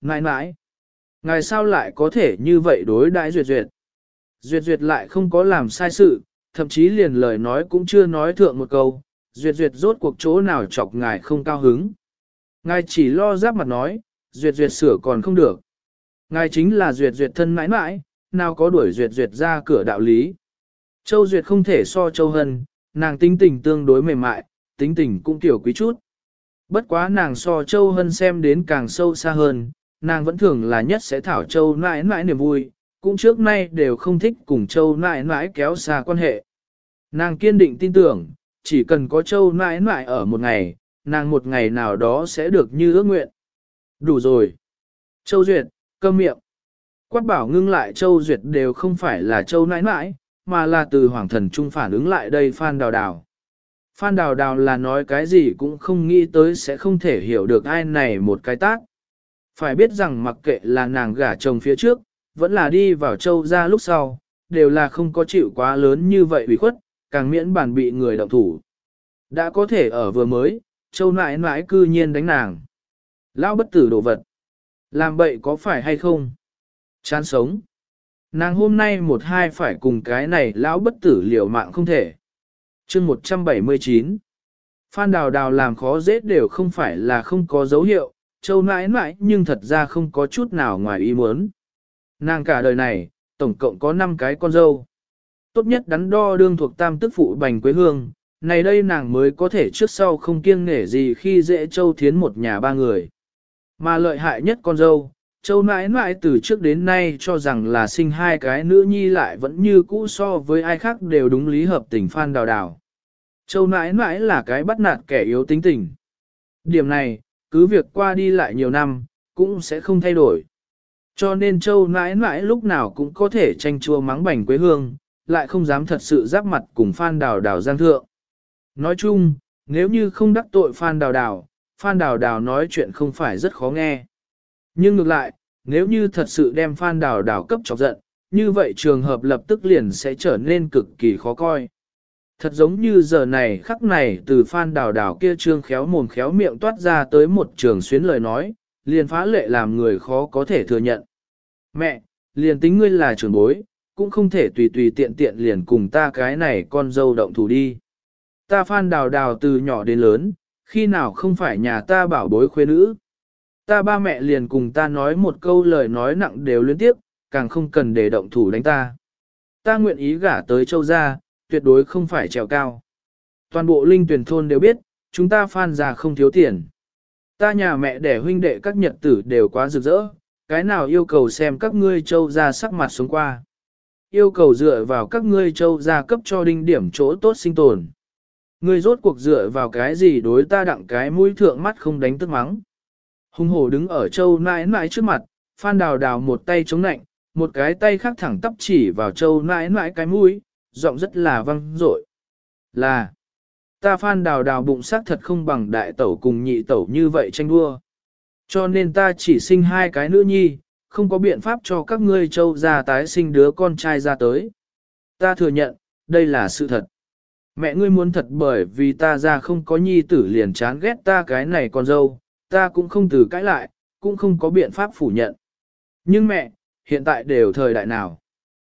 Nãi nãi, ngài sao lại có thể như vậy đối đãi duyệt duyệt. Duyệt duyệt lại không có làm sai sự, thậm chí liền lời nói cũng chưa nói thượng một câu, duyệt duyệt rốt cuộc chỗ nào chọc ngài không cao hứng. Ngài chỉ lo giáp mặt nói, duyệt duyệt sửa còn không được. Ngài chính là duyệt duyệt thân mãi mãi, nào có đuổi duyệt duyệt ra cửa đạo lý. Châu duyệt không thể so châu hân, nàng tính tình tương đối mềm mại, tính tình cũng tiểu quý chút. Bất quá nàng so châu hân xem đến càng sâu xa hơn, nàng vẫn thường là nhất sẽ thảo châu nãi nãi niềm vui, cũng trước nay đều không thích cùng châu nãi nãi kéo xa quan hệ. Nàng kiên định tin tưởng, chỉ cần có châu nãi nãi ở một ngày, nàng một ngày nào đó sẽ được như ước nguyện. Đủ rồi. Châu Duyệt, câm miệng. Quát bảo ngưng lại Châu Duyệt đều không phải là Châu nãi nãi, mà là từ Hoàng Thần Trung phản ứng lại đây Phan Đào Đào. Phan Đào Đào là nói cái gì cũng không nghĩ tới sẽ không thể hiểu được ai này một cái tác. Phải biết rằng mặc kệ là nàng gả chồng phía trước, vẫn là đi vào Châu ra lúc sau, đều là không có chịu quá lớn như vậy ủy khuất, càng miễn bản bị người động thủ. Đã có thể ở vừa mới, Châu nãi nãi cư nhiên đánh nàng. Lão bất tử đồ vật. Làm bậy có phải hay không? Chán sống. Nàng hôm nay một hai phải cùng cái này lão bất tử liều mạng không thể. chương 179 Phan đào đào làm khó dễ đều không phải là không có dấu hiệu, châu nãi nãi nhưng thật ra không có chút nào ngoài ý muốn. Nàng cả đời này, tổng cộng có 5 cái con dâu. Tốt nhất đắn đo đương thuộc tam tức phụ bành quế hương, này đây nàng mới có thể trước sau không kiêng nể gì khi dễ châu thiến một nhà ba người. Mà lợi hại nhất con dâu, châu nãi nãi từ trước đến nay cho rằng là sinh hai cái nữ nhi lại vẫn như cũ so với ai khác đều đúng lý hợp tình phan đào đào. Châu nãi nãi là cái bắt nạt kẻ yếu tính tình. Điểm này, cứ việc qua đi lại nhiều năm, cũng sẽ không thay đổi. Cho nên châu nãi nãi lúc nào cũng có thể tranh chua mắng bảnh quế hương, lại không dám thật sự giáp mặt cùng phan đào đào giang thượng. Nói chung, nếu như không đắc tội Phan Đào Đào, Phan Đào Đào nói chuyện không phải rất khó nghe. Nhưng ngược lại, nếu như thật sự đem Phan Đào Đào cấp chọc giận, như vậy trường hợp lập tức liền sẽ trở nên cực kỳ khó coi. Thật giống như giờ này khắc này từ Phan Đào Đào kia trương khéo mồm khéo miệng toát ra tới một trường xuyến lời nói, liền phá lệ làm người khó có thể thừa nhận. Mẹ, liền tính ngươi là trưởng bối, cũng không thể tùy tùy tiện tiện liền cùng ta cái này con dâu động thủ đi. Ta phan đào đào từ nhỏ đến lớn, khi nào không phải nhà ta bảo bối khuê nữ. Ta ba mẹ liền cùng ta nói một câu lời nói nặng đều liên tiếp, càng không cần để động thủ đánh ta. Ta nguyện ý gả tới châu gia, tuyệt đối không phải trèo cao. Toàn bộ linh tuyển thôn đều biết, chúng ta phan già không thiếu tiền. Ta nhà mẹ đẻ huynh đệ các nhật tử đều quá rực rỡ, cái nào yêu cầu xem các ngươi châu gia sắc mặt xuống qua. Yêu cầu dựa vào các ngươi châu gia cấp cho đinh điểm chỗ tốt sinh tồn. Ngươi rốt cuộc dựa vào cái gì đối ta đặng cái mũi thượng mắt không đánh tức mắng. Hùng hổ đứng ở châu nãi nãi trước mặt, phan đào đào một tay chống nạnh, một cái tay khác thẳng tắp chỉ vào châu nãi nãi cái mũi, giọng rất là văng rội. Là, ta phan đào đào bụng xác thật không bằng đại tẩu cùng nhị tẩu như vậy tranh đua. Cho nên ta chỉ sinh hai cái nữ nhi, không có biện pháp cho các ngươi châu ra tái sinh đứa con trai ra tới. Ta thừa nhận, đây là sự thật. Mẹ ngươi muốn thật bởi vì ta ra không có nhi tử liền chán ghét ta cái này con dâu, ta cũng không từ cãi lại, cũng không có biện pháp phủ nhận. Nhưng mẹ, hiện tại đều thời đại nào?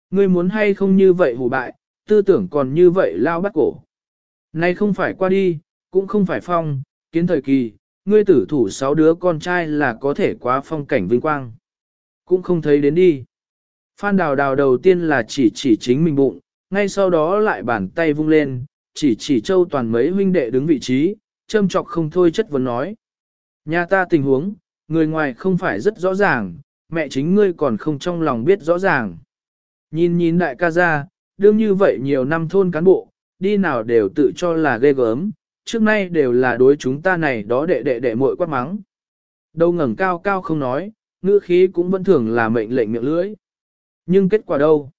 Ngươi muốn hay không như vậy hủ bại, tư tưởng còn như vậy lao bắt cổ. Nay không phải qua đi, cũng không phải phong, kiến thời kỳ, ngươi tử thủ sáu đứa con trai là có thể quá phong cảnh vinh quang. Cũng không thấy đến đi. Phan đào đào đầu tiên là chỉ chỉ chính mình bụng, ngay sau đó lại bàn tay vung lên, chỉ chỉ châu toàn mấy huynh đệ đứng vị trí, châm chọc không thôi chất vấn nói. Nhà ta tình huống, người ngoài không phải rất rõ ràng, mẹ chính ngươi còn không trong lòng biết rõ ràng. Nhìn nhìn đại ca ra, đương như vậy nhiều năm thôn cán bộ, đi nào đều tự cho là ghê gớm, trước nay đều là đối chúng ta này đó đệ đệ đệ muội quát mắng. Đâu ngẩng cao cao không nói, ngữ khí cũng vẫn thường là mệnh lệnh miệng lưỡi. Nhưng kết quả đâu?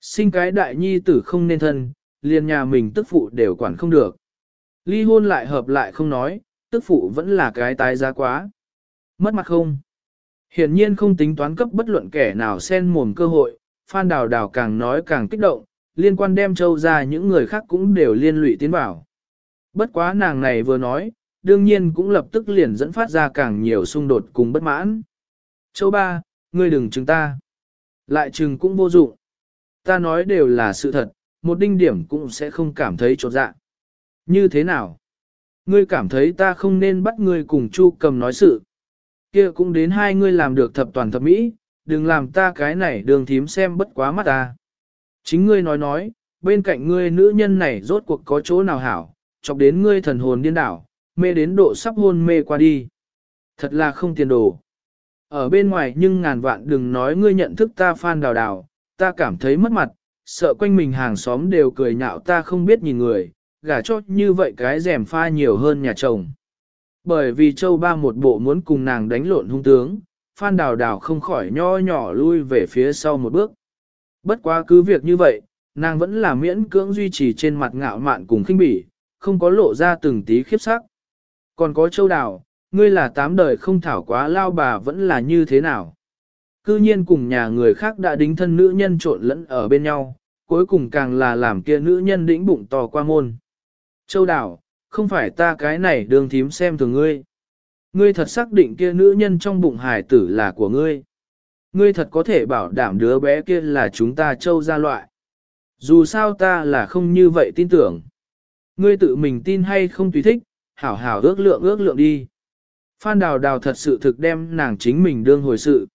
Sinh cái đại nhi tử không nên thân, liền nhà mình tức phụ đều quản không được. Ly hôn lại hợp lại không nói, tức phụ vẫn là cái tái giá quá. Mất mặt không? Hiển nhiên không tính toán cấp bất luận kẻ nào xen mồm cơ hội, Phan Đào Đào càng nói càng kích động, liên quan đem châu ra những người khác cũng đều liên lụy tiến vào. Bất quá nàng này vừa nói, đương nhiên cũng lập tức liền dẫn phát ra càng nhiều xung đột cùng bất mãn. Châu ba, ngươi đừng chừng ta. Lại chừng cũng vô dụng. Ta nói đều là sự thật, một đinh điểm cũng sẽ không cảm thấy trột dạ. Như thế nào? Ngươi cảm thấy ta không nên bắt ngươi cùng Chu cầm nói sự. Kia cũng đến hai ngươi làm được thập toàn thập mỹ, đừng làm ta cái này đường thím xem bất quá mắt ta. Chính ngươi nói nói, bên cạnh ngươi nữ nhân này rốt cuộc có chỗ nào hảo, chọc đến ngươi thần hồn điên đảo, mê đến độ sắp hôn mê qua đi. Thật là không tiền đồ. Ở bên ngoài nhưng ngàn vạn đừng nói ngươi nhận thức ta phan đào đào, ta cảm thấy mất mặt, sợ quanh mình hàng xóm đều cười nhạo ta không biết nhìn người, gả cho như vậy cái rèm pha nhiều hơn nhà chồng. Bởi vì châu ba một bộ muốn cùng nàng đánh lộn hung tướng, phan đào đào không khỏi nho nhỏ lui về phía sau một bước. Bất quá cứ việc như vậy, nàng vẫn là miễn cưỡng duy trì trên mặt ngạo mạn cùng khinh bỉ, không có lộ ra từng tí khiếp sắc. Còn có châu đào, ngươi là tám đời không thảo quá lao bà vẫn là như thế nào. Cư nhiên cùng nhà người khác đã đính thân nữ nhân trộn lẫn ở bên nhau, cuối cùng càng là làm kia nữ nhân đĩnh bụng to qua môn. Châu đào, không phải ta cái này đường thím xem thường ngươi. Ngươi thật xác định kia nữ nhân trong bụng hải tử là của ngươi. Ngươi thật có thể bảo đảm đứa bé kia là chúng ta châu gia loại. Dù sao ta là không như vậy tin tưởng. Ngươi tự mình tin hay không tùy thích, hảo hảo ước lượng ước lượng đi. Phan đào đào thật sự thực đem nàng chính mình đương hồi sự.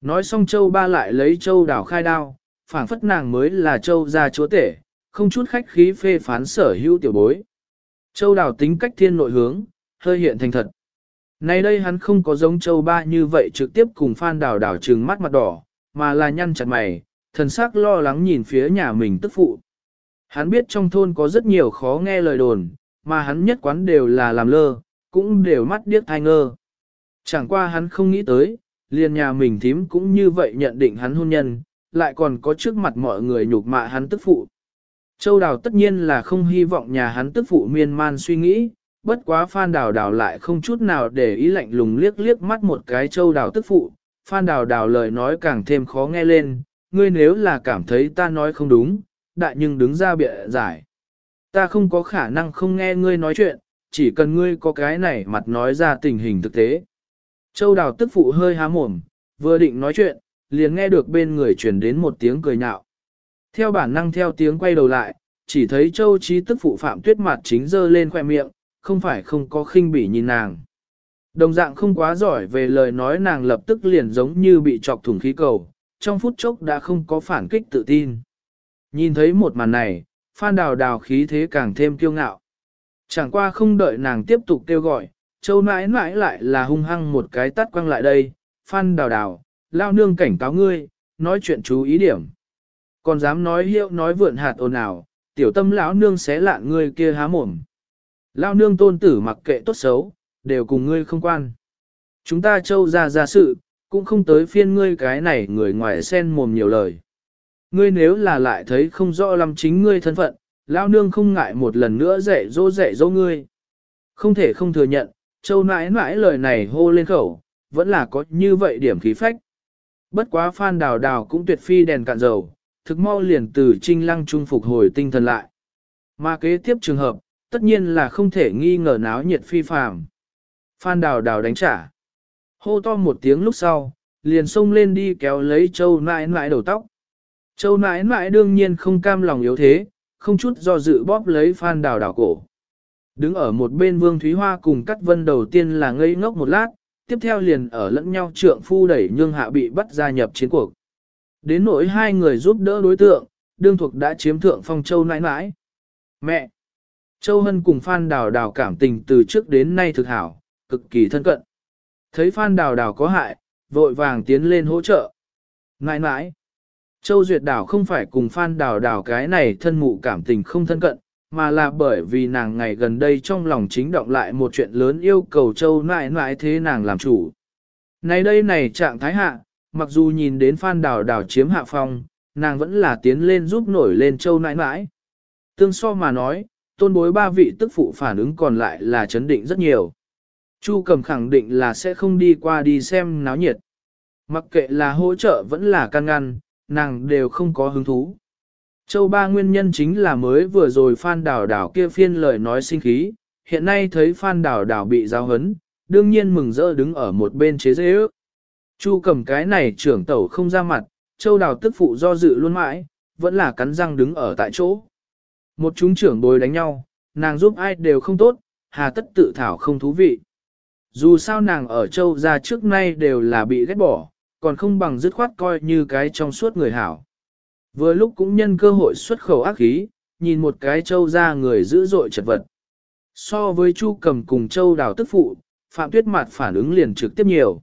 Nói xong châu ba lại lấy châu đào khai đao, phảng phất nàng mới là châu gia chúa tể, không chút khách khí phê phán sở hữu tiểu bối. Châu đào tính cách thiên nội hướng, hơi hiện thành thật. Nay đây hắn không có giống châu ba như vậy trực tiếp cùng phan đào đào trừng mắt mặt đỏ, mà là nhăn chặt mày, thần sắc lo lắng nhìn phía nhà mình tức phụ. Hắn biết trong thôn có rất nhiều khó nghe lời đồn, mà hắn nhất quán đều là làm lơ, cũng đều mắt điếc thai ngơ. Chẳng qua hắn không nghĩ tới, liền nhà mình thím cũng như vậy nhận định hắn hôn nhân, lại còn có trước mặt mọi người nhục mạ hắn tức phụ. Châu Đào tất nhiên là không hy vọng nhà hắn tức phụ miên man suy nghĩ, bất quá Phan Đào Đào lại không chút nào để ý lạnh lùng liếc liếc mắt một cái Châu Đào tức phụ. Phan Đào Đào lời nói càng thêm khó nghe lên, ngươi nếu là cảm thấy ta nói không đúng, đại nhưng đứng ra bịa giải. Ta không có khả năng không nghe ngươi nói chuyện, chỉ cần ngươi có cái này mặt nói ra tình hình thực tế. Châu Đào tức phụ hơi há mồm, vừa định nói chuyện, liền nghe được bên người truyền đến một tiếng cười nhạo. Theo bản năng theo tiếng quay đầu lại, chỉ thấy Châu trí tức phụ Phạm Tuyết mặt chính dơ lên khoe miệng, không phải không có khinh bỉ nhìn nàng. Đồng dạng không quá giỏi về lời nói nàng lập tức liền giống như bị chọc thủng khí cầu, trong phút chốc đã không có phản kích tự tin. Nhìn thấy một màn này, Phan Đào Đào khí thế càng thêm kiêu ngạo. Chẳng qua không đợi nàng tiếp tục kêu gọi, Châu nãi nãi lại là hung hăng một cái tắt quăng lại đây, Phan Đào Đào, lao nương cảnh cáo ngươi, nói chuyện chú ý điểm. Còn dám nói hiệu nói vượn hạt ồn ào, tiểu tâm lão nương xé lạn ngươi kia há mồm. Lao nương tôn tử mặc kệ tốt xấu, đều cùng ngươi không quan. Chúng ta châu ra ra sự, cũng không tới phiên ngươi cái này người ngoài sen mồm nhiều lời. Ngươi nếu là lại thấy không rõ lắm chính ngươi thân phận, lao nương không ngại một lần nữa dạy dỗ dạy dỗ ngươi. Không thể không thừa nhận, châu nãi nãi lời này hô lên khẩu, vẫn là có như vậy điểm khí phách. Bất quá phan đào đào cũng tuyệt phi đèn cạn dầu, thực mau liền từ trinh lăng trung phục hồi tinh thần lại. Mà kế tiếp trường hợp, tất nhiên là không thể nghi ngờ náo nhiệt phi phàm. Phan đào đào đánh trả. Hô to một tiếng lúc sau, liền xông lên đi kéo lấy châu nãi nãi đầu tóc. Châu nãi nãi đương nhiên không cam lòng yếu thế, không chút do dự bóp lấy phan đào đào cổ. Đứng ở một bên Vương Thúy Hoa cùng Cắt Vân đầu tiên là ngây ngốc một lát, tiếp theo liền ở lẫn nhau trượng phu đẩy nhương hạ bị bắt gia nhập chiến cuộc. Đến nỗi hai người giúp đỡ đối tượng, đương thuộc đã chiếm thượng phong châu nãi nãi. Mẹ! Châu Hân cùng Phan Đào Đào cảm tình từ trước đến nay thực hảo, cực kỳ thân cận. Thấy Phan Đào Đào có hại, vội vàng tiến lên hỗ trợ. Nãi nãi! Châu Duyệt Đào không phải cùng Phan Đào Đào cái này thân mụ cảm tình không thân cận, mà là bởi vì nàng ngày gần đây trong lòng chính động lại một chuyện lớn yêu cầu Châu nãi nãi thế nàng làm chủ. Này đây này trạng thái hạ, mặc dù nhìn đến Phan Đào Đào chiếm hạ phong, nàng vẫn là tiến lên giúp nổi lên Châu nãi nãi. Tương so mà nói, tôn bối ba vị tức phụ phản ứng còn lại là chấn định rất nhiều. Chu cầm khẳng định là sẽ không đi qua đi xem náo nhiệt. Mặc kệ là hỗ trợ vẫn là can ngăn, nàng đều không có hứng thú. Châu ba nguyên nhân chính là mới vừa rồi Phan Đào Đào kia phiên lời nói sinh khí, hiện nay thấy Phan Đào Đào bị giao hấn, đương nhiên mừng rỡ đứng ở một bên chế dễ ước. Chu cầm cái này trưởng tẩu không ra mặt, châu đào tức phụ do dự luôn mãi, vẫn là cắn răng đứng ở tại chỗ. Một chúng trưởng bồi đánh nhau, nàng giúp ai đều không tốt, hà tất tự thảo không thú vị. Dù sao nàng ở châu gia trước nay đều là bị ghét bỏ, còn không bằng dứt khoát coi như cái trong suốt người hảo. Vừa lúc cũng nhân cơ hội xuất khẩu ác khí, nhìn một cái châu gia người dữ dội chật vật. So với Chu cầm cùng châu đào tức phụ, Phạm Tuyết Mạt phản ứng liền trực tiếp nhiều.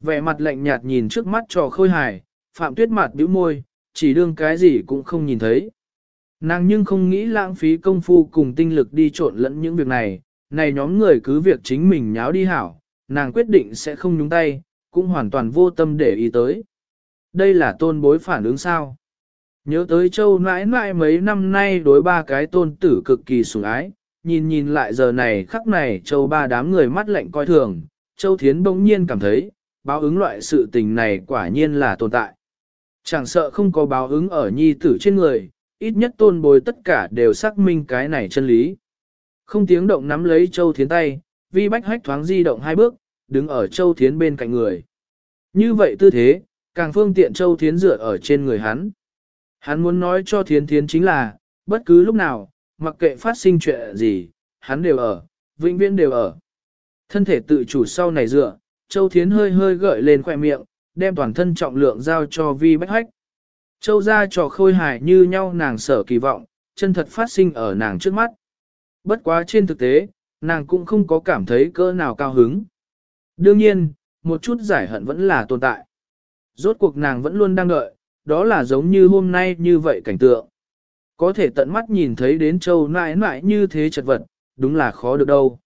Vẻ mặt lạnh nhạt nhìn trước mắt trò khôi hài, Phạm Tuyết Mạt bĩu môi, chỉ đương cái gì cũng không nhìn thấy. Nàng nhưng không nghĩ lãng phí công phu cùng tinh lực đi trộn lẫn những việc này, này nhóm người cứ việc chính mình nháo đi hảo, nàng quyết định sẽ không nhúng tay, cũng hoàn toàn vô tâm để ý tới. Đây là tôn bối phản ứng sao? Nhớ tới châu nãi nãi mấy năm nay đối ba cái tôn tử cực kỳ sủng ái, nhìn nhìn lại giờ này khắc này châu ba đám người mắt lạnh coi thường, châu thiến bỗng nhiên cảm thấy, báo ứng loại sự tình này quả nhiên là tồn tại. Chẳng sợ không có báo ứng ở nhi tử trên người, ít nhất tôn bồi tất cả đều xác minh cái này chân lý. Không tiếng động nắm lấy châu thiến tay, vi bách hách thoáng di động hai bước, đứng ở châu thiến bên cạnh người. Như vậy tư thế, càng phương tiện châu thiến dựa ở trên người hắn. Hắn muốn nói cho thiến thiến chính là, bất cứ lúc nào, mặc kệ phát sinh chuyện gì, hắn đều ở, vĩnh viễn đều ở. Thân thể tự chủ sau này dựa, châu thiến hơi hơi gợi lên khoẻ miệng, đem toàn thân trọng lượng giao cho vi bách hách. Châu ra trò khôi hài như nhau nàng sở kỳ vọng, chân thật phát sinh ở nàng trước mắt. Bất quá trên thực tế, nàng cũng không có cảm thấy cỡ nào cao hứng. Đương nhiên, một chút giải hận vẫn là tồn tại. Rốt cuộc nàng vẫn luôn đang đợi, đó là giống như hôm nay như vậy cảnh tượng. Có thể tận mắt nhìn thấy đến châu nãi nãi như thế chật vật, đúng là khó được đâu.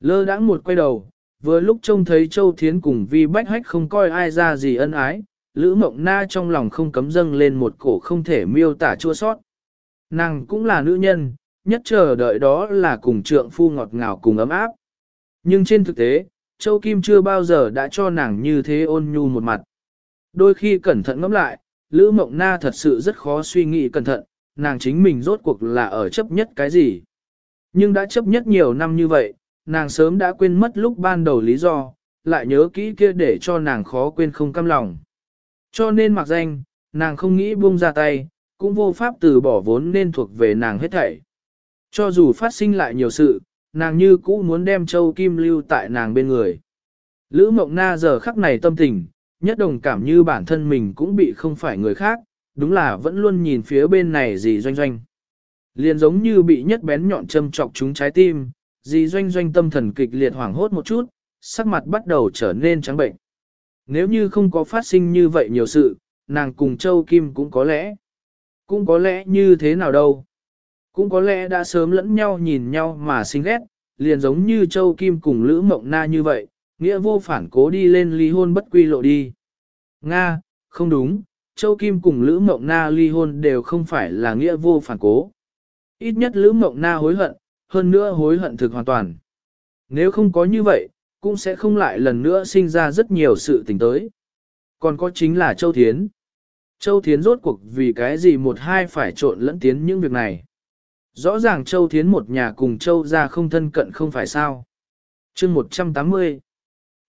Lơ đãng một quay đầu, vừa lúc trông thấy châu thiến cùng vi bách hách không coi ai ra gì ân ái, Lữ Mộng Na trong lòng không cấm dâng lên một cổ không thể miêu tả chua sót. Nàng cũng là nữ nhân, nhất chờ đợi đó là cùng trượng phu ngọt ngào cùng ấm áp. Nhưng trên thực tế, Châu Kim chưa bao giờ đã cho nàng như thế ôn nhu một mặt. Đôi khi cẩn thận ngẫm lại, Lữ Mộng Na thật sự rất khó suy nghĩ cẩn thận, nàng chính mình rốt cuộc là ở chấp nhất cái gì. Nhưng đã chấp nhất nhiều năm như vậy, nàng sớm đã quên mất lúc ban đầu lý do, lại nhớ kỹ kia để cho nàng khó quên không cam lòng. Cho nên mặc danh, nàng không nghĩ buông ra tay, cũng vô pháp từ bỏ vốn nên thuộc về nàng hết thảy. Cho dù phát sinh lại nhiều sự, nàng như cũ muốn đem châu kim lưu tại nàng bên người. Lữ mộng na giờ khắc này tâm tình, nhất đồng cảm như bản thân mình cũng bị không phải người khác, đúng là vẫn luôn nhìn phía bên này gì doanh doanh. Liền giống như bị nhất bén nhọn châm chọc chúng trái tim, gì doanh doanh tâm thần kịch liệt hoảng hốt một chút, sắc mặt bắt đầu trở nên trắng bệnh. Nếu như không có phát sinh như vậy nhiều sự, nàng cùng Châu Kim cũng có lẽ. Cũng có lẽ như thế nào đâu. Cũng có lẽ đã sớm lẫn nhau nhìn nhau mà sinh ghét, liền giống như Châu Kim cùng Lữ Mộng Na như vậy, nghĩa vô phản cố đi lên ly hôn bất quy lộ đi. Nga, không đúng, Châu Kim cùng Lữ Mộng Na ly hôn đều không phải là nghĩa vô phản cố. Ít nhất Lữ Mộng Na hối hận, hơn nữa hối hận thực hoàn toàn. Nếu không có như vậy, cũng sẽ không lại lần nữa sinh ra rất nhiều sự tình tới. Còn có chính là Châu Thiến. Châu Thiến rốt cuộc vì cái gì một hai phải trộn lẫn tiến những việc này. Rõ ràng Châu Thiến một nhà cùng Châu ra không thân cận không phải sao. chương 180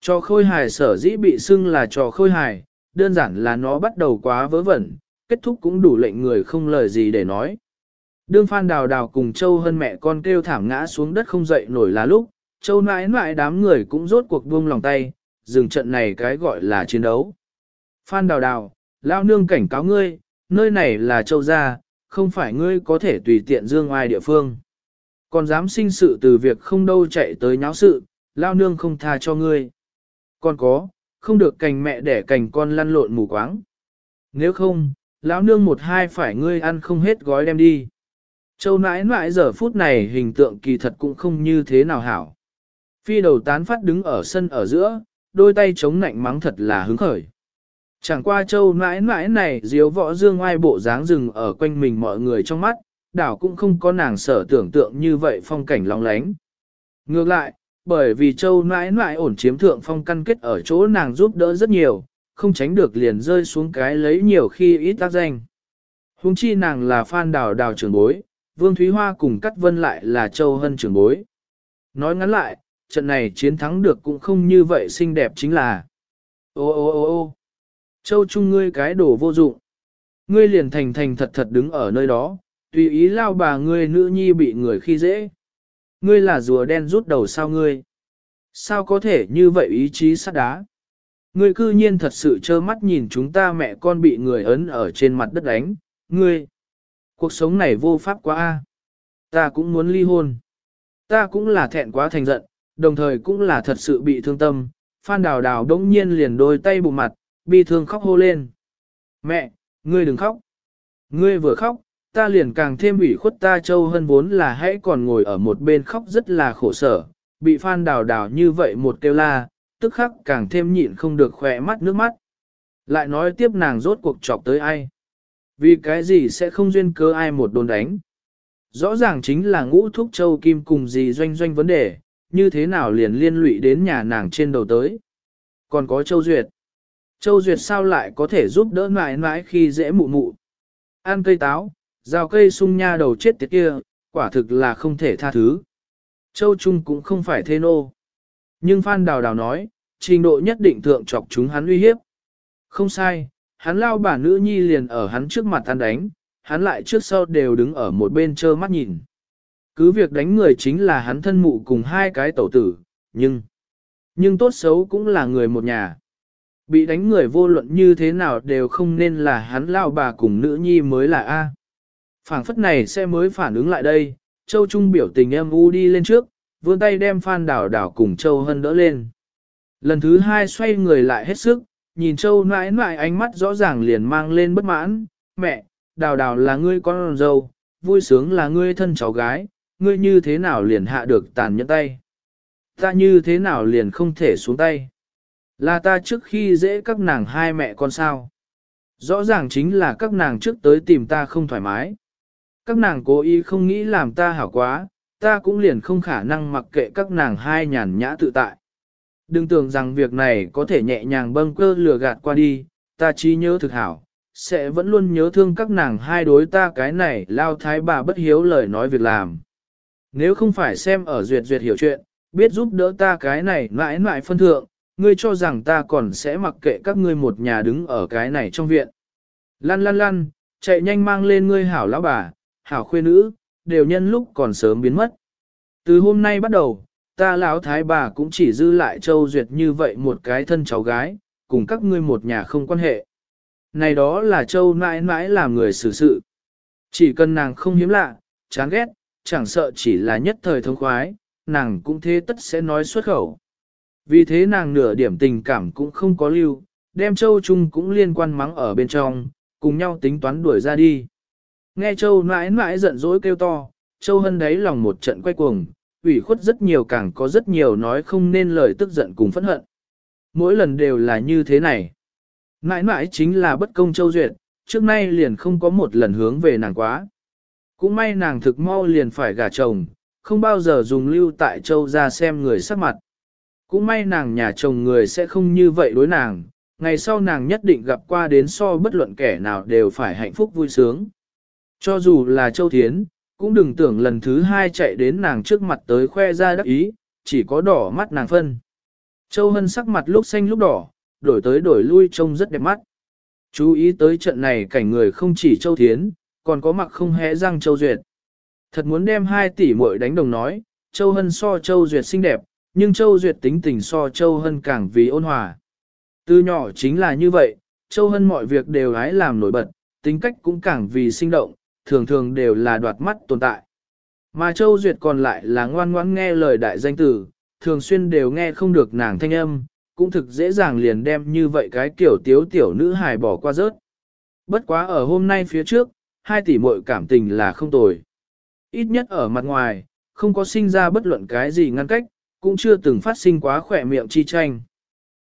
Trò khôi hài sở dĩ bị xưng là trò khôi hài, đơn giản là nó bắt đầu quá vớ vẩn, kết thúc cũng đủ lệnh người không lời gì để nói. Đương Phan Đào Đào cùng Châu Hân mẹ con kêu thảm ngã xuống đất không dậy nổi là lúc, Châu nãi nãi đám người cũng rốt cuộc buông lòng tay, dừng trận này cái gọi là chiến đấu. Phan Đào Đào, lao nương cảnh cáo ngươi, nơi này là Châu gia, không phải ngươi có thể tùy tiện dương ai địa phương. Còn dám sinh sự từ việc không đâu chạy tới nháo sự, lao nương không tha cho ngươi. Còn có, không được cành mẹ để cành con lăn lộn mù quáng. Nếu không, lão nương một hai phải ngươi ăn không hết gói đem đi. Châu nãi nãi giờ phút này hình tượng kỳ thật cũng không như thế nào hảo. Phi đầu tán phát đứng ở sân ở giữa, đôi tay chống nạnh mắng thật là hứng khởi. Chẳng qua châu nãi nãi này diếu võ dương ai bộ dáng rừng ở quanh mình mọi người trong mắt, đảo cũng không có nàng sở tưởng tượng như vậy phong cảnh long lánh. Ngược lại, bởi vì châu nãi nãi ổn chiếm thượng phong căn kết ở chỗ nàng giúp đỡ rất nhiều, không tránh được liền rơi xuống cái lấy nhiều khi ít tác danh. Hùng chi nàng là phan đào đào trưởng bối, Vương Thúy Hoa cùng Cắt Vân lại là châu hân trưởng bối. Nói ngắn lại, trận này chiến thắng được cũng không như vậy xinh đẹp chính là. Ô ô ô ô Châu Trung ngươi cái đồ vô dụng. Ngươi liền thành thành thật thật đứng ở nơi đó, tùy ý lao bà ngươi nữ nhi bị người khi dễ. Ngươi là rùa đen rút đầu sao ngươi? Sao có thể như vậy ý chí sắt đá? Ngươi cư nhiên thật sự trơ mắt nhìn chúng ta mẹ con bị người ấn ở trên mặt đất đánh, ngươi. Cuộc sống này vô pháp quá a. Ta cũng muốn ly hôn. Ta cũng là thẹn quá thành giận, đồng thời cũng là thật sự bị thương tâm. Phan đào đào đống nhiên liền đôi tay bụng mặt, bi thương khóc hô lên. Mẹ, ngươi đừng khóc. Ngươi vừa khóc, ta liền càng thêm ủy khuất ta châu hơn vốn là hãy còn ngồi ở một bên khóc rất là khổ sở, bị phan đào đào như vậy một kêu la, tức khắc càng thêm nhịn không được khỏe mắt nước mắt. Lại nói tiếp nàng rốt cuộc chọc tới ai. Vì cái gì sẽ không duyên cớ ai một đồn đánh. Rõ ràng chính là ngũ thúc châu kim cùng gì doanh doanh vấn đề, như thế nào liền liên lụy đến nhà nàng trên đầu tới. Còn có châu duyệt. Châu duyệt sao lại có thể giúp đỡ mãi mãi khi dễ mụ mụ. Ăn cây táo, rào cây sung nha đầu chết tiệt kia, quả thực là không thể tha thứ. Châu Trung cũng không phải thế nô. Nhưng Phan Đào Đào nói, trình độ nhất định thượng chọc chúng hắn uy hiếp. Không sai, hắn lao bà nữ nhi liền ở hắn trước mặt ăn đánh, hắn lại trước sau đều đứng ở một bên trơ mắt nhìn. Cứ việc đánh người chính là hắn thân mụ cùng hai cái tẩu tử, nhưng, nhưng tốt xấu cũng là người một nhà. Bị đánh người vô luận như thế nào đều không nên là hắn lao bà cùng nữ nhi mới là A. Phảng phất này sẽ mới phản ứng lại đây, Châu Trung biểu tình em u đi lên trước, vươn tay đem Phan Đảo Đảo cùng Châu Hân đỡ lên. Lần thứ hai xoay người lại hết sức, nhìn Châu nãi nãi ánh mắt rõ ràng liền mang lên bất mãn, mẹ, Đào Đào là ngươi con dâu, vui sướng là ngươi thân cháu gái, ngươi như thế nào liền hạ được tàn nhẫn tay. Ta như thế nào liền không thể xuống tay. Là ta trước khi dễ các nàng hai mẹ con sao. Rõ ràng chính là các nàng trước tới tìm ta không thoải mái. Các nàng cố ý không nghĩ làm ta hảo quá, ta cũng liền không khả năng mặc kệ các nàng hai nhàn nhã tự tại. Đừng tưởng rằng việc này có thể nhẹ nhàng bâng cơ lừa gạt qua đi, ta chỉ nhớ thực hảo, sẽ vẫn luôn nhớ thương các nàng hai đối ta cái này lao thái bà bất hiếu lời nói việc làm. Nếu không phải xem ở duyệt duyệt hiểu chuyện, biết giúp đỡ ta cái này mãi mãi phân thượng, ngươi cho rằng ta còn sẽ mặc kệ các ngươi một nhà đứng ở cái này trong viện. Lăn lăn lăn, chạy nhanh mang lên ngươi hảo lão bà, hảo khuê nữ, đều nhân lúc còn sớm biến mất. Từ hôm nay bắt đầu, ta lão thái bà cũng chỉ dư lại châu duyệt như vậy một cái thân cháu gái, cùng các ngươi một nhà không quan hệ. Này đó là châu mãi mãi làm người xử sự. Chỉ cần nàng không hiếm lạ, chán ghét, chẳng sợ chỉ là nhất thời thông khoái, nàng cũng thế tất sẽ nói xuất khẩu. Vì thế nàng nửa điểm tình cảm cũng không có lưu, đem châu chung cũng liên quan mắng ở bên trong, cùng nhau tính toán đuổi ra đi. Nghe châu mãi mãi giận dỗi kêu to, châu hân đáy lòng một trận quay cuồng, ủy khuất rất nhiều càng có rất nhiều nói không nên lời tức giận cùng phẫn hận. Mỗi lần đều là như thế này. Mãi mãi chính là bất công châu duyệt, trước nay liền không có một lần hướng về nàng quá. Cũng may nàng thực mau liền phải gả chồng, không bao giờ dùng lưu tại châu ra xem người sắc mặt. Cũng may nàng nhà chồng người sẽ không như vậy đối nàng, ngày sau nàng nhất định gặp qua đến so bất luận kẻ nào đều phải hạnh phúc vui sướng. Cho dù là châu thiến, cũng đừng tưởng lần thứ hai chạy đến nàng trước mặt tới khoe ra đắc ý, chỉ có đỏ mắt nàng phân. Châu Hân sắc mặt lúc xanh lúc đỏ, đổi tới đổi lui trông rất đẹp mắt. Chú ý tới trận này cảnh người không chỉ Châu Thiến, còn có mặc không hẽ răng Châu Duyệt. Thật muốn đem hai tỷ muội đánh đồng nói, Châu Hân so Châu Duyệt xinh đẹp, nhưng Châu Duyệt tính tình so Châu Hân càng vì ôn hòa. Từ nhỏ chính là như vậy, Châu Hân mọi việc đều hái làm nổi bật, tính cách cũng càng vì sinh động, thường thường đều là đoạt mắt tồn tại. Mà Châu Duyệt còn lại là ngoan ngoãn nghe lời đại danh tử, thường xuyên đều nghe không được nàng thanh âm, cũng thực dễ dàng liền đem như vậy cái kiểu tiếu tiểu nữ hài bỏ qua rớt. Bất quá ở hôm nay phía trước, hai tỷ muội cảm tình là không tồi. Ít nhất ở mặt ngoài, không có sinh ra bất luận cái gì ngăn cách, cũng chưa từng phát sinh quá khỏe miệng chi tranh.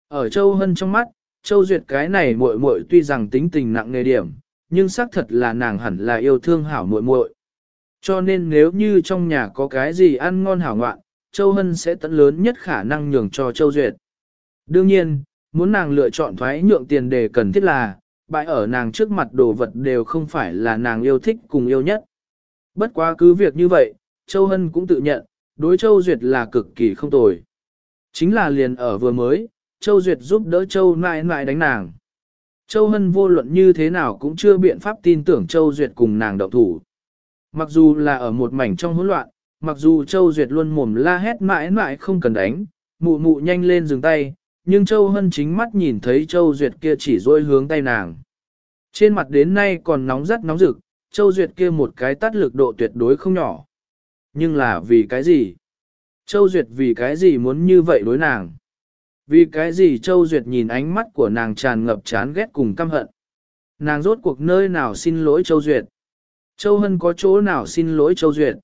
Ở Châu Hân trong mắt, Châu Duyệt cái này muội muội tuy rằng tính tình nặng nghề điểm, nhưng xác thật là nàng hẳn là yêu thương hảo muội muội. Cho nên nếu như trong nhà có cái gì ăn ngon hảo ngoạn, Châu Hân sẽ tận lớn nhất khả năng nhường cho Châu Duyệt. Đương nhiên, muốn nàng lựa chọn thoái nhượng tiền đề cần thiết là, bại ở nàng trước mặt đồ vật đều không phải là nàng yêu thích cùng yêu nhất. Bất quá cứ việc như vậy, Châu Hân cũng tự nhận, đối Châu Duyệt là cực kỳ không tồi. Chính là liền ở vừa mới, Châu Duyệt giúp đỡ Châu nãi nãi đánh nàng. Châu Hân vô luận như thế nào cũng chưa biện pháp tin tưởng Châu Duyệt cùng nàng động thủ. Mặc dù là ở một mảnh trong hỗn loạn, mặc dù Châu Duyệt luôn mồm la hét mãi mãi không cần đánh, mụ mụ nhanh lên dừng tay, nhưng Châu Hân chính mắt nhìn thấy Châu Duyệt kia chỉ dôi hướng tay nàng. Trên mặt đến nay còn nóng rất nóng rực, Châu Duyệt kia một cái tắt lực độ tuyệt đối không nhỏ. Nhưng là vì cái gì? Châu Duyệt vì cái gì muốn như vậy đối nàng? Vì cái gì Châu Duyệt nhìn ánh mắt của nàng tràn ngập chán ghét cùng căm hận? Nàng rốt cuộc nơi nào xin lỗi Châu Duyệt? Châu Hân có chỗ nào xin lỗi Châu Duyệt?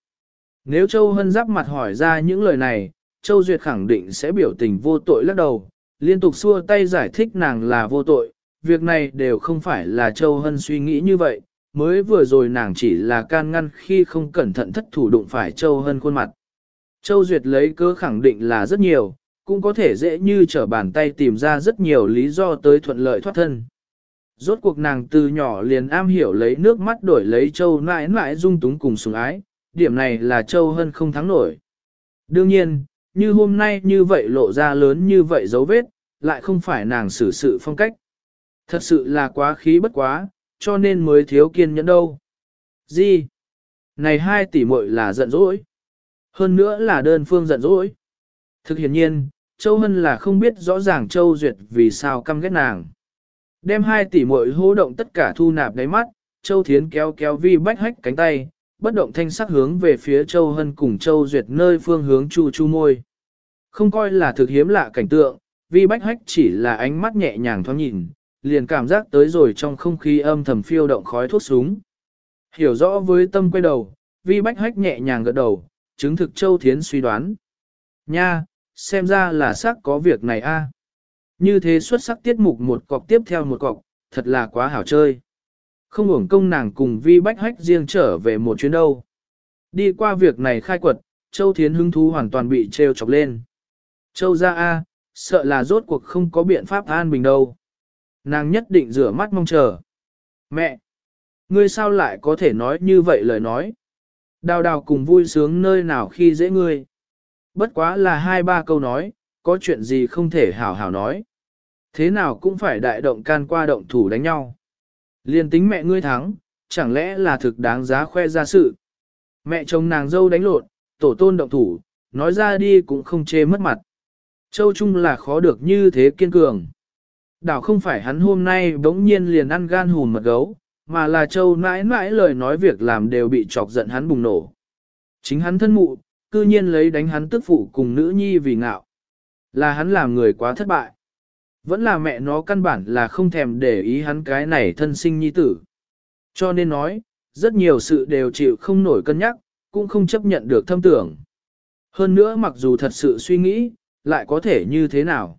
Nếu Châu Hân giáp mặt hỏi ra những lời này, Châu Duyệt khẳng định sẽ biểu tình vô tội lắc đầu, liên tục xua tay giải thích nàng là vô tội, việc này đều không phải là Châu Hân suy nghĩ như vậy, mới vừa rồi nàng chỉ là can ngăn khi không cẩn thận thất thủ đụng phải Châu Hân khuôn mặt. Châu Duyệt lấy cớ khẳng định là rất nhiều, cũng có thể dễ như trở bàn tay tìm ra rất nhiều lý do tới thuận lợi thoát thân. Rốt cuộc nàng từ nhỏ liền am hiểu lấy nước mắt đổi lấy Châu nãi nãi dung túng cùng sủng ái, điểm này là Châu Hân không thắng nổi. Đương nhiên, như hôm nay như vậy lộ ra lớn như vậy dấu vết, lại không phải nàng xử sự phong cách. Thật sự là quá khí bất quá, cho nên mới thiếu kiên nhẫn đâu. Gì? Này hai tỷ muội là giận dỗi. Hơn nữa là đơn phương giận dỗi. Thực hiện nhiên, Châu Hân là không biết rõ ràng Châu Duyệt vì sao căm ghét nàng. Đem hai tỷ muội hô động tất cả thu nạp đáy mắt, Châu Thiến kéo kéo vi bách hách cánh tay, bất động thanh sắc hướng về phía Châu Hân cùng Châu Duyệt nơi phương hướng chu chu môi. Không coi là thực hiếm lạ cảnh tượng, vi bách hách chỉ là ánh mắt nhẹ nhàng thoáng nhìn, liền cảm giác tới rồi trong không khí âm thầm phiêu động khói thuốc súng. Hiểu rõ với tâm quay đầu, vi bách hách nhẹ nhàng gật đầu, chứng thực Châu Thiến suy đoán. Nha, xem ra là sắc có việc này a. Như thế xuất sắc tiết mục một cọc tiếp theo một cọc, thật là quá hảo chơi. Không ủng công nàng cùng vi bách hách riêng trở về một chuyến đâu. Đi qua việc này khai quật, Châu Thiến hứng thú hoàn toàn bị treo chọc lên. Châu ra a, sợ là rốt cuộc không có biện pháp an bình đâu. Nàng nhất định rửa mắt mong chờ. Mẹ! Ngươi sao lại có thể nói như vậy lời nói? Đào đào cùng vui sướng nơi nào khi dễ ngươi. Bất quá là hai ba câu nói, có chuyện gì không thể hảo hảo nói. Thế nào cũng phải đại động can qua động thủ đánh nhau. Liên tính mẹ ngươi thắng, chẳng lẽ là thực đáng giá khoe ra sự. Mẹ chồng nàng dâu đánh lộn, tổ tôn động thủ, nói ra đi cũng không chê mất mặt. Châu Trung là khó được như thế kiên cường. Đảo không phải hắn hôm nay bỗng nhiên liền ăn gan hùn mật gấu, mà là Châu mãi mãi lời nói việc làm đều bị chọc giận hắn bùng nổ. Chính hắn thân mụ, cư nhiên lấy đánh hắn tức phụ cùng nữ nhi vì ngạo. Là hắn làm người quá thất bại. Vẫn là mẹ nó căn bản là không thèm để ý hắn cái này thân sinh nhi tử. Cho nên nói, rất nhiều sự đều chịu không nổi cân nhắc, cũng không chấp nhận được thâm tưởng. Hơn nữa mặc dù thật sự suy nghĩ, lại có thể như thế nào?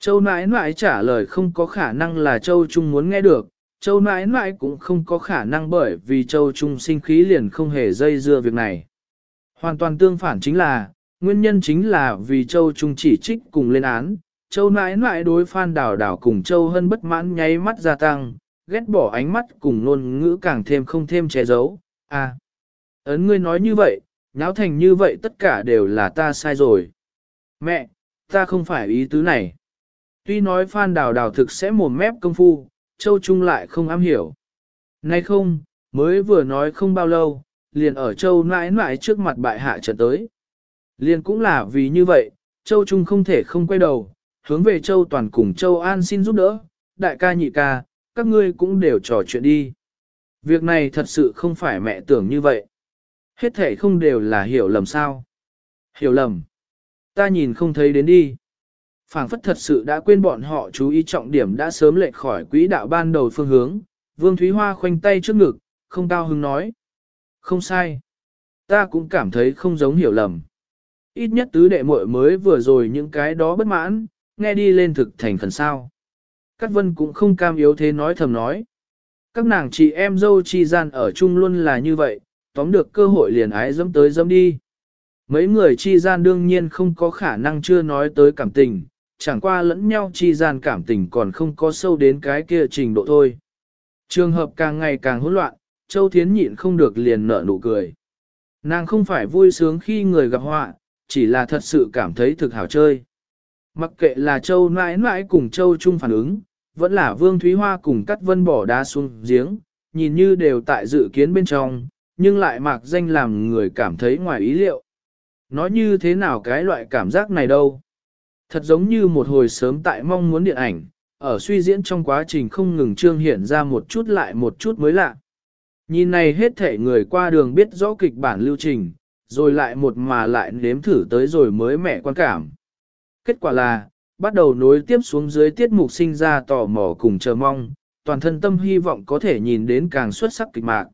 Châu nãi nãi trả lời không có khả năng là Châu Trung muốn nghe được, Châu nãi nãi cũng không có khả năng bởi vì Châu Trung sinh khí liền không hề dây dưa việc này. Hoàn toàn tương phản chính là, nguyên nhân chính là vì Châu Trung chỉ trích cùng lên án, Châu nãi nãi đối Phan Đào Đào cùng Châu Hân bất mãn nháy mắt gia tăng, ghét bỏ ánh mắt cùng ngôn ngữ càng thêm không thêm che giấu. À, ấn ngươi nói như vậy, nháo thành như vậy tất cả đều là ta sai rồi. Mẹ, ta không phải ý tứ này. Tuy nói Phan Đào Đào thực sẽ mồm mép công phu, Châu Trung lại không am hiểu. Nay không, mới vừa nói không bao lâu, liền ở Châu nãi nãi trước mặt bại hạ trận tới. Liền cũng là vì như vậy, Châu Trung không thể không quay đầu, hướng về Châu Toàn cùng Châu An xin giúp đỡ, đại ca nhị ca, các ngươi cũng đều trò chuyện đi. Việc này thật sự không phải mẹ tưởng như vậy. Hết thể không đều là hiểu lầm sao. Hiểu lầm. Ta nhìn không thấy đến đi. phảng phất thật sự đã quên bọn họ chú ý trọng điểm đã sớm lệch khỏi quỹ đạo ban đầu phương hướng. Vương Thúy Hoa khoanh tay trước ngực, không cao hứng nói. Không sai. Ta cũng cảm thấy không giống hiểu lầm. Ít nhất tứ đệ muội mới vừa rồi những cái đó bất mãn, nghe đi lên thực thành khẩn sao. Cát vân cũng không cam yếu thế nói thầm nói. Các nàng chị em dâu chi gian ở chung luôn là như vậy, tóm được cơ hội liền ái dâm tới dâm đi. Mấy người chi gian đương nhiên không có khả năng chưa nói tới cảm tình, chẳng qua lẫn nhau chi gian cảm tình còn không có sâu đến cái kia trình độ thôi. Trường hợp càng ngày càng hỗn loạn, Châu Thiến nhịn không được liền nở nụ cười. Nàng không phải vui sướng khi người gặp họa, chỉ là thật sự cảm thấy thực hảo chơi. Mặc kệ là châu nãi nãi cùng châu chung phản ứng, vẫn là Vương Thúy Hoa cùng Cát Vân bỏ đá xuống giếng, nhìn như đều tại dự kiến bên trong, nhưng lại mạc danh làm người cảm thấy ngoài ý liệu. Nói như thế nào cái loại cảm giác này đâu? Thật giống như một hồi sớm tại mong muốn điện ảnh, ở suy diễn trong quá trình không ngừng trương hiện ra một chút lại một chút mới lạ. Nhìn này hết thể người qua đường biết rõ kịch bản lưu trình, rồi lại một mà lại nếm thử tới rồi mới mẹ quan cảm. Kết quả là, bắt đầu nối tiếp xuống dưới tiết mục sinh ra tò mò cùng chờ mong, toàn thân tâm hy vọng có thể nhìn đến càng xuất sắc kịch mạc.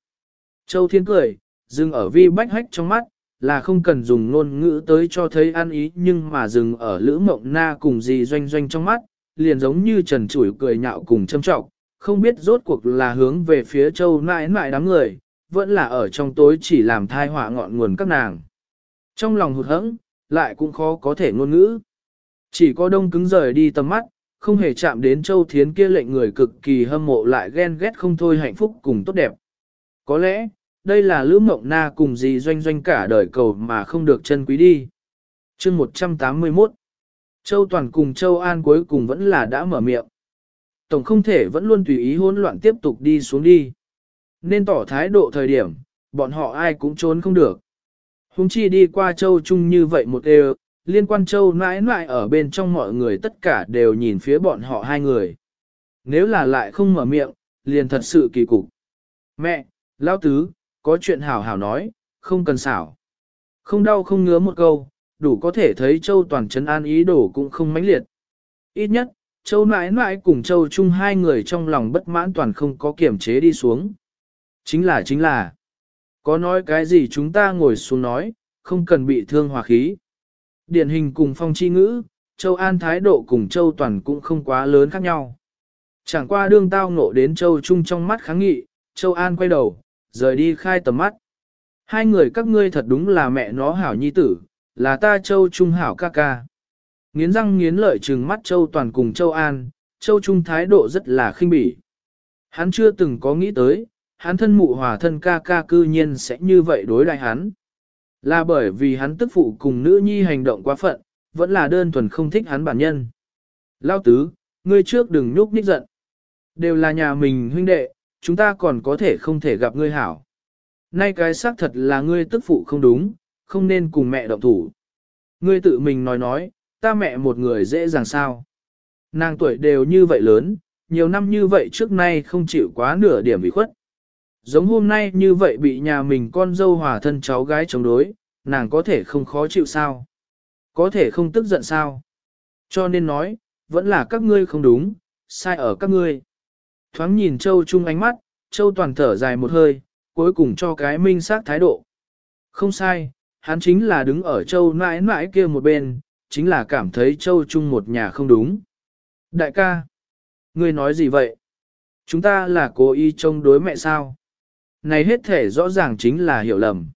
Châu Thiên cười, dừng ở vi bách hách trong mắt, là không cần dùng ngôn ngữ tới cho thấy ăn ý nhưng mà dừng ở lữ mộng na cùng gì doanh doanh trong mắt, liền giống như trần chủi cười nhạo cùng châm trọng, không biết rốt cuộc là hướng về phía châu nãi nãi đám người, vẫn là ở trong tối chỉ làm thai họa ngọn nguồn các nàng. Trong lòng hụt hẫng, lại cũng khó có thể ngôn ngữ. Chỉ có đông cứng rời đi tầm mắt, không hề chạm đến châu thiến kia lệnh người cực kỳ hâm mộ lại ghen ghét không thôi hạnh phúc cùng tốt đẹp. Có lẽ, đây là lữ mộng na cùng gì doanh doanh cả đời cầu mà không được chân quý đi. chương 181 Châu Toàn cùng Châu An cuối cùng vẫn là đã mở miệng. Tổng không thể vẫn luôn tùy ý hỗn loạn tiếp tục đi xuống đi. Nên tỏ thái độ thời điểm, bọn họ ai cũng trốn không được. Hùng chi đi qua Châu Trung như vậy một đều, liên quan Châu nãi nãi ở bên trong mọi người tất cả đều nhìn phía bọn họ hai người. Nếu là lại không mở miệng, liền thật sự kỳ cục. Mẹ, Lão Tứ, có chuyện hảo hảo nói, không cần xảo. Không đau không ngứa một câu, đủ có thể thấy Châu toàn trấn an ý đồ cũng không mãnh liệt. Ít nhất, Châu nãi nãi cùng Châu chung hai người trong lòng bất mãn toàn không có kiểm chế đi xuống. Chính là chính là, có nói cái gì chúng ta ngồi xuống nói, không cần bị thương hòa khí. Điển hình cùng phong chi ngữ, Châu An thái độ cùng Châu Toàn cũng không quá lớn khác nhau. Chẳng qua đương tao ngộ đến Châu Trung trong mắt kháng nghị, Châu An quay đầu, rời đi khai tầm mắt. Hai người các ngươi thật đúng là mẹ nó hảo nhi tử, là ta Châu Trung hảo ca ca. Nghiến răng nghiến lợi trừng mắt Châu Toàn cùng Châu An, Châu Trung thái độ rất là khinh bỉ. Hắn chưa từng có nghĩ tới, hắn thân mụ hòa thân ca ca cư nhiên sẽ như vậy đối đại hắn. Là bởi vì hắn tức phụ cùng nữ nhi hành động quá phận, vẫn là đơn thuần không thích hắn bản nhân. Lao tứ, ngươi trước đừng nhúc nhích giận. Đều là nhà mình huynh đệ, chúng ta còn có thể không thể gặp ngươi hảo. Nay cái xác thật là ngươi tức phụ không đúng, không nên cùng mẹ động thủ. Ngươi tự mình nói nói, ta mẹ một người dễ dàng sao. Nàng tuổi đều như vậy lớn, nhiều năm như vậy trước nay không chịu quá nửa điểm bị khuất. Giống hôm nay như vậy bị nhà mình con dâu hòa thân cháu gái chống đối, nàng có thể không khó chịu sao? Có thể không tức giận sao? Cho nên nói, vẫn là các ngươi không đúng, sai ở các ngươi. Thoáng nhìn Châu Trung ánh mắt, Châu toàn thở dài một hơi, cuối cùng cho cái minh xác thái độ. Không sai, hắn chính là đứng ở Châu nãi nãi kia một bên, chính là cảm thấy Châu Trung một nhà không đúng. Đại ca, ngươi nói gì vậy? Chúng ta là cố ý chống đối mẹ sao? Này hết thể rõ ràng chính là hiểu lầm.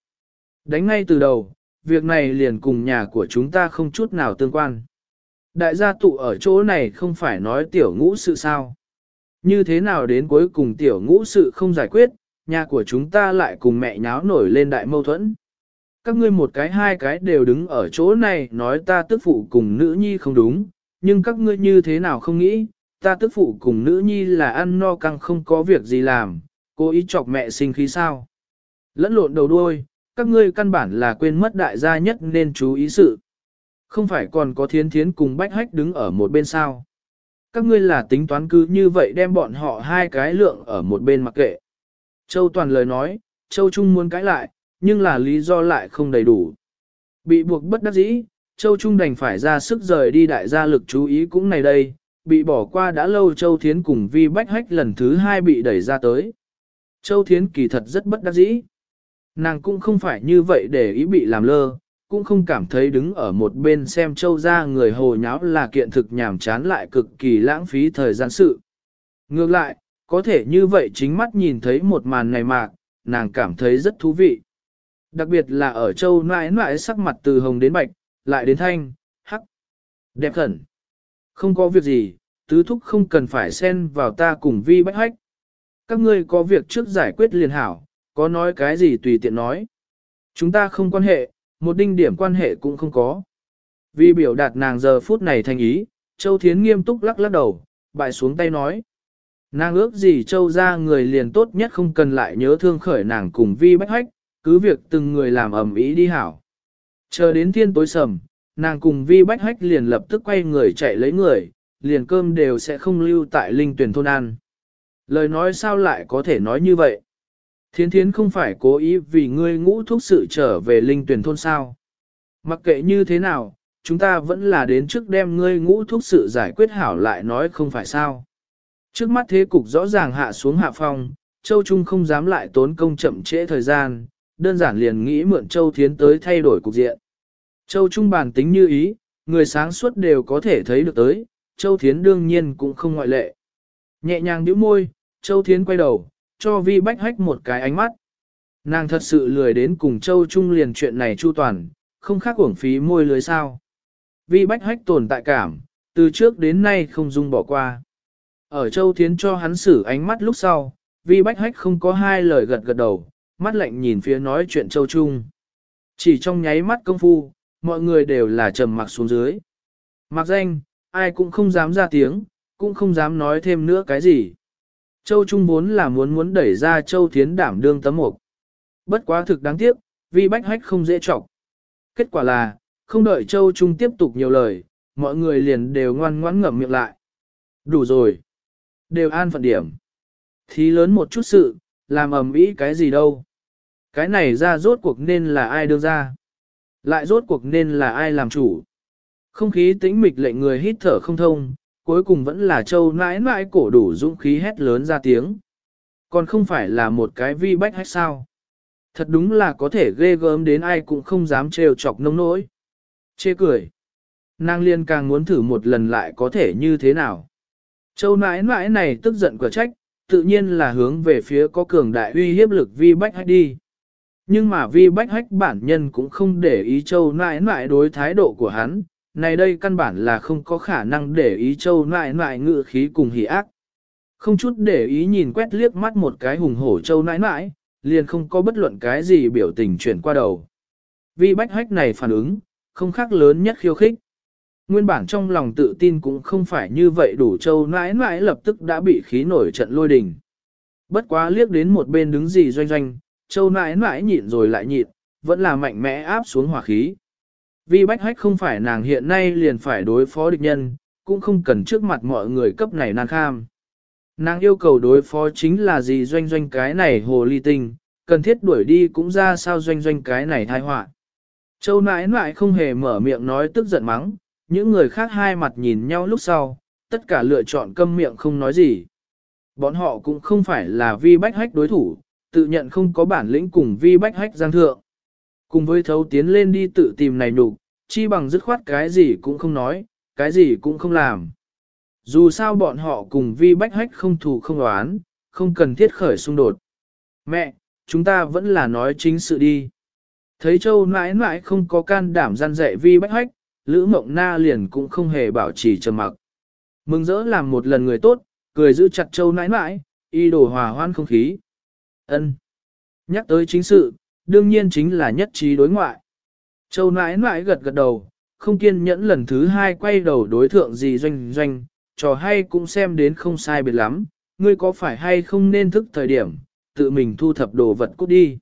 Đánh ngay từ đầu, việc này liền cùng nhà của chúng ta không chút nào tương quan. Đại gia tụ ở chỗ này không phải nói tiểu ngũ sự sao. Như thế nào đến cuối cùng tiểu ngũ sự không giải quyết, nhà của chúng ta lại cùng mẹ nháo nổi lên đại mâu thuẫn. Các ngươi một cái hai cái đều đứng ở chỗ này nói ta tức phụ cùng nữ nhi không đúng, nhưng các ngươi như thế nào không nghĩ, ta tức phụ cùng nữ nhi là ăn no căng không có việc gì làm, cố ý chọc mẹ sinh khí sao. Lẫn lộn đầu đuôi, các ngươi căn bản là quên mất đại gia nhất nên chú ý sự. Không phải còn có thiến thiến cùng bách hách đứng ở một bên sao. Các ngươi là tính toán cứ như vậy đem bọn họ hai cái lượng ở một bên mặc kệ. Châu Toàn lời nói, Châu Trung muốn cãi lại, nhưng là lý do lại không đầy đủ. Bị buộc bất đắc dĩ, Châu Trung đành phải ra sức rời đi đại gia lực chú ý cũng này đây, bị bỏ qua đã lâu Châu Thiến cùng Vi Bách Hách lần thứ hai bị đẩy ra tới. Châu Thiến kỳ thật rất bất đắc dĩ. Nàng cũng không phải như vậy để ý bị làm lơ, cũng không cảm thấy đứng ở một bên xem châu ra người hồ nháo là kiện thực nhảm chán lại cực kỳ lãng phí thời gian sự. Ngược lại, có thể như vậy chính mắt nhìn thấy một màn này mạc, nàng cảm thấy rất thú vị. Đặc biệt là ở châu nãi nãi sắc mặt từ hồng đến bạch, lại đến thanh, hắc, đẹp khẩn. Không có việc gì, tứ thúc không cần phải xen vào ta cùng vi bách hách. Các ngươi có việc trước giải quyết liền hảo, có nói cái gì tùy tiện nói. Chúng ta không quan hệ, một đinh điểm quan hệ cũng không có. Vì biểu đạt nàng giờ phút này thành ý, Châu Thiến nghiêm túc lắc lắc đầu, bại xuống tay nói. Nàng ước gì Châu ra người liền tốt nhất không cần lại nhớ thương khởi nàng cùng vi bách hách, cứ việc từng người làm ẩm ý đi hảo. Chờ đến thiên tối sầm, nàng cùng vi bách hách liền lập tức quay người chạy lấy người, liền cơm đều sẽ không lưu tại linh tuyển thôn ăn. Lời nói sao lại có thể nói như vậy? Thiến thiến không phải cố ý vì ngươi ngũ thuốc sự trở về linh tuyển thôn sao. Mặc kệ như thế nào, chúng ta vẫn là đến trước đem ngươi ngũ thuốc sự giải quyết hảo lại nói không phải sao. Trước mắt thế cục rõ ràng hạ xuống hạ phong, Châu Trung không dám lại tốn công chậm trễ thời gian, đơn giản liền nghĩ mượn Châu Thiến tới thay đổi cục diện. Châu Trung bản tính như ý, người sáng suốt đều có thể thấy được tới, Châu Thiến đương nhiên cũng không ngoại lệ. Nhẹ nhàng nhíu môi, Châu Thiến quay đầu, cho Vi Bách Hách một cái ánh mắt. Nàng thật sự lười đến cùng Châu Trung liền chuyện này chu toàn, không khác uổng phí môi lưới sao. Vi Bách Hách tồn tại cảm, từ trước đến nay không dung bỏ qua. Ở Châu Thiến cho hắn xử ánh mắt lúc sau, Vi Bách Hách không có hai lời gật gật đầu, mắt lạnh nhìn phía nói chuyện Châu Trung. Chỉ trong nháy mắt công phu, mọi người đều là trầm mặc xuống dưới. Mặc danh, ai cũng không dám ra tiếng, cũng không dám nói thêm nữa cái gì. Châu Trung vốn là muốn muốn đẩy ra Châu Thiến đảm đương tấm mục. Bất quá thực đáng tiếc, vì bách hách không dễ trọng. Kết quả là, không đợi Châu Trung tiếp tục nhiều lời, mọi người liền đều ngoan ngoãn ngậm miệng lại. Đủ rồi. Đều an phận điểm. Thí lớn một chút sự, làm ầm ĩ cái gì đâu. Cái này ra rốt cuộc nên là ai đưa ra. Lại rốt cuộc nên là ai làm chủ. Không khí tĩnh mịch lệnh người hít thở không thông, cuối cùng vẫn là châu nãi nãi cổ đủ dũng khí hét lớn ra tiếng. Còn không phải là một cái vi bách hay sao. Thật đúng là có thể ghê gớm đến ai cũng không dám trêu chọc nông nỗi. Chê cười. Nàng liên càng muốn thử một lần lại có thể như thế nào. Châu nãi nãi này tức giận quả trách, tự nhiên là hướng về phía có cường đại uy hiếp lực vi bách hách đi. Nhưng mà vi bách hách bản nhân cũng không để ý châu nãi nãi đối thái độ của hắn, này đây căn bản là không có khả năng để ý châu nãi nãi ngự khí cùng hỉ ác. Không chút để ý nhìn quét liếc mắt một cái hùng hổ châu nãi nãi, liền không có bất luận cái gì biểu tình chuyển qua đầu. Vi bách hách này phản ứng, không khác lớn nhất khiêu khích. Nguyên bản trong lòng tự tin cũng không phải như vậy đủ châu nãi nãi lập tức đã bị khí nổi trận lôi đình. Bất quá liếc đến một bên đứng gì doanh doanh, châu nãi nãi nhịn rồi lại nhịn, vẫn là mạnh mẽ áp xuống hỏa khí. Vi bách hách không phải nàng hiện nay liền phải đối phó địch nhân, cũng không cần trước mặt mọi người cấp này nàng kham. Nàng yêu cầu đối phó chính là gì doanh doanh cái này hồ ly tinh, cần thiết đuổi đi cũng ra sao doanh doanh cái này thai họa. Châu nãi nãi không hề mở miệng nói tức giận mắng, những người khác hai mặt nhìn nhau lúc sau, tất cả lựa chọn câm miệng không nói gì. Bọn họ cũng không phải là vi bách hách đối thủ, tự nhận không có bản lĩnh cùng vi bách hách giang thượng. Cùng với thấu tiến lên đi tự tìm này nụ, chi bằng dứt khoát cái gì cũng không nói, cái gì cũng không làm. Dù sao bọn họ cùng vi bách hách không thù không đoán, không cần thiết khởi xung đột. Mẹ, chúng ta vẫn là nói chính sự đi. Thấy châu mãi mãi không có can đảm gian dạy vi bách hách, Lữ Mộng Na liền cũng không hề bảo trì trầm mặc. Mừng rỡ làm một lần người tốt, cười giữ chặt châu nãi nãi, y đồ hòa hoan không khí. Ân. Nhắc tới chính sự, đương nhiên chính là nhất trí đối ngoại. Châu nãi nãi gật gật đầu, không kiên nhẫn lần thứ hai quay đầu đối thượng gì doanh doanh, trò hay cũng xem đến không sai biệt lắm, ngươi có phải hay không nên thức thời điểm, tự mình thu thập đồ vật cút đi.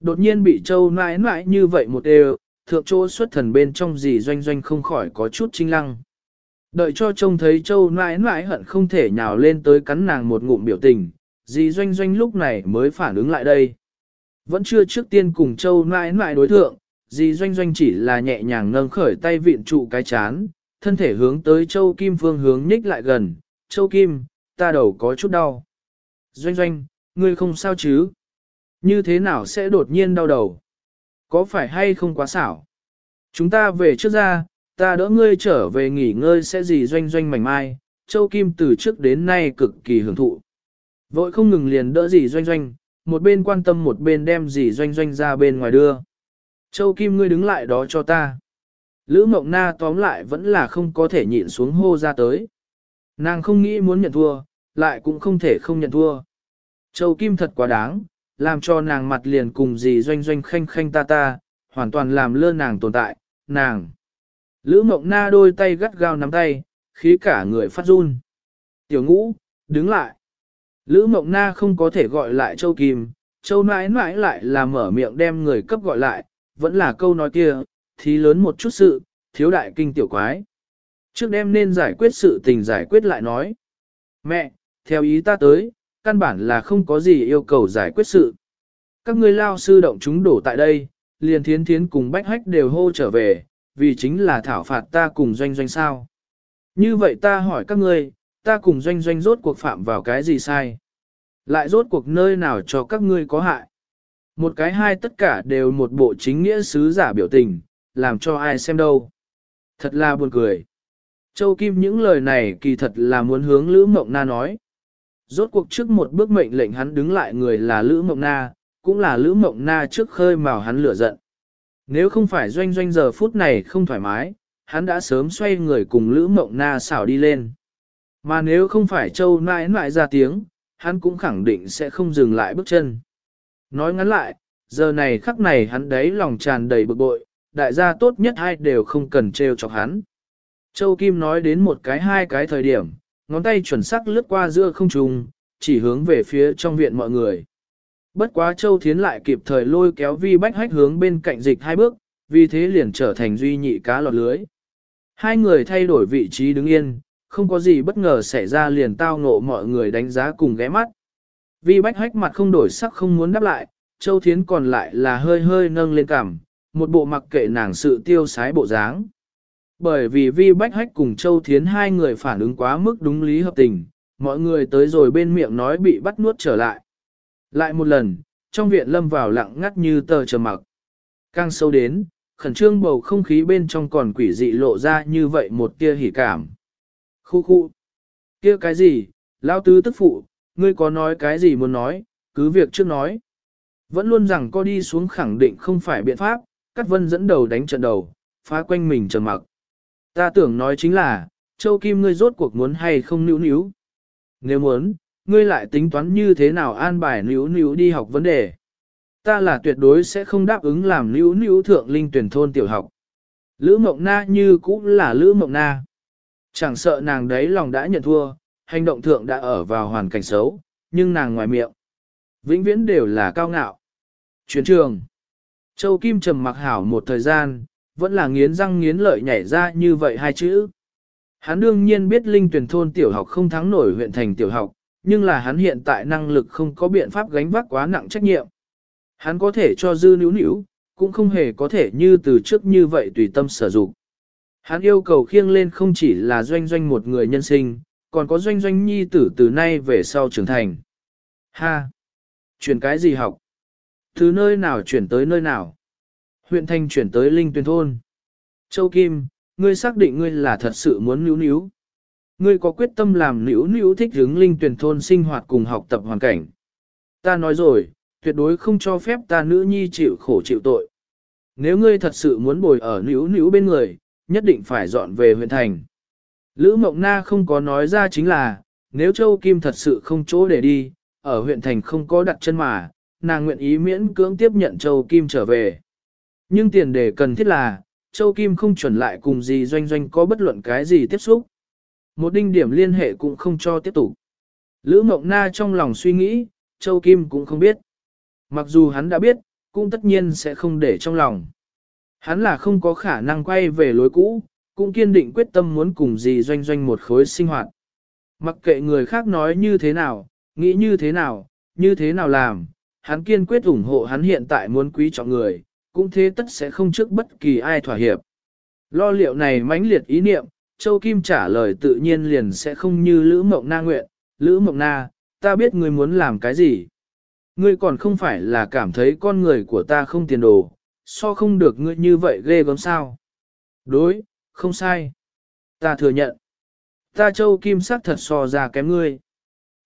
Đột nhiên bị châu nãi nãi như vậy một đều, thượng chỗ xuất thần bên trong gì doanh doanh không khỏi có chút chinh lăng. Đợi cho trông thấy châu nãi nãi hận không thể nhào lên tới cắn nàng một ngụm biểu tình, dì doanh doanh lúc này mới phản ứng lại đây. Vẫn chưa trước tiên cùng châu nãi nãi đối thượng, dì doanh doanh chỉ là nhẹ nhàng nâng khởi tay viện trụ cái chán, thân thể hướng tới châu kim phương hướng nhích lại gần, châu kim, ta đầu có chút đau. Doanh doanh, ngươi không sao chứ? Như thế nào sẽ đột nhiên đau đầu? Có phải hay không quá xảo? Chúng ta về trước ra, ta đỡ ngươi trở về nghỉ ngơi sẽ gì doanh doanh mảnh mai, châu kim từ trước đến nay cực kỳ hưởng thụ. Vội không ngừng liền đỡ gì doanh doanh, một bên quan tâm một bên đem gì doanh doanh ra bên ngoài đưa. Châu Kim ngươi đứng lại đó cho ta. Lữ Mộng Na tóm lại vẫn là không có thể nhịn xuống hô ra tới. Nàng không nghĩ muốn nhận thua, lại cũng không thể không nhận thua. Châu Kim thật quá đáng, làm cho nàng mặt liền cùng gì doanh doanh khanh khanh ta ta, hoàn toàn làm lơ nàng tồn tại, nàng. Lữ mộng na đôi tay gắt gao nắm tay, khí cả người phát run. Tiểu ngũ, đứng lại. Lữ mộng na không có thể gọi lại châu kim, châu nãi nãi lại là mở miệng đem người cấp gọi lại, vẫn là câu nói kia, thì lớn một chút sự, thiếu đại kinh tiểu quái. Trước đem nên giải quyết sự tình giải quyết lại nói. Mẹ, theo ý ta tới, căn bản là không có gì yêu cầu giải quyết sự. Các ngươi lao sư động chúng đổ tại đây, liền thiến thiến cùng bách hách đều hô trở về, vì chính là thảo phạt ta cùng doanh doanh sao. Như vậy ta hỏi các ngươi, ta cùng doanh doanh rốt cuộc phạm vào cái gì sai? Lại rốt cuộc nơi nào cho các ngươi có hại? Một cái hai tất cả đều một bộ chính nghĩa sứ giả biểu tình, làm cho ai xem đâu. Thật là buồn cười. Châu Kim những lời này kỳ thật là muốn hướng Lữ Mộng Na nói. Rốt cuộc trước một bước mệnh lệnh hắn đứng lại người là Lữ Mộng Na, cũng là Lữ Mộng Na trước khơi mào hắn lửa giận. Nếu không phải doanh doanh giờ phút này không thoải mái, hắn đã sớm xoay người cùng Lữ Mộng Na xảo đi lên. Mà nếu không phải Châu nãi nãi ra tiếng, hắn cũng khẳng định sẽ không dừng lại bước chân. Nói ngắn lại, giờ này khắc này hắn đấy lòng tràn đầy bực bội, đại gia tốt nhất hai đều không cần trêu chọc hắn. Châu Kim nói đến một cái hai cái thời điểm, ngón tay chuẩn xác lướt qua giữa không trung, chỉ hướng về phía trong viện mọi người. Bất quá Châu Thiến lại kịp thời lôi kéo vi bách hách hướng bên cạnh dịch hai bước, vì thế liền trở thành duy nhị cá lọt lưới. Hai người thay đổi vị trí đứng yên, không có gì bất ngờ xảy ra liền tao ngộ mọi người đánh giá cùng ghé mắt. Vi bách hách mặt không đổi sắc không muốn đáp lại, Châu Thiến còn lại là hơi hơi nâng lên cằm, một bộ mặc kệ nàng sự tiêu sái bộ dáng. Bởi vì Vi Bách Hách cùng Châu Thiến hai người phản ứng quá mức đúng lý hợp tình, mọi người tới rồi bên miệng nói bị bắt nuốt trở lại. Lại một lần, trong viện lâm vào lặng ngắt như tờ chờ mặc. Càng sâu đến, khẩn trương bầu không khí bên trong còn quỷ dị lộ ra như vậy một tia hỉ cảm. Khu khu. kia cái gì, lao tứ tức phụ, ngươi có nói cái gì muốn nói, cứ việc trước nói. Vẫn luôn rằng co đi xuống khẳng định không phải biện pháp, Cát Vân dẫn đầu đánh trận đầu, phá quanh mình trầm mặc. Ta tưởng nói chính là, Châu Kim ngươi rốt cuộc muốn hay không níu níu. Nếu muốn, ngươi lại tính toán như thế nào an bài níu níu đi học vấn đề. Ta là tuyệt đối sẽ không đáp ứng làm níu níu thượng linh tuyển thôn tiểu học. Lữ Mộng Na như cũng là Lữ Mộng Na. Chẳng sợ nàng đấy lòng đã nhận thua, hành động thượng đã ở vào hoàn cảnh xấu, nhưng nàng ngoài miệng. Vĩnh viễn đều là cao ngạo. Chuyến trường. Châu Kim trầm mặc hảo một thời gian, vẫn là nghiến răng nghiến lợi nhảy ra như vậy hai chữ. Hắn đương nhiên biết linh tuyển thôn tiểu học không thắng nổi huyện thành tiểu học, nhưng là hắn hiện tại năng lực không có biện pháp gánh vác quá nặng trách nhiệm. Hắn có thể cho dư níu níu, cũng không hề có thể như từ trước như vậy tùy tâm sở dụng. Hắn yêu cầu khiêng lên không chỉ là doanh doanh một người nhân sinh, còn có doanh doanh nhi tử từ nay về sau trưởng thành. Ha! Chuyển cái gì học? Từ nơi nào chuyển tới nơi nào? Huyện thành chuyển tới Linh Tuyền Thôn. Châu Kim, ngươi xác định ngươi là thật sự muốn níu níu. Ngươi có quyết tâm làm níu níu thích hướng Linh Tuyền Thôn sinh hoạt cùng học tập hoàn cảnh. Ta nói rồi, tuyệt đối không cho phép ta nữ nhi chịu khổ chịu tội. Nếu ngươi thật sự muốn bồi ở níu níu bên người, nhất định phải dọn về huyện thành. Lữ Mộng Na không có nói ra chính là, nếu Châu Kim thật sự không chỗ để đi, ở huyện thành không có đặt chân mà, nàng nguyện ý miễn cưỡng tiếp nhận Châu Kim trở về. Nhưng tiền đề cần thiết là, Châu Kim không chuẩn lại cùng gì doanh doanh có bất luận cái gì tiếp xúc. Một đinh điểm liên hệ cũng không cho tiếp tục. Lữ Mộng Na trong lòng suy nghĩ, Châu Kim cũng không biết. Mặc dù hắn đã biết, cũng tất nhiên sẽ không để trong lòng. Hắn là không có khả năng quay về lối cũ, cũng kiên định quyết tâm muốn cùng gì doanh doanh một khối sinh hoạt. Mặc kệ người khác nói như thế nào, nghĩ như thế nào, như thế nào làm, hắn kiên quyết ủng hộ hắn hiện tại muốn quý trọng người, cũng thế tất sẽ không trước bất kỳ ai thỏa hiệp. Lo liệu này mãnh liệt ý niệm, Châu Kim trả lời tự nhiên liền sẽ không như Lữ Mộng Na nguyện, Lữ Mộng Na, ta biết ngươi muốn làm cái gì. Ngươi còn không phải là cảm thấy con người của ta không tiền đồ, so không được ngươi như vậy ghê gớm sao. Đối, không sai. Ta thừa nhận. Ta Châu Kim sắc thật so ra kém ngươi.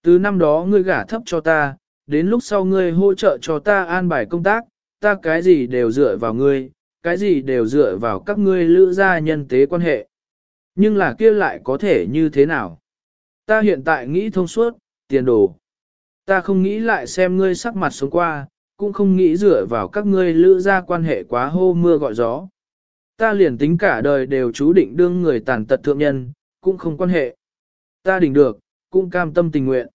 Từ năm đó ngươi gả thấp cho ta, đến lúc sau ngươi hỗ trợ cho ta an bài công tác, ta cái gì đều dựa vào ngươi, cái gì đều dựa vào các ngươi lữ gia nhân tế quan hệ. Nhưng là kia lại có thể như thế nào? Ta hiện tại nghĩ thông suốt, tiền đồ. Ta không nghĩ lại xem ngươi sắc mặt sống qua, cũng không nghĩ dựa vào các ngươi lữ gia quan hệ quá hô mưa gọi gió. Ta liền tính cả đời đều chú định đương người tàn tật thượng nhân, cũng không quan hệ. Ta đỉnh được, cũng cam tâm tình nguyện.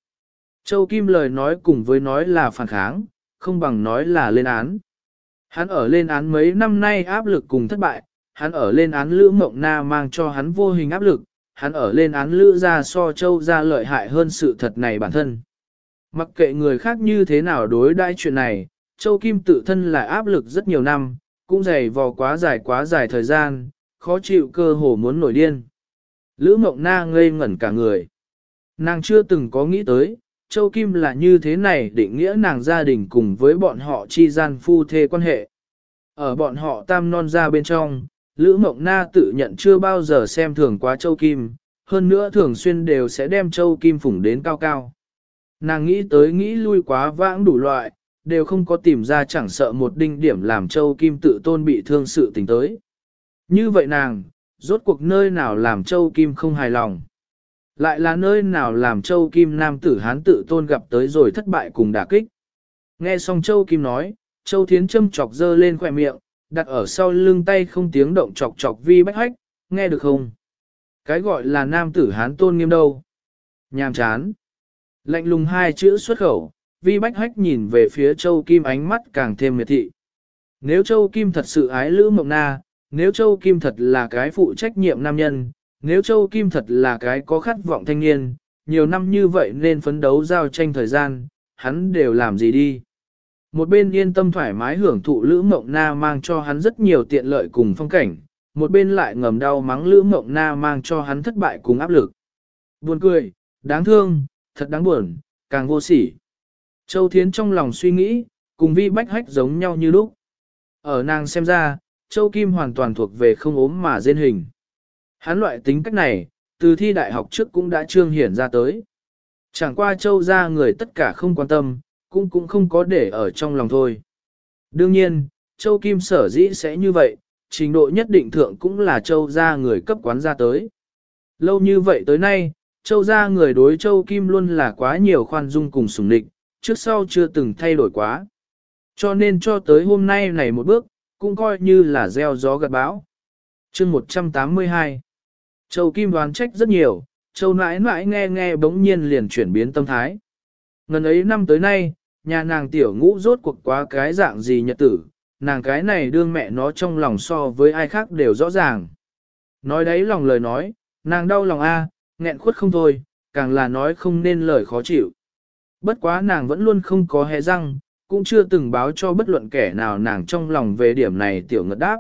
Châu Kim lời nói cùng với nói là phản kháng, không bằng nói là lên án. Hắn ở lên án mấy năm nay áp lực cùng thất bại, hắn ở lên án Lữ Mộng Na mang cho hắn vô hình áp lực, hắn ở lên án Lữ ra so Châu ra lợi hại hơn sự thật này bản thân. Mặc kệ người khác như thế nào đối đãi chuyện này, Châu Kim tự thân là áp lực rất nhiều năm, cũng dày vò quá dài quá dài thời gian, khó chịu cơ hồ muốn nổi điên. Lữ Mộng Na ngây ngẩn cả người. Nàng chưa từng có nghĩ tới, Châu Kim là như thế này định nghĩa nàng gia đình cùng với bọn họ chi gian phu thê quan hệ. Ở bọn họ tam non ra bên trong, Lữ Mộng Na tự nhận chưa bao giờ xem thường quá Châu Kim, hơn nữa thường xuyên đều sẽ đem Châu Kim phủng đến cao cao. Nàng nghĩ tới nghĩ lui quá vãng đủ loại, đều không có tìm ra chẳng sợ một đinh điểm làm Châu Kim tự tôn bị thương sự tình tới. Như vậy nàng, rốt cuộc nơi nào làm Châu Kim không hài lòng. Lại là nơi nào làm Châu Kim nam tử hán tự tôn gặp tới rồi thất bại cùng đả kích. Nghe xong Châu Kim nói, Châu Thiến châm chọc dơ lên khỏe miệng, đặt ở sau lưng tay không tiếng động chọc chọc vi bách hách, nghe được không? Cái gọi là nam tử hán tôn nghiêm đâu? Nhàm chán. Lạnh lùng hai chữ xuất khẩu, vi bách hách nhìn về phía Châu Kim ánh mắt càng thêm miệt thị. Nếu Châu Kim thật sự ái Lữ Mộng Na, nếu Châu Kim thật là cái phụ trách nhiệm nam nhân, nếu Châu Kim thật là cái có khát vọng thanh niên, nhiều năm như vậy nên phấn đấu giao tranh thời gian, hắn đều làm gì đi. Một bên yên tâm thoải mái hưởng thụ Lữ Mộng Na mang cho hắn rất nhiều tiện lợi cùng phong cảnh, một bên lại ngầm đau mắng Lữ Mộng Na mang cho hắn thất bại cùng áp lực. Buồn cười, đáng thương, thật đáng buồn, càng vô sỉ. Châu Thiến trong lòng suy nghĩ, cùng vi bách hách giống nhau như lúc. Ở nàng xem ra, Châu Kim hoàn toàn thuộc về không ốm mà dên hình. Hắn loại tính cách này, từ thi đại học trước cũng đã trương hiển ra tới. Chẳng qua Châu ra người tất cả không quan tâm, cũng cũng không có để ở trong lòng thôi. Đương nhiên, Châu Kim sở dĩ sẽ như vậy, trình độ nhất định thượng cũng là Châu ra người cấp quán ra tới. Lâu như vậy tới nay, Châu ra người đối Châu Kim luôn là quá nhiều khoan dung cùng sủng địch, trước sau chưa từng thay đổi quá. Cho nên cho tới hôm nay này một bước, cũng coi như là gieo gió gặt bão. chương 182 Châu Kim đoán trách rất nhiều, Châu nãi nãi nghe nghe bỗng nhiên liền chuyển biến tâm thái. Ngần ấy năm tới nay, nhà nàng tiểu ngũ rốt cuộc quá cái dạng gì nhật tử, nàng cái này đương mẹ nó trong lòng so với ai khác đều rõ ràng. Nói đấy lòng lời nói, nàng đau lòng a, nghẹn khuất không thôi, càng là nói không nên lời khó chịu. Bất quá nàng vẫn luôn không có hé răng, cũng chưa từng báo cho bất luận kẻ nào nàng trong lòng về điểm này tiểu ngật đáp.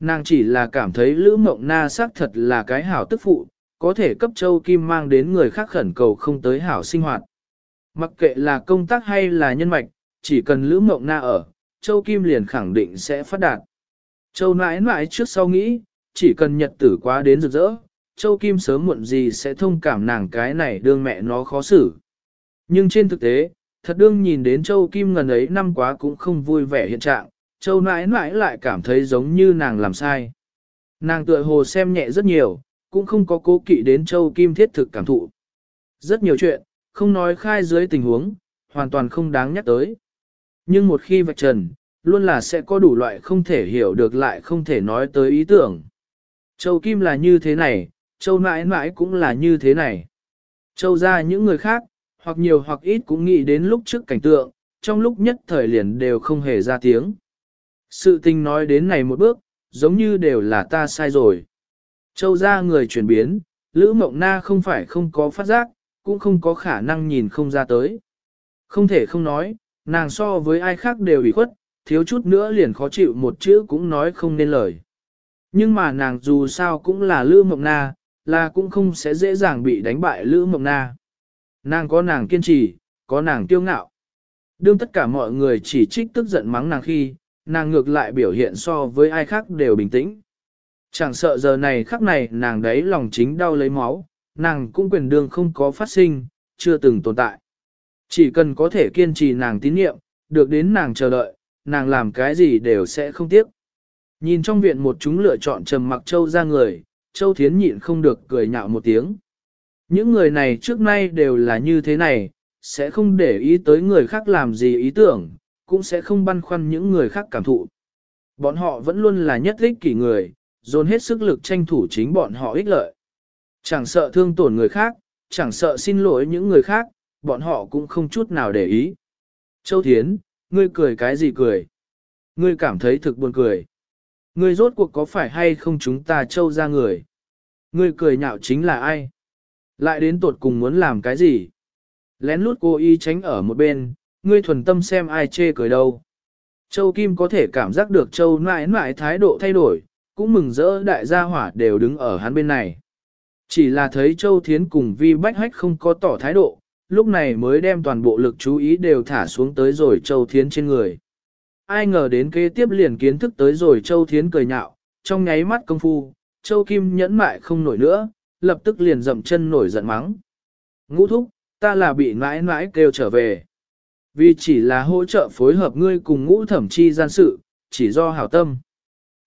Nàng chỉ là cảm thấy Lữ Mộng Na xác thật là cái hảo tức phụ, có thể cấp châu kim mang đến người khác khẩn cầu không tới hảo sinh hoạt. Mặc kệ là công tác hay là nhân mạch, chỉ cần Lữ Mộng Na ở, châu kim liền khẳng định sẽ phát đạt. Châu nãi nãi trước sau nghĩ, chỉ cần nhật tử quá đến rực rỡ, châu kim sớm muộn gì sẽ thông cảm nàng cái này đương mẹ nó khó xử. Nhưng trên thực tế, thật đương nhìn đến châu kim ngần ấy năm quá cũng không vui vẻ hiện trạng, châu nãi nãi lại cảm thấy giống như nàng làm sai. Nàng tựa hồ xem nhẹ rất nhiều, cũng không có cố kỵ đến châu kim thiết thực cảm thụ. Rất nhiều chuyện, không nói khai dưới tình huống, hoàn toàn không đáng nhắc tới. Nhưng một khi vạch trần, luôn là sẽ có đủ loại không thể hiểu được lại không thể nói tới ý tưởng. Châu Kim là như thế này, Châu nãi nãi cũng là như thế này. Châu ra những người khác, hoặc nhiều hoặc ít cũng nghĩ đến lúc trước cảnh tượng, trong lúc nhất thời liền đều không hề ra tiếng. Sự tình nói đến này một bước, giống như đều là ta sai rồi. Châu ra người chuyển biến, Lữ Mộng Na không phải không có phát giác, cũng không có khả năng nhìn không ra tới. Không thể không nói, nàng so với ai khác đều ủy khuất, thiếu chút nữa liền khó chịu một chữ cũng nói không nên lời. Nhưng mà nàng dù sao cũng là Lữ Mộng Na, là cũng không sẽ dễ dàng bị đánh bại Lữ Mộng Na. Nàng có nàng kiên trì, có nàng tiêu ngạo. Đương tất cả mọi người chỉ trích tức giận mắng nàng khi, nàng ngược lại biểu hiện so với ai khác đều bình tĩnh. Chẳng sợ giờ này khắc này nàng đấy lòng chính đau lấy máu, nàng cũng quyền đương không có phát sinh, chưa từng tồn tại. Chỉ cần có thể kiên trì nàng tín nhiệm, được đến nàng chờ đợi, nàng làm cái gì đều sẽ không tiếc. Nhìn trong viện một chúng lựa chọn trầm mặc châu ra người, châu thiến nhịn không được cười nhạo một tiếng. Những người này trước nay đều là như thế này, sẽ không để ý tới người khác làm gì ý tưởng, cũng sẽ không băn khoăn những người khác cảm thụ. Bọn họ vẫn luôn là nhất ích kỷ người, dồn hết sức lực tranh thủ chính bọn họ ích lợi. Chẳng sợ thương tổn người khác, chẳng sợ xin lỗi những người khác, bọn họ cũng không chút nào để ý. Châu Thiến, ngươi cười cái gì cười? Ngươi cảm thấy thực buồn cười. Ngươi rốt cuộc có phải hay không chúng ta châu ra người? Ngươi cười nhạo chính là ai? Lại đến tột cùng muốn làm cái gì? Lén lút cô y tránh ở một bên, ngươi thuần tâm xem ai chê cười đâu. Châu Kim có thể cảm giác được Châu mãi mãi thái độ thay đổi, cũng mừng rỡ đại gia hỏa đều đứng ở hắn bên này. Chỉ là thấy Châu Thiến cùng Vi Bách Hách không có tỏ thái độ, lúc này mới đem toàn bộ lực chú ý đều thả xuống tới rồi Châu Thiến trên người. Ai ngờ đến kế tiếp liền kiến thức tới rồi Châu Thiến cười nhạo, trong nháy mắt công phu, Châu Kim nhẫn mại không nổi nữa, lập tức liền dậm chân nổi giận mắng. Ngũ thúc, ta là bị mãi mãi kêu trở về. Vì chỉ là hỗ trợ phối hợp ngươi cùng ngũ thẩm chi gian sự, chỉ do hảo tâm.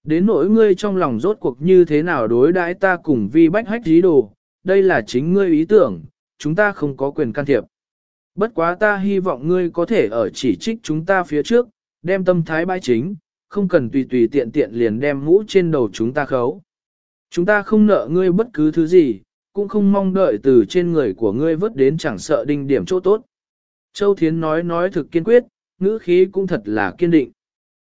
Đến nỗi ngươi trong lòng rốt cuộc như thế nào đối đãi ta cùng vi bách hách dí đồ, đây là chính ngươi ý tưởng, chúng ta không có quyền can thiệp. Bất quá ta hy vọng ngươi có thể ở chỉ trích chúng ta phía trước, đem tâm thái bãi chính, không cần tùy tùy tiện tiện liền đem mũ trên đầu chúng ta khấu. Chúng ta không nợ ngươi bất cứ thứ gì, cũng không mong đợi từ trên người của ngươi vớt đến chẳng sợ đinh điểm chỗ tốt. Châu Thiến nói nói thực kiên quyết, ngữ khí cũng thật là kiên định.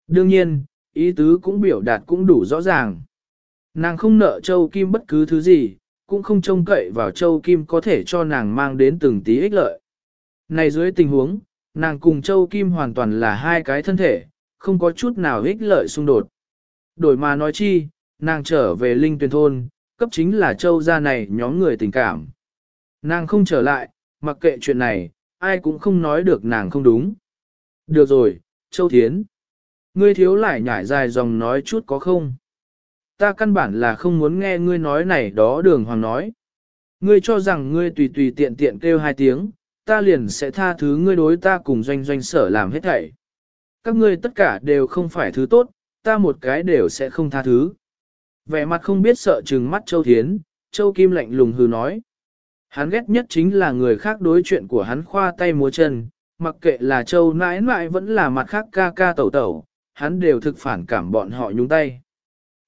Đương nhiên, ý tứ cũng biểu đạt cũng đủ rõ ràng. Nàng không nợ Châu Kim bất cứ thứ gì, cũng không trông cậy vào Châu Kim có thể cho nàng mang đến từng tí ích lợi. Này dưới tình huống, nàng cùng Châu Kim hoàn toàn là hai cái thân thể, không có chút nào ích lợi xung đột. Đổi mà nói chi, nàng trở về Linh Tuyền Thôn, cấp chính là Châu gia này nhóm người tình cảm. Nàng không trở lại, mặc kệ chuyện này, ai cũng không nói được nàng không đúng. Được rồi, Châu Thiến. Ngươi thiếu lại nhảy dài dòng nói chút có không? Ta căn bản là không muốn nghe ngươi nói này đó đường hoàng nói. Ngươi cho rằng ngươi tùy tùy tiện tiện kêu hai tiếng, ta liền sẽ tha thứ ngươi đối ta cùng doanh doanh sở làm hết thảy. Các ngươi tất cả đều không phải thứ tốt, ta một cái đều sẽ không tha thứ. Vẻ mặt không biết sợ trừng mắt Châu Thiến, Châu Kim lạnh lùng hừ nói. Hắn ghét nhất chính là người khác đối chuyện của hắn khoa tay múa chân, mặc kệ là Châu nãi nãi vẫn là mặt khác ca ca tẩu tẩu, hắn đều thực phản cảm bọn họ nhúng tay.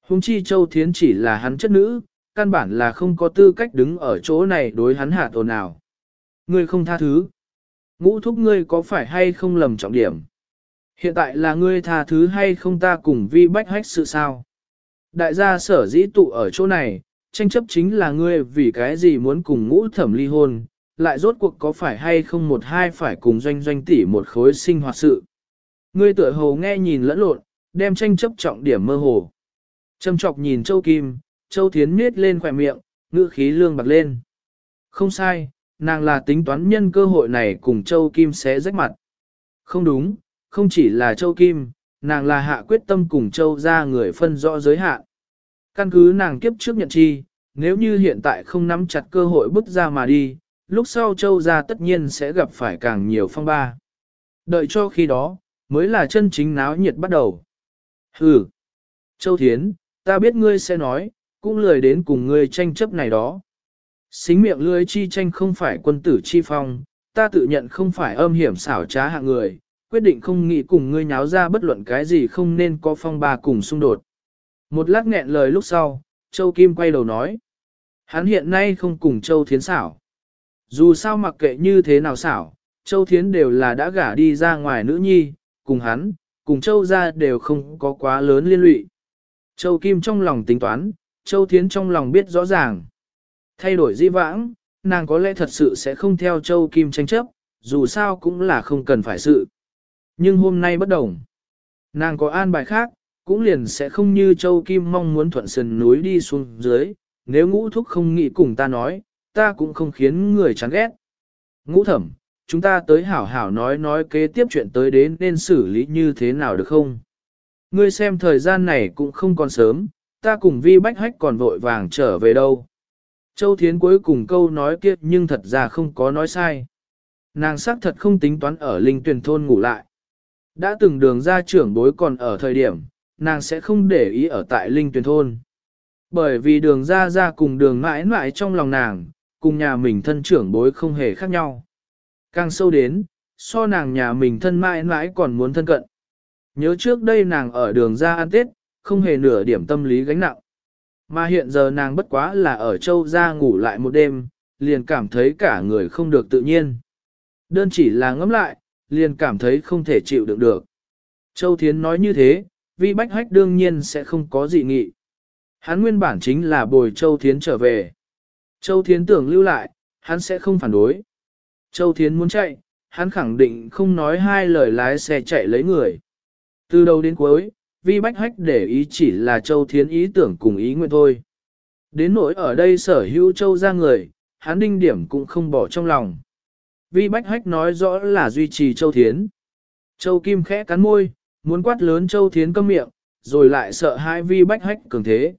Hùng chi Châu Thiến chỉ là hắn chất nữ, căn bản là không có tư cách đứng ở chỗ này đối hắn hạ tồn nào. Ngươi không tha thứ. Ngũ thúc ngươi có phải hay không lầm trọng điểm? Hiện tại là ngươi tha thứ hay không ta cùng vi bách hách sự sao? Đại gia sở dĩ tụ ở chỗ này, tranh chấp chính là ngươi vì cái gì muốn cùng ngũ thẩm ly hôn, lại rốt cuộc có phải hay không một hai phải cùng doanh doanh tỷ một khối sinh hoạt sự. Ngươi tựa hồ nghe nhìn lẫn lộn, đem tranh chấp trọng điểm mơ hồ. Châm chọc nhìn Châu Kim, Châu Thiến miết lên khỏe miệng, ngữ khí lương bạc lên. Không sai, nàng là tính toán nhân cơ hội này cùng Châu Kim sẽ rách mặt. Không đúng, không chỉ là Châu Kim, nàng là hạ quyết tâm cùng Châu ra người phân rõ giới hạn. Căn cứ nàng kiếp trước nhận chi, nếu như hiện tại không nắm chặt cơ hội bước ra mà đi, lúc sau Châu ra tất nhiên sẽ gặp phải càng nhiều phong ba. Đợi cho khi đó, mới là chân chính náo nhiệt bắt đầu. Hừ, Châu Thiến, ta biết ngươi sẽ nói, cũng lười đến cùng ngươi tranh chấp này đó. Xính miệng lưới chi tranh không phải quân tử chi phong, ta tự nhận không phải âm hiểm xảo trá hạng người, quyết định không nghĩ cùng ngươi nháo ra bất luận cái gì không nên có phong ba cùng xung đột. Một lát nghẹn lời lúc sau, Châu Kim quay đầu nói. Hắn hiện nay không cùng Châu Thiến xảo. Dù sao mặc kệ như thế nào xảo, Châu Thiến đều là đã gả đi ra ngoài nữ nhi, cùng hắn, cùng Châu ra đều không có quá lớn liên lụy. Châu Kim trong lòng tính toán, Châu Thiến trong lòng biết rõ ràng. Thay đổi di vãng, nàng có lẽ thật sự sẽ không theo Châu Kim tranh chấp, dù sao cũng là không cần phải sự. Nhưng hôm nay bất đồng. Nàng có an bài khác, cũng liền sẽ không như Châu Kim mong muốn thuận sườn núi đi xuống dưới, nếu ngũ thúc không nghĩ cùng ta nói, ta cũng không khiến người chán ghét. Ngũ thẩm, chúng ta tới hảo hảo nói nói kế tiếp chuyện tới đến nên xử lý như thế nào được không? Ngươi xem thời gian này cũng không còn sớm, ta cùng vi bách hách còn vội vàng trở về đâu. Châu Thiến cuối cùng câu nói kia nhưng thật ra không có nói sai. Nàng xác thật không tính toán ở linh tuyển thôn ngủ lại. Đã từng đường ra trưởng bối còn ở thời điểm, nàng sẽ không để ý ở tại linh tuyển thôn. Bởi vì đường ra ra cùng đường mãi mãi trong lòng nàng, cùng nhà mình thân trưởng bối không hề khác nhau. Càng sâu đến, so nàng nhà mình thân mãi mãi còn muốn thân cận. Nhớ trước đây nàng ở đường ra ăn tết, không hề nửa điểm tâm lý gánh nặng. Mà hiện giờ nàng bất quá là ở châu ra ngủ lại một đêm, liền cảm thấy cả người không được tự nhiên. Đơn chỉ là ngẫm lại, liền cảm thấy không thể chịu đựng được. Châu Thiến nói như thế, vi bách hách đương nhiên sẽ không có gì nghị. Hắn nguyên bản chính là bồi Châu Thiến trở về. Châu Thiến tưởng lưu lại, hắn sẽ không phản đối. Châu Thiến muốn chạy, hắn khẳng định không nói hai lời lái xe chạy lấy người. Từ đầu đến cuối, vi bách hách để ý chỉ là Châu Thiến ý tưởng cùng ý nguyện thôi. Đến nỗi ở đây sở hữu Châu ra người, hắn đinh điểm cũng không bỏ trong lòng. Vi bách hách nói rõ là duy trì Châu Thiến. Châu Kim khẽ cắn môi, muốn quát lớn Châu Thiến câm miệng, rồi lại sợ hai vi bách hách cường thế.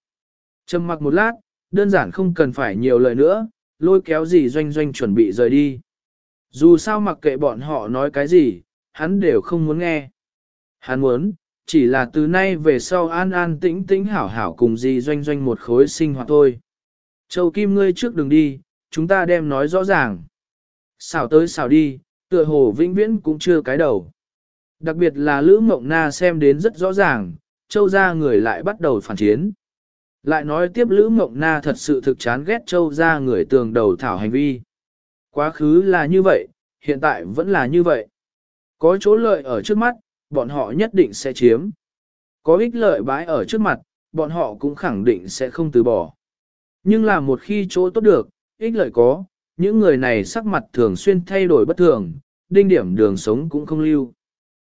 Trầm mặc một lát, đơn giản không cần phải nhiều lời nữa, lôi kéo gì doanh doanh chuẩn bị rời đi. Dù sao mặc kệ bọn họ nói cái gì, hắn đều không muốn nghe. Hắn muốn, chỉ là từ nay về sau an an tĩnh tĩnh hảo hảo cùng gì doanh doanh một khối sinh hoạt thôi. Châu Kim ngươi trước đừng đi, chúng ta đem nói rõ ràng. Xảo tới xảo đi, tựa hồ vĩnh viễn cũng chưa cái đầu. Đặc biệt là Lữ Mộng Na xem đến rất rõ ràng, châu gia người lại bắt đầu phản chiến. Lại nói tiếp Lữ Mộng Na thật sự thực chán ghét châu gia người tường đầu thảo hành vi. Quá khứ là như vậy, hiện tại vẫn là như vậy. Có chỗ lợi ở trước mắt, bọn họ nhất định sẽ chiếm. Có ích lợi bãi ở trước mặt, bọn họ cũng khẳng định sẽ không từ bỏ. Nhưng là một khi chỗ tốt được, ích lợi có, những người này sắc mặt thường xuyên thay đổi bất thường, đinh điểm đường sống cũng không lưu.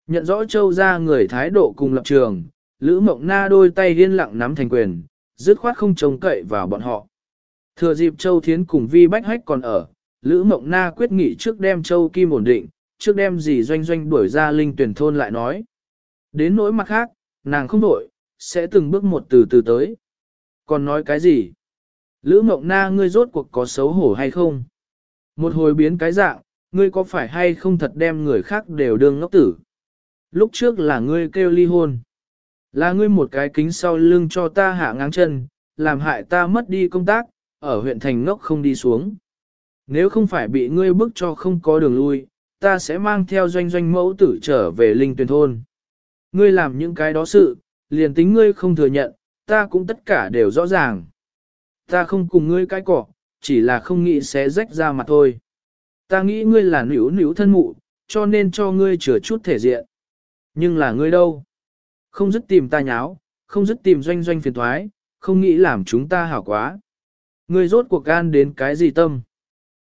Nhận rõ châu ra người thái độ cùng lập trường, Lữ Mộng Na đôi tay liên lặng nắm thành quyền, dứt khoát không trông cậy vào bọn họ. Thừa dịp Châu Thiến cùng Vi Bách Hách còn ở, Lữ Mộng Na quyết nghị trước đem Châu Kim ổn định, trước đem gì doanh doanh đuổi ra linh tuyển thôn lại nói. Đến nỗi mặt khác, nàng không đổi, sẽ từng bước một từ từ tới. Còn nói cái gì? Lữ Mộng Na ngươi rốt cuộc có xấu hổ hay không? Một hồi biến cái dạng, ngươi có phải hay không thật đem người khác đều đương ngốc tử? Lúc trước là ngươi kêu ly hôn. Là ngươi một cái kính sau lưng cho ta hạ ngang chân, làm hại ta mất đi công tác, ở huyện thành ngốc không đi xuống. Nếu không phải bị ngươi bức cho không có đường lui, ta sẽ mang theo doanh doanh mẫu tử trở về linh tuyển thôn. Ngươi làm những cái đó sự, liền tính ngươi không thừa nhận, ta cũng tất cả đều rõ ràng. Ta không cùng ngươi cái cỏ, chỉ là không nghĩ sẽ rách ra mặt thôi. Ta nghĩ ngươi là nữ nữ thân mụ, cho nên cho ngươi chừa chút thể diện. Nhưng là ngươi đâu? Không dứt tìm ta nháo, không dứt tìm doanh doanh phiền thoái, không nghĩ làm chúng ta hảo quá. Ngươi rốt cuộc gan đến cái gì tâm?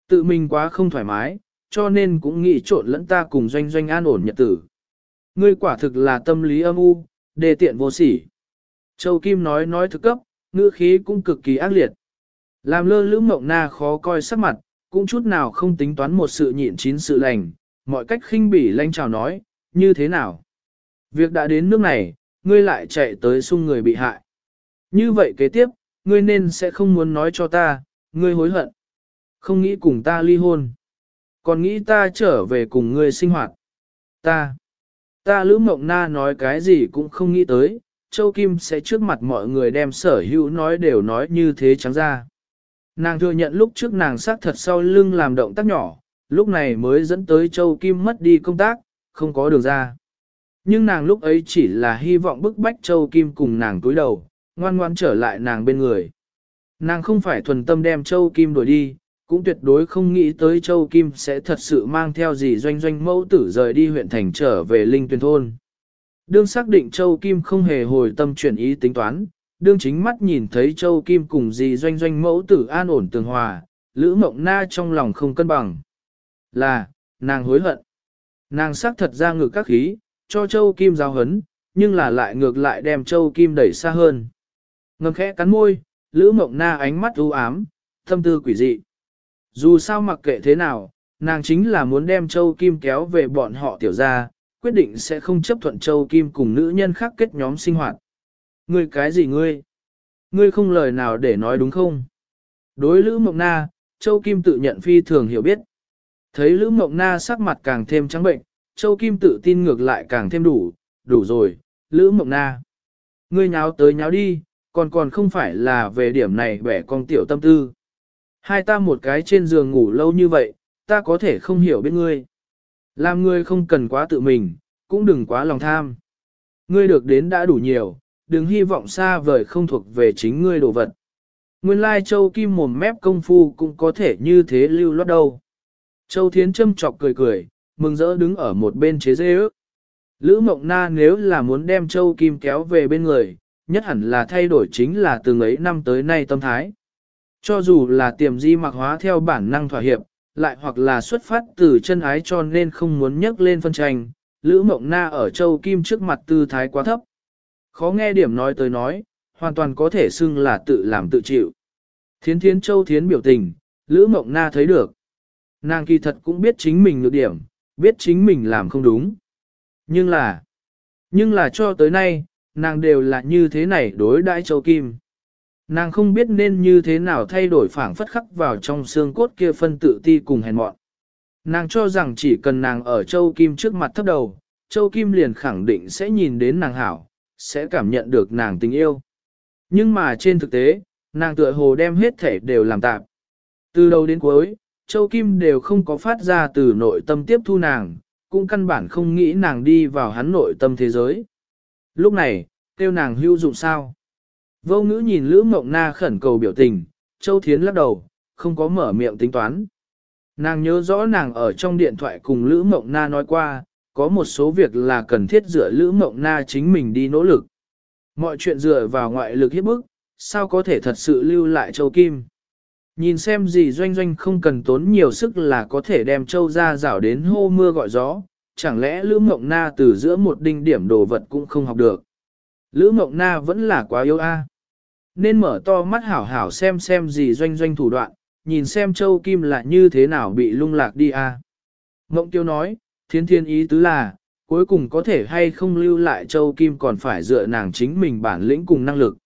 Tự mình quá không thoải mái, cho nên cũng nghĩ trộn lẫn ta cùng doanh doanh an ổn nhật tử. Ngươi quả thực là tâm lý âm u, đề tiện vô sỉ. Châu Kim nói nói thực cấp, ngữ khí cũng cực kỳ ác liệt. Làm lơ lữ mộng na khó coi sắc mặt, cũng chút nào không tính toán một sự nhịn chín sự lành, mọi cách khinh bỉ lanh chào nói, như thế nào. Việc đã đến nước này, ngươi lại chạy tới xung người bị hại. Như vậy kế tiếp, ngươi nên sẽ không muốn nói cho ta, ngươi hối hận. Không nghĩ cùng ta ly hôn. Còn nghĩ ta trở về cùng ngươi sinh hoạt. Ta. Ta Lữ Mộng Na nói cái gì cũng không nghĩ tới, Châu Kim sẽ trước mặt mọi người đem sở hữu nói đều nói như thế trắng ra. Nàng thừa nhận lúc trước nàng xác thật sau lưng làm động tác nhỏ, lúc này mới dẫn tới Châu Kim mất đi công tác, không có đường ra. Nhưng nàng lúc ấy chỉ là hy vọng bức bách Châu Kim cùng nàng cúi đầu, ngoan ngoan trở lại nàng bên người. Nàng không phải thuần tâm đem Châu Kim đuổi đi, cũng tuyệt đối không nghĩ tới Châu Kim sẽ thật sự mang theo gì doanh doanh mẫu tử rời đi huyện thành trở về Linh Tuyền Thôn. Đương xác định Châu Kim không hề hồi tâm chuyển ý tính toán, đương chính mắt nhìn thấy Châu Kim cùng dì doanh doanh mẫu tử an ổn tường hòa, Lữ Mộng Na trong lòng không cân bằng. Là, nàng hối hận. Nàng xác thật ra ngược các khí, cho Châu Kim giao hấn, nhưng là lại ngược lại đem Châu Kim đẩy xa hơn. Ngầm khẽ cắn môi, Lữ Mộng Na ánh mắt u ám, thâm tư quỷ dị. Dù sao mặc kệ thế nào, nàng chính là muốn đem Châu Kim kéo về bọn họ tiểu gia, quyết định sẽ không chấp thuận Châu Kim cùng nữ nhân khác kết nhóm sinh hoạt. Ngươi cái gì ngươi? Ngươi không lời nào để nói đúng không? Đối Lữ Mộng Na, Châu Kim tự nhận phi thường hiểu biết. Thấy Lữ Mộng Na sắc mặt càng thêm trắng bệnh, Châu Kim tự tin ngược lại càng thêm đủ, đủ rồi, Lữ Mộng Na. Ngươi nháo tới nháo đi, còn còn không phải là về điểm này bẻ con tiểu tâm tư. Hai ta một cái trên giường ngủ lâu như vậy, ta có thể không hiểu biết ngươi. Làm ngươi không cần quá tự mình, cũng đừng quá lòng tham. Ngươi được đến đã đủ nhiều, đừng hy vọng xa vời không thuộc về chính ngươi đồ vật. Nguyên lai Châu Kim mồm mép công phu cũng có thể như thế lưu loát đâu. Châu Thiến châm chọc cười cười, mừng rỡ đứng ở một bên chế dê ước. Lữ Mộng Na nếu là muốn đem Châu Kim kéo về bên người, nhất hẳn là thay đổi chính là từ ấy năm tới nay tâm thái. Cho dù là tiềm di mặc hóa theo bản năng thỏa hiệp, lại hoặc là xuất phát từ chân ái cho nên không muốn nhấc lên phân tranh, Lữ Mộng Na ở Châu Kim trước mặt tư thái quá thấp. Khó nghe điểm nói tới nói, hoàn toàn có thể xưng là tự làm tự chịu. Thiến Thiến Châu Thiến biểu tình, Lữ Mộng Na thấy được. Nàng kỳ thật cũng biết chính mình nhược điểm, biết chính mình làm không đúng. Nhưng là, nhưng là cho tới nay, nàng đều là như thế này đối đãi Châu Kim. Nàng không biết nên như thế nào thay đổi phảng phất khắc vào trong xương cốt kia phân tự ti cùng hèn mọn. Nàng cho rằng chỉ cần nàng ở Châu Kim trước mặt thấp đầu, Châu Kim liền khẳng định sẽ nhìn đến nàng hảo, sẽ cảm nhận được nàng tình yêu. Nhưng mà trên thực tế, nàng tựa hồ đem hết thể đều làm tạm. Từ đầu đến cuối, Châu Kim đều không có phát ra từ nội tâm tiếp thu nàng, cũng căn bản không nghĩ nàng đi vào hắn nội tâm thế giới. Lúc này, kêu nàng hưu dụng sao? Vô ngữ nhìn Lữ Mộng Na khẩn cầu biểu tình, Châu Thiến lắc đầu, không có mở miệng tính toán. Nàng nhớ rõ nàng ở trong điện thoại cùng Lữ Mộng Na nói qua, có một số việc là cần thiết dựa Lữ Mộng Na chính mình đi nỗ lực. Mọi chuyện dựa vào ngoại lực hiếp bức, sao có thể thật sự lưu lại Châu Kim. Nhìn xem gì doanh doanh không cần tốn nhiều sức là có thể đem Châu ra rảo đến hô mưa gọi gió, chẳng lẽ Lữ Mộng Na từ giữa một đinh điểm đồ vật cũng không học được. Lữ Mộng Na vẫn là quá yếu a. Nên mở to mắt hảo hảo xem xem gì doanh doanh thủ đoạn, nhìn xem Châu Kim là như thế nào bị lung lạc đi a. Mộng tiêu nói, thiên thiên ý tứ là, cuối cùng có thể hay không lưu lại Châu Kim còn phải dựa nàng chính mình bản lĩnh cùng năng lực.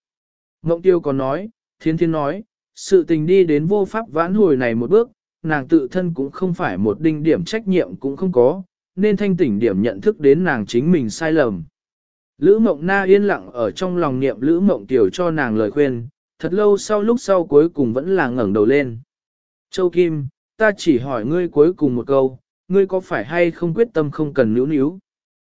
Mộng tiêu còn nói, thiên thiên nói, sự tình đi đến vô pháp vãn hồi này một bước, nàng tự thân cũng không phải một đinh điểm trách nhiệm cũng không có, nên thanh tỉnh điểm nhận thức đến nàng chính mình sai lầm. Lữ mộng na yên lặng ở trong lòng niệm Lữ mộng tiểu cho nàng lời khuyên, thật lâu sau lúc sau cuối cùng vẫn là ngẩng đầu lên. Châu Kim, ta chỉ hỏi ngươi cuối cùng một câu, ngươi có phải hay không quyết tâm không cần níu níu?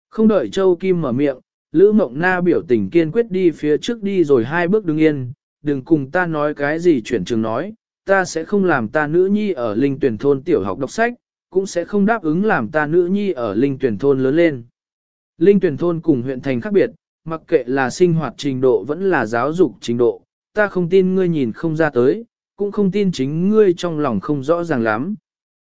Không đợi Châu Kim mở miệng, Lữ Mộng Na biểu tình kiên quyết đi phía trước đi rồi hai bước đứng yên, đừng cùng ta nói cái gì chuyển trường nói, ta sẽ không làm ta nữ nhi ở linh tuyển thôn tiểu học đọc sách, cũng sẽ không đáp ứng làm ta nữ nhi ở linh tuyển thôn lớn lên. Linh tuyển thôn cùng huyện thành khác biệt, mặc kệ là sinh hoạt trình độ vẫn là giáo dục trình độ, ta không tin ngươi nhìn không ra tới, cũng không tin chính ngươi trong lòng không rõ ràng lắm.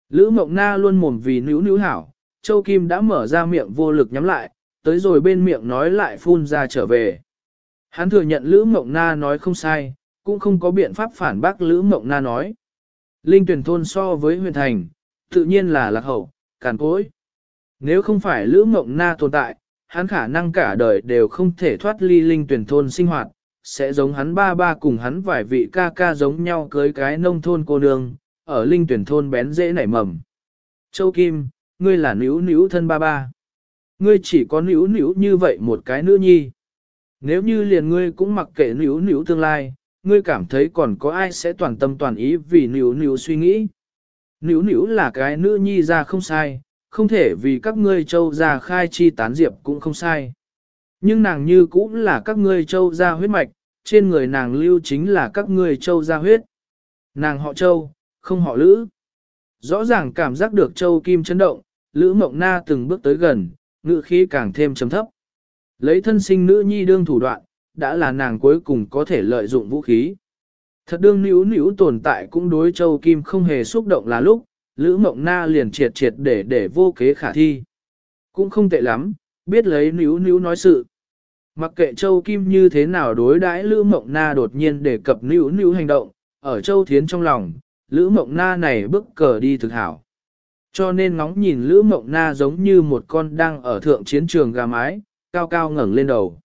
Lữ Mộng Na luôn mồm vì nữ nữ hảo, Châu Kim đã mở ra miệng vô lực nhắm lại, tới rồi bên miệng nói lại phun ra trở về. Hắn thừa nhận Lữ Mộng Na nói không sai, cũng không có biện pháp phản bác Lữ Mộng Na nói. Linh tuyển thôn so với huyện thành, tự nhiên là lạc hậu, càn cối. Nếu không phải Lữ Mộng Na tồn tại, hắn khả năng cả đời đều không thể thoát ly linh tuyển thôn sinh hoạt, sẽ giống hắn ba ba cùng hắn vài vị ca ca giống nhau cưới cái nông thôn cô nương, ở linh tuyển thôn bén dễ nảy mầm. Châu Kim, ngươi là nữ nữ thân ba ba. Ngươi chỉ có nữ nữ như vậy một cái nữ nhi. Nếu như liền ngươi cũng mặc kệ nữ nữ tương lai, ngươi cảm thấy còn có ai sẽ toàn tâm toàn ý vì nữ nữ suy nghĩ. Nữ nữ là cái nữ nhi ra không sai, không thể vì các ngươi châu ra khai chi tán diệp cũng không sai. Nhưng nàng như cũng là các ngươi châu ra huyết mạch, trên người nàng lưu chính là các ngươi châu ra huyết. Nàng họ châu, không họ lữ. Rõ ràng cảm giác được châu kim chấn động, lữ mộng na từng bước tới gần, ngự khí càng thêm chấm thấp. Lấy thân sinh nữ nhi đương thủ đoạn, đã là nàng cuối cùng có thể lợi dụng vũ khí. Thật đương nữ nữ tồn tại cũng đối châu kim không hề xúc động là lúc, Lữ Mộng Na liền triệt triệt để để vô kế khả thi. Cũng không tệ lắm, biết lấy níu níu nói sự. Mặc kệ Châu Kim như thế nào đối đãi Lữ Mộng Na đột nhiên đề cập níu níu hành động, ở Châu Thiến trong lòng, Lữ Mộng Na này bước cờ đi thực hảo. Cho nên ngóng nhìn Lữ Mộng Na giống như một con đang ở thượng chiến trường gà mái, cao cao ngẩng lên đầu.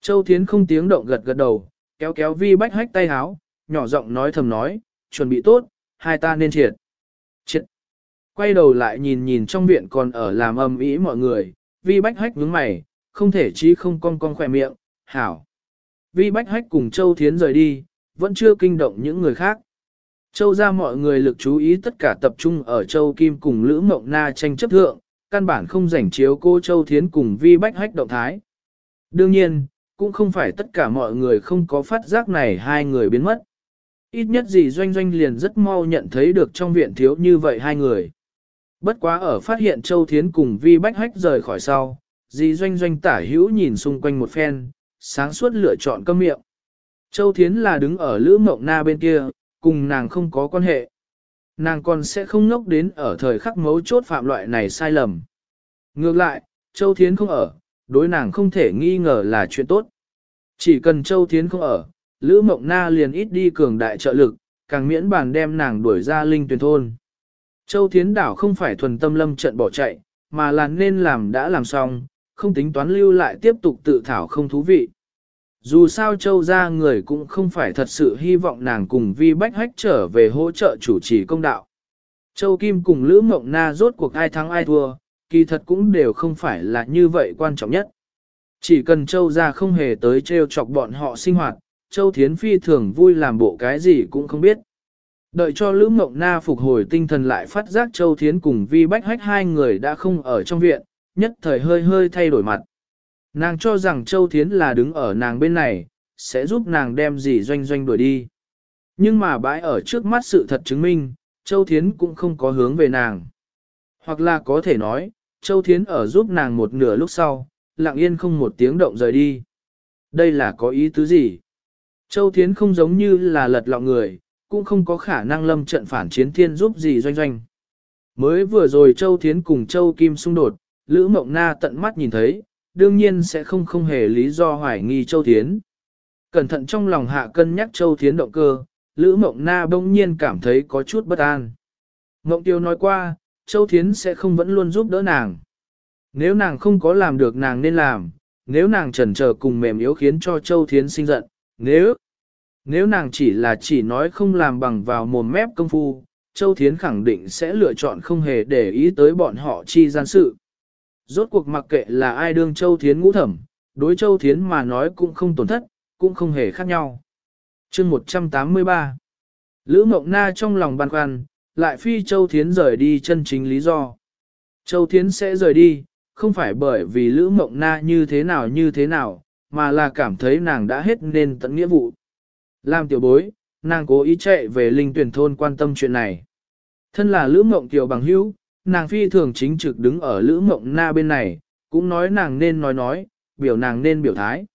Châu Thiến không tiếng động gật gật đầu, kéo kéo vi bách hách tay háo, nhỏ giọng nói thầm nói, chuẩn bị tốt, hai ta nên triệt. Chết! Quay đầu lại nhìn nhìn trong viện còn ở làm âm ý mọi người, vi bách hách nhướng mày, không thể chí không cong cong khỏe miệng, hảo. Vi bách hách cùng Châu Thiến rời đi, vẫn chưa kinh động những người khác. Châu ra mọi người lực chú ý tất cả tập trung ở Châu Kim cùng Lữ Mộng Na tranh chấp thượng, căn bản không rảnh chiếu cô Châu Thiến cùng Vi Bách Hách động thái. Đương nhiên, cũng không phải tất cả mọi người không có phát giác này hai người biến mất. Ít nhất gì doanh doanh liền rất mau nhận thấy được trong viện thiếu như vậy hai người. Bất quá ở phát hiện Châu Thiến cùng Vi Bách Hách rời khỏi sau, dì doanh doanh tả hữu nhìn xung quanh một phen, sáng suốt lựa chọn cơm miệng. Châu Thiến là đứng ở Lữ Mộng Na bên kia, cùng nàng không có quan hệ. Nàng còn sẽ không ngốc đến ở thời khắc mấu chốt phạm loại này sai lầm. Ngược lại, Châu Thiến không ở, đối nàng không thể nghi ngờ là chuyện tốt. Chỉ cần Châu Thiến không ở, Lữ Mộng Na liền ít đi cường đại trợ lực, càng miễn bàn đem nàng đuổi ra linh tuyển thôn. Châu Thiến đảo không phải thuần tâm lâm trận bỏ chạy, mà là nên làm đã làm xong, không tính toán lưu lại tiếp tục tự thảo không thú vị. Dù sao châu ra người cũng không phải thật sự hy vọng nàng cùng vi bách hách trở về hỗ trợ chủ trì công đạo. Châu Kim cùng Lữ Mộng Na rốt cuộc ai thắng ai thua, kỳ thật cũng đều không phải là như vậy quan trọng nhất. Chỉ cần châu ra không hề tới treo chọc bọn họ sinh hoạt, châu Thiến Phi thường vui làm bộ cái gì cũng không biết. Đợi cho Lữ Mộng Na phục hồi tinh thần lại phát giác Châu Thiến cùng Vi Bách Hách hai người đã không ở trong viện, nhất thời hơi hơi thay đổi mặt. Nàng cho rằng Châu Thiến là đứng ở nàng bên này, sẽ giúp nàng đem gì doanh doanh đuổi đi. Nhưng mà bãi ở trước mắt sự thật chứng minh, Châu Thiến cũng không có hướng về nàng. Hoặc là có thể nói, Châu Thiến ở giúp nàng một nửa lúc sau, lặng yên không một tiếng động rời đi. Đây là có ý tứ gì? Châu Thiến không giống như là lật lọng người, cũng không có khả năng lâm trận phản chiến thiên giúp gì doanh doanh. Mới vừa rồi Châu Thiến cùng Châu Kim xung đột, Lữ Mộng Na tận mắt nhìn thấy, đương nhiên sẽ không không hề lý do hoài nghi Châu Thiến. Cẩn thận trong lòng hạ cân nhắc Châu Thiến động cơ, Lữ Mộng Na bỗng nhiên cảm thấy có chút bất an. Mộng Tiêu nói qua, Châu Thiến sẽ không vẫn luôn giúp đỡ nàng. Nếu nàng không có làm được nàng nên làm, nếu nàng trần chờ cùng mềm yếu khiến cho Châu Thiến sinh giận, nếu nếu nàng chỉ là chỉ nói không làm bằng vào mồm mép công phu, Châu Thiến khẳng định sẽ lựa chọn không hề để ý tới bọn họ chi gian sự. Rốt cuộc mặc kệ là ai đương Châu Thiến ngũ thẩm, đối Châu Thiến mà nói cũng không tổn thất, cũng không hề khác nhau. chương 183 Lữ Mộng Na trong lòng băn khoăn, lại phi Châu Thiến rời đi chân chính lý do. Châu Thiến sẽ rời đi, không phải bởi vì Lữ Mộng Na như thế nào như thế nào, mà là cảm thấy nàng đã hết nên tận nghĩa vụ. Làm tiểu bối, nàng cố ý chạy về linh tuyển thôn quan tâm chuyện này. Thân là Lữ Mộng Kiều bằng hữu, nàng phi thường chính trực đứng ở Lữ Mộng Na bên này, cũng nói nàng nên nói nói, biểu nàng nên biểu thái.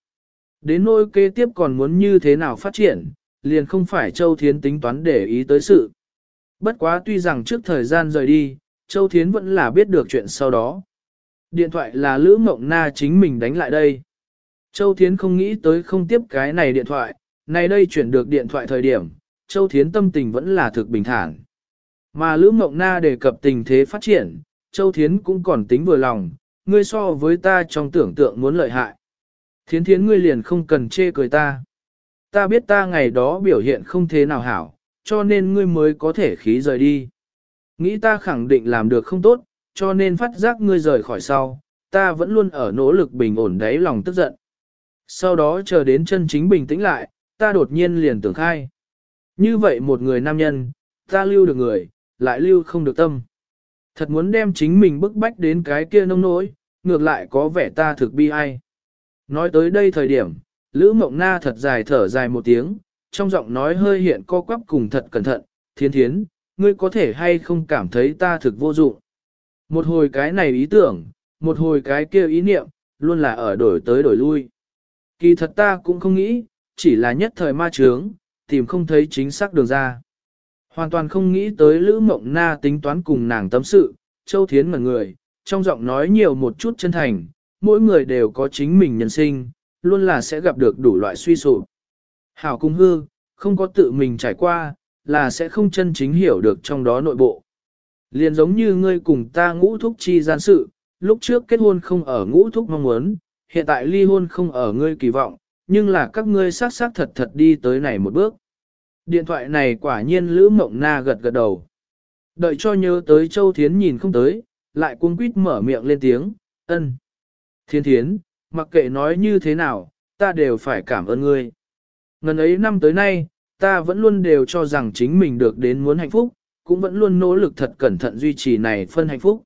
Đến nỗi kế tiếp còn muốn như thế nào phát triển, liền không phải Châu Thiến tính toán để ý tới sự. Bất quá tuy rằng trước thời gian rời đi, Châu Thiến vẫn là biết được chuyện sau đó. Điện thoại là Lữ Mộng Na chính mình đánh lại đây. Châu Thiến không nghĩ tới không tiếp cái này điện thoại, nay đây chuyển được điện thoại thời điểm, Châu Thiến tâm tình vẫn là thực bình thản. Mà Lữ Mộng Na đề cập tình thế phát triển, Châu Thiến cũng còn tính vừa lòng, ngươi so với ta trong tưởng tượng muốn lợi hại. Thiến thiến ngươi liền không cần chê cười ta. Ta biết ta ngày đó biểu hiện không thế nào hảo, cho nên ngươi mới có thể khí rời đi. Nghĩ ta khẳng định làm được không tốt, cho nên phát giác ngươi rời khỏi sau, ta vẫn luôn ở nỗ lực bình ổn đáy lòng tức giận. Sau đó chờ đến chân chính bình tĩnh lại, ta đột nhiên liền tưởng khai. Như vậy một người nam nhân, ta lưu được người, lại lưu không được tâm. Thật muốn đem chính mình bức bách đến cái kia nông nỗi, ngược lại có vẻ ta thực bi ai. Nói tới đây thời điểm, Lữ Mộng Na thật dài thở dài một tiếng, trong giọng nói hơi hiện co quắp cùng thật cẩn thận, thiên thiến, ngươi có thể hay không cảm thấy ta thực vô dụng. Một hồi cái này ý tưởng, một hồi cái kia ý niệm, luôn là ở đổi tới đổi lui. Kỳ thật ta cũng không nghĩ, chỉ là nhất thời ma trướng, tìm không thấy chính xác đường ra. Hoàn toàn không nghĩ tới Lữ Mộng Na tính toán cùng nàng tâm sự, Châu Thiến ngẩn người, trong giọng nói nhiều một chút chân thành, mỗi người đều có chính mình nhân sinh, luôn là sẽ gặp được đủ loại suy sụp. Hảo cung hư, không có tự mình trải qua, là sẽ không chân chính hiểu được trong đó nội bộ. Liền giống như ngươi cùng ta ngũ thúc chi gian sự, lúc trước kết hôn không ở ngũ thúc mong muốn, hiện tại ly hôn không ở ngươi kỳ vọng, nhưng là các ngươi sát sát thật thật đi tới này một bước. Điện thoại này quả nhiên Lữ Mộng Na gật gật đầu. Đợi cho nhớ tới Châu Thiến nhìn không tới, lại cuống quýt mở miệng lên tiếng, ân. Thiên Thiến, mặc kệ nói như thế nào, ta đều phải cảm ơn ngươi. Ngần ấy năm tới nay, ta vẫn luôn đều cho rằng chính mình được đến muốn hạnh phúc, cũng vẫn luôn nỗ lực thật cẩn thận duy trì này phân hạnh phúc.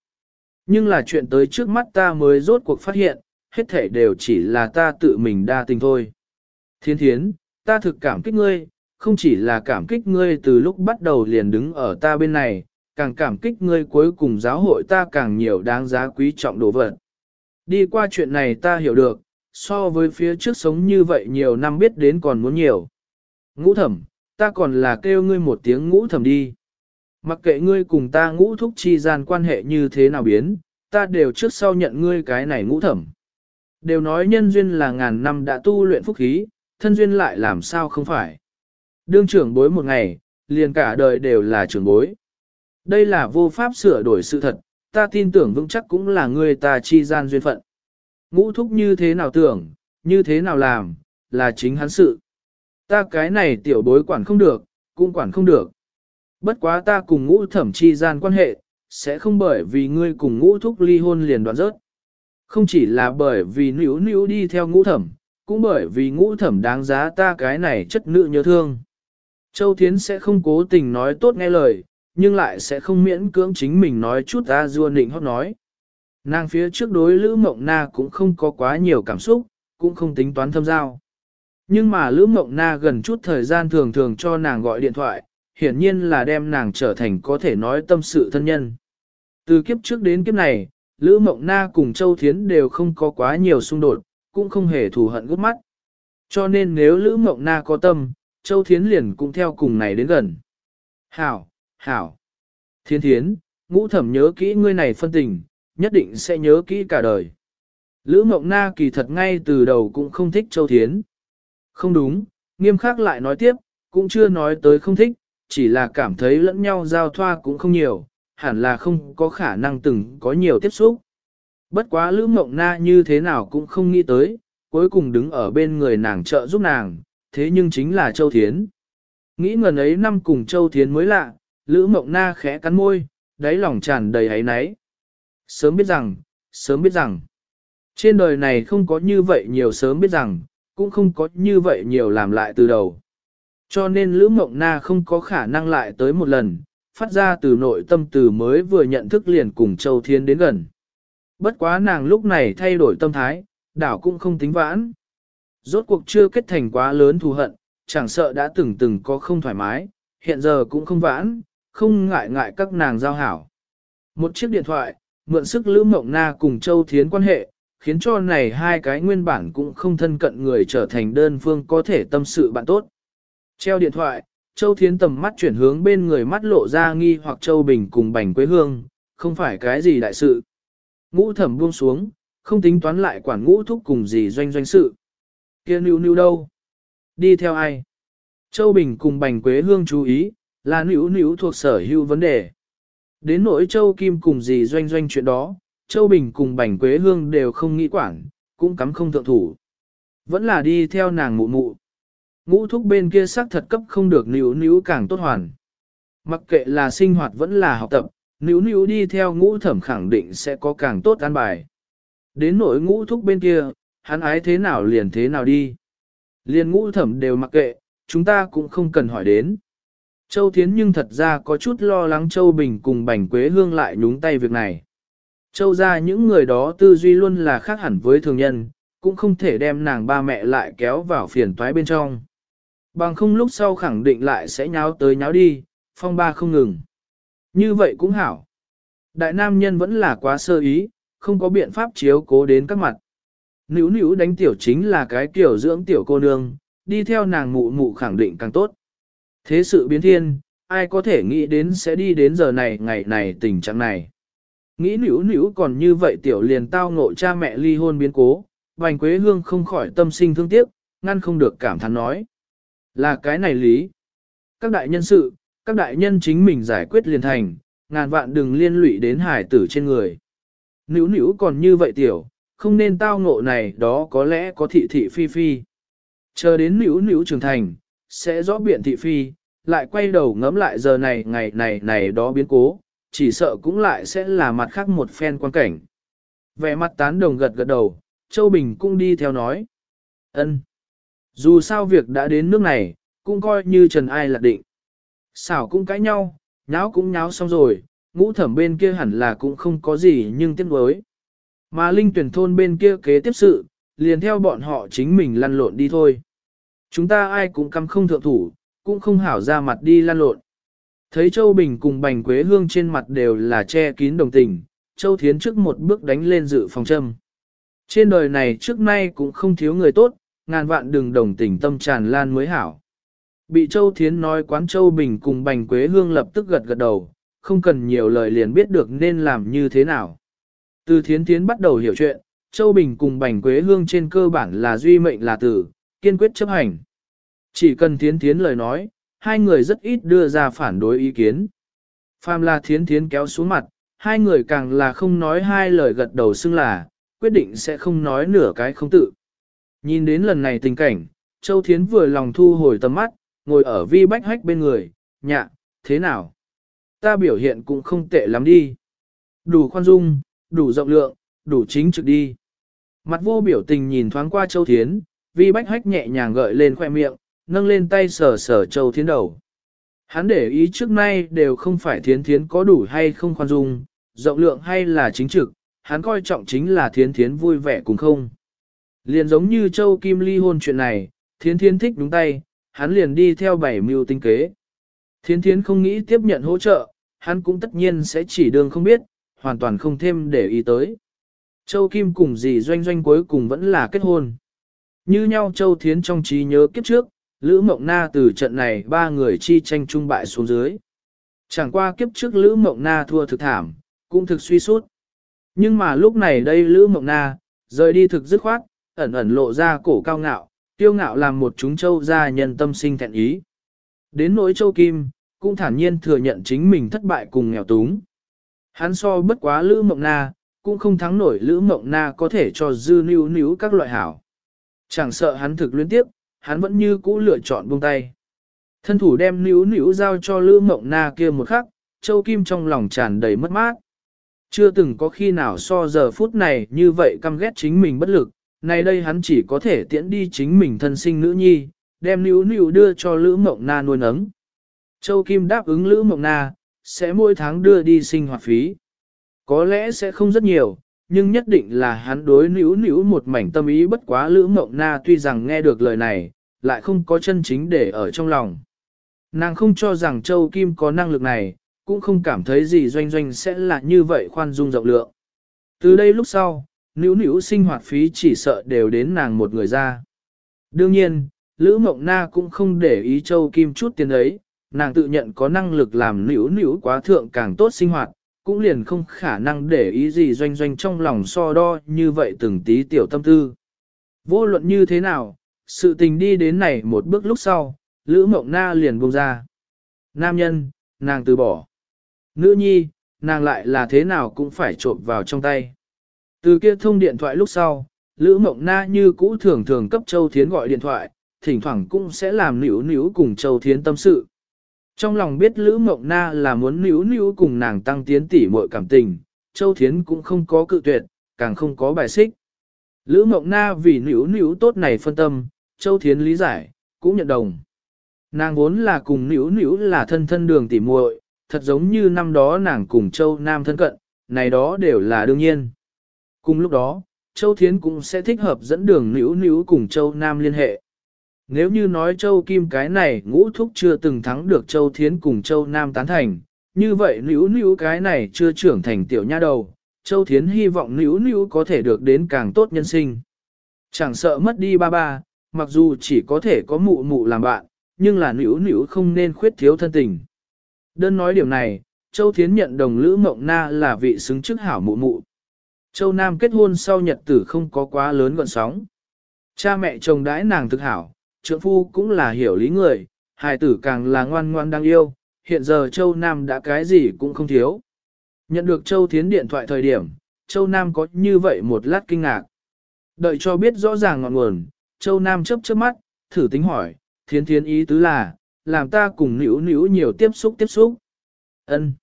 Nhưng là chuyện tới trước mắt ta mới rốt cuộc phát hiện, hết thể đều chỉ là ta tự mình đa tình thôi. Thiên thiến, ta thực cảm kích ngươi, không chỉ là cảm kích ngươi từ lúc bắt đầu liền đứng ở ta bên này, càng cảm kích ngươi cuối cùng giáo hội ta càng nhiều đáng giá quý trọng đồ vật. Đi qua chuyện này ta hiểu được, so với phía trước sống như vậy nhiều năm biết đến còn muốn nhiều. Ngũ thẩm, ta còn là kêu ngươi một tiếng ngũ thẩm đi. Mặc kệ ngươi cùng ta ngũ thúc chi gian quan hệ như thế nào biến, ta đều trước sau nhận ngươi cái này ngũ thẩm. Đều nói nhân duyên là ngàn năm đã tu luyện phúc khí, thân duyên lại làm sao không phải. Đương trưởng bối một ngày, liền cả đời đều là trưởng bối. Đây là vô pháp sửa đổi sự thật, ta tin tưởng vững chắc cũng là người ta chi gian duyên phận. Ngũ thúc như thế nào tưởng, như thế nào làm, là chính hắn sự. Ta cái này tiểu bối quản không được, cũng quản không được. Bất quá ta cùng ngũ thẩm chi gian quan hệ, sẽ không bởi vì ngươi cùng ngũ thúc ly hôn liền đoạn rớt. Không chỉ là bởi vì nữ nữ đi theo ngũ thẩm, cũng bởi vì ngũ thẩm đáng giá ta cái này chất nữ nhớ thương. Châu Thiến sẽ không cố tình nói tốt nghe lời, nhưng lại sẽ không miễn cưỡng chính mình nói chút ta dua nịnh hót nói. Nàng phía trước đối Lữ Mộng Na cũng không có quá nhiều cảm xúc, cũng không tính toán thâm giao. Nhưng mà Lữ Mộng Na gần chút thời gian thường thường cho nàng gọi điện thoại, hiển nhiên là đem nàng trở thành có thể nói tâm sự thân nhân. Từ kiếp trước đến kiếp này, Lữ Mộng Na cùng Châu Thiến đều không có quá nhiều xung đột, cũng không hề thù hận gút mắt. Cho nên nếu Lữ Mộng Na có tâm, Châu Thiến liền cũng theo cùng này đến gần. Hảo, hảo. Thiên thiến, ngũ thẩm nhớ kỹ ngươi này phân tình, nhất định sẽ nhớ kỹ cả đời. Lữ Mộng Na kỳ thật ngay từ đầu cũng không thích Châu Thiến. Không đúng, nghiêm khắc lại nói tiếp, cũng chưa nói tới không thích, chỉ là cảm thấy lẫn nhau giao thoa cũng không nhiều, hẳn là không có khả năng từng có nhiều tiếp xúc. Bất quá Lữ Mộng Na như thế nào cũng không nghĩ tới, cuối cùng đứng ở bên người nàng trợ giúp nàng, thế nhưng chính là Châu Thiến. Nghĩ ngần ấy năm cùng Châu Thiến mới lạ, Lữ Mộng Na khẽ cắn môi, đáy lòng tràn đầy ấy náy. Sớm biết rằng, sớm biết rằng, trên đời này không có như vậy nhiều sớm biết rằng, cũng không có như vậy nhiều làm lại từ đầu. Cho nên Lữ Mộng Na không có khả năng lại tới một lần, phát ra từ nội tâm từ mới vừa nhận thức liền cùng Châu Thiên đến gần. Bất quá nàng lúc này thay đổi tâm thái, đảo cũng không tính vãn. Rốt cuộc chưa kết thành quá lớn thù hận, chẳng sợ đã từng từng có không thoải mái, hiện giờ cũng không vãn, không ngại ngại các nàng giao hảo. Một chiếc điện thoại, mượn sức Lữ Mộng Na cùng Châu Thiến quan hệ, khiến cho này hai cái nguyên bản cũng không thân cận người trở thành đơn phương có thể tâm sự bạn tốt. Treo điện thoại, Châu Thiến tầm mắt chuyển hướng bên người mắt lộ ra nghi hoặc Châu Bình cùng Bành Quế Hương, không phải cái gì đại sự. Ngũ thẩm buông xuống, không tính toán lại quản ngũ thúc cùng gì doanh doanh sự. kia níu níu đâu? Đi theo ai? Châu Bình cùng Bành Quế Hương chú ý, là nữ nữ thuộc sở hữu vấn đề. Đến nỗi Châu Kim cùng gì doanh doanh chuyện đó, Châu Bình cùng Bành Quế Hương đều không nghĩ quản, cũng cắm không thượng thủ. Vẫn là đi theo nàng mụ mụ. Ngũ thúc bên kia sắc thật cấp không được níu níu càng tốt hoàn. Mặc kệ là sinh hoạt vẫn là học tập, níu níu đi theo ngũ thẩm khẳng định sẽ có càng tốt an bài. Đến nỗi ngũ thúc bên kia, hắn ái thế nào liền thế nào đi. Liền ngũ thẩm đều mặc kệ, chúng ta cũng không cần hỏi đến. Châu Thiến nhưng thật ra có chút lo lắng Châu Bình cùng Bành Quế Hương lại nhúng tay việc này. Châu ra những người đó tư duy luôn là khác hẳn với thường nhân, cũng không thể đem nàng ba mẹ lại kéo vào phiền toái bên trong. Bằng không lúc sau khẳng định lại sẽ nháo tới nháo đi, phong ba không ngừng. Như vậy cũng hảo. Đại nam nhân vẫn là quá sơ ý, không có biện pháp chiếu cố đến các mặt. Nữ nữ đánh tiểu chính là cái kiểu dưỡng tiểu cô nương, đi theo nàng mụ mụ khẳng định càng tốt. Thế sự biến thiên, ai có thể nghĩ đến sẽ đi đến giờ này ngày này tình trạng này. Nghĩ nữ nữ còn như vậy tiểu liền tao ngộ cha mẹ ly hôn biến cố, Bành Quế Hương không khỏi tâm sinh thương tiếc, ngăn không được cảm thán nói. Là cái này lý. Các đại nhân sự, các đại nhân chính mình giải quyết liền thành, ngàn vạn đừng liên lụy đến hải tử trên người. Nữ nữ còn như vậy tiểu, không nên tao ngộ này đó có lẽ có thị thị phi phi. Chờ đến nữ nữ trưởng thành, sẽ rõ biện thị phi, lại quay đầu ngẫm lại giờ này ngày này này đó biến cố, chỉ sợ cũng lại sẽ là mặt khác một phen quan cảnh. Vẻ mặt tán đồng gật gật đầu, Châu Bình cũng đi theo nói. ân dù sao việc đã đến nước này, cũng coi như Trần Ai là định. Xảo cũng cãi nhau, nháo cũng nháo xong rồi, ngũ thẩm bên kia hẳn là cũng không có gì nhưng tiếc nuối. Mà linh tuyển thôn bên kia kế tiếp sự, liền theo bọn họ chính mình lăn lộn đi thôi. Chúng ta ai cũng căm không thượng thủ, cũng không hảo ra mặt đi lăn lộn. Thấy Châu Bình cùng Bành Quế Hương trên mặt đều là che kín đồng tình, Châu Thiến trước một bước đánh lên dự phòng châm. Trên đời này trước nay cũng không thiếu người tốt, ngàn vạn đừng đồng tình tâm tràn lan mới hảo. Bị Châu Thiến nói quán Châu Bình cùng Bành Quế Hương lập tức gật gật đầu, không cần nhiều lời liền biết được nên làm như thế nào. Từ Thiến Thiến bắt đầu hiểu chuyện, Châu Bình cùng Bành Quế Hương trên cơ bản là duy mệnh là tử, kiên quyết chấp hành. Chỉ cần Thiến Thiến lời nói, hai người rất ít đưa ra phản đối ý kiến. Phàm là Thiến Thiến kéo xuống mặt, hai người càng là không nói hai lời gật đầu xưng là, quyết định sẽ không nói nửa cái không tự. Nhìn đến lần này tình cảnh, Châu Thiến vừa lòng thu hồi tầm mắt, ngồi ở vi bách hách bên người, nhạ, thế nào? Ta biểu hiện cũng không tệ lắm đi. Đủ khoan dung, đủ rộng lượng, đủ chính trực đi. Mặt vô biểu tình nhìn thoáng qua Châu Thiến, vi bách hách nhẹ nhàng gợi lên khoe miệng, nâng lên tay sờ sờ Châu Thiến đầu. Hắn để ý trước nay đều không phải thiến thiến có đủ hay không khoan dung, rộng lượng hay là chính trực, hắn coi trọng chính là thiến thiến vui vẻ cùng không. Liền giống như Châu Kim ly hôn chuyện này, thiến thiến thích đúng tay, hắn liền đi theo bảy mưu tinh kế. Thiến thiến không nghĩ tiếp nhận hỗ trợ, hắn cũng tất nhiên sẽ chỉ đường không biết, hoàn toàn không thêm để ý tới. Châu Kim cùng dì doanh doanh cuối cùng vẫn là kết hôn. Như nhau Châu Thiến trong trí nhớ kiếp trước, Lữ Mộng Na từ trận này ba người chi tranh trung bại xuống dưới. Chẳng qua kiếp trước Lữ Mộng Na thua thực thảm, cũng thực suy sút. Nhưng mà lúc này đây Lữ Mộng Na, rời đi thực dứt khoát, ẩn ẩn lộ ra cổ cao ngạo, tiêu ngạo làm một chúng châu gia nhân tâm sinh thẹn ý. Đến nỗi châu Kim, cũng thản nhiên thừa nhận chính mình thất bại cùng nghèo túng. Hắn so bất quá Lữ Mộng Na, cũng không thắng nổi Lữ Mộng Na có thể cho dư níu níu các loại hảo. Chẳng sợ hắn thực liên tiếp, hắn vẫn như cũ lựa chọn buông tay. Thân thủ đem níu níu giao cho Lữ Mộng Na kia một khắc, Châu Kim trong lòng tràn đầy mất mát. Chưa từng có khi nào so giờ phút này như vậy căm ghét chính mình bất lực, nay đây hắn chỉ có thể tiễn đi chính mình thân sinh nữ nhi, đem níu níu đưa cho Lữ Mộng Na nuôi nấng. Châu Kim đáp ứng Lữ Mộng Na, sẽ mỗi tháng đưa đi sinh hoạt phí. Có lẽ sẽ không rất nhiều, nhưng nhất định là hắn đối níu níu một mảnh tâm ý bất quá Lữ Mộng Na tuy rằng nghe được lời này, lại không có chân chính để ở trong lòng. Nàng không cho rằng Châu Kim có năng lực này, cũng không cảm thấy gì doanh doanh sẽ là như vậy khoan dung rộng lượng. Từ đây lúc sau, nữ nữ sinh hoạt phí chỉ sợ đều đến nàng một người ra. Đương nhiên, Lữ Mộng Na cũng không để ý Châu Kim chút tiền ấy, nàng tự nhận có năng lực làm nữ nữ quá thượng càng tốt sinh hoạt, cũng liền không khả năng để ý gì doanh doanh trong lòng so đo như vậy từng tí tiểu tâm tư. Vô luận như thế nào, sự tình đi đến này một bước lúc sau, Lữ Mộng Na liền buông ra. Nam nhân, nàng từ bỏ. Nữ nhi, nàng lại là thế nào cũng phải trộm vào trong tay. Từ kia thông điện thoại lúc sau, Lữ Mộng Na như cũ thường thường cấp Châu Thiến gọi điện thoại, thỉnh thoảng cũng sẽ làm níu níu cùng Châu Thiến tâm sự. Trong lòng biết Lữ Mộng Na là muốn níu níu cùng nàng tăng tiến tỉ muội cảm tình, Châu Thiến cũng không có cự tuyệt, càng không có bài xích. Lữ Mộng Na vì níu níu tốt này phân tâm, Châu Thiến lý giải, cũng nhận đồng. Nàng vốn là cùng níu níu là thân thân đường tỉ muội, thật giống như năm đó nàng cùng Châu Nam thân cận, này đó đều là đương nhiên. Cùng lúc đó, Châu Thiến cũng sẽ thích hợp dẫn đường nữ nữ cùng Châu Nam liên hệ. Nếu như nói Châu Kim cái này ngũ thúc chưa từng thắng được Châu Thiến cùng Châu Nam tán thành, như vậy nữ nữ cái này chưa trưởng thành tiểu nha đầu, Châu Thiến hy vọng nữ nữ có thể được đến càng tốt nhân sinh. Chẳng sợ mất đi ba ba, mặc dù chỉ có thể có mụ mụ làm bạn, nhưng là nữ nữ không nên khuyết thiếu thân tình. Đơn nói điểm này, Châu Thiến nhận đồng Lữ Mộng Na là vị xứng chức hảo mụ mụ. Châu Nam kết hôn sau nhật tử không có quá lớn gọn sóng. Cha mẹ chồng đãi nàng thực hảo, trượng phu cũng là hiểu lý người, hài tử càng là ngoan ngoan đang yêu, hiện giờ Châu Nam đã cái gì cũng không thiếu. Nhận được Châu Thiến điện thoại thời điểm, Châu Nam có như vậy một lát kinh ngạc. Đợi cho biết rõ ràng ngọn nguồn, Châu Nam chớp chớp mắt, thử tính hỏi, Thiến Thiến ý tứ là, làm ta cùng nữ nữ nhiều tiếp xúc tiếp xúc. Ân.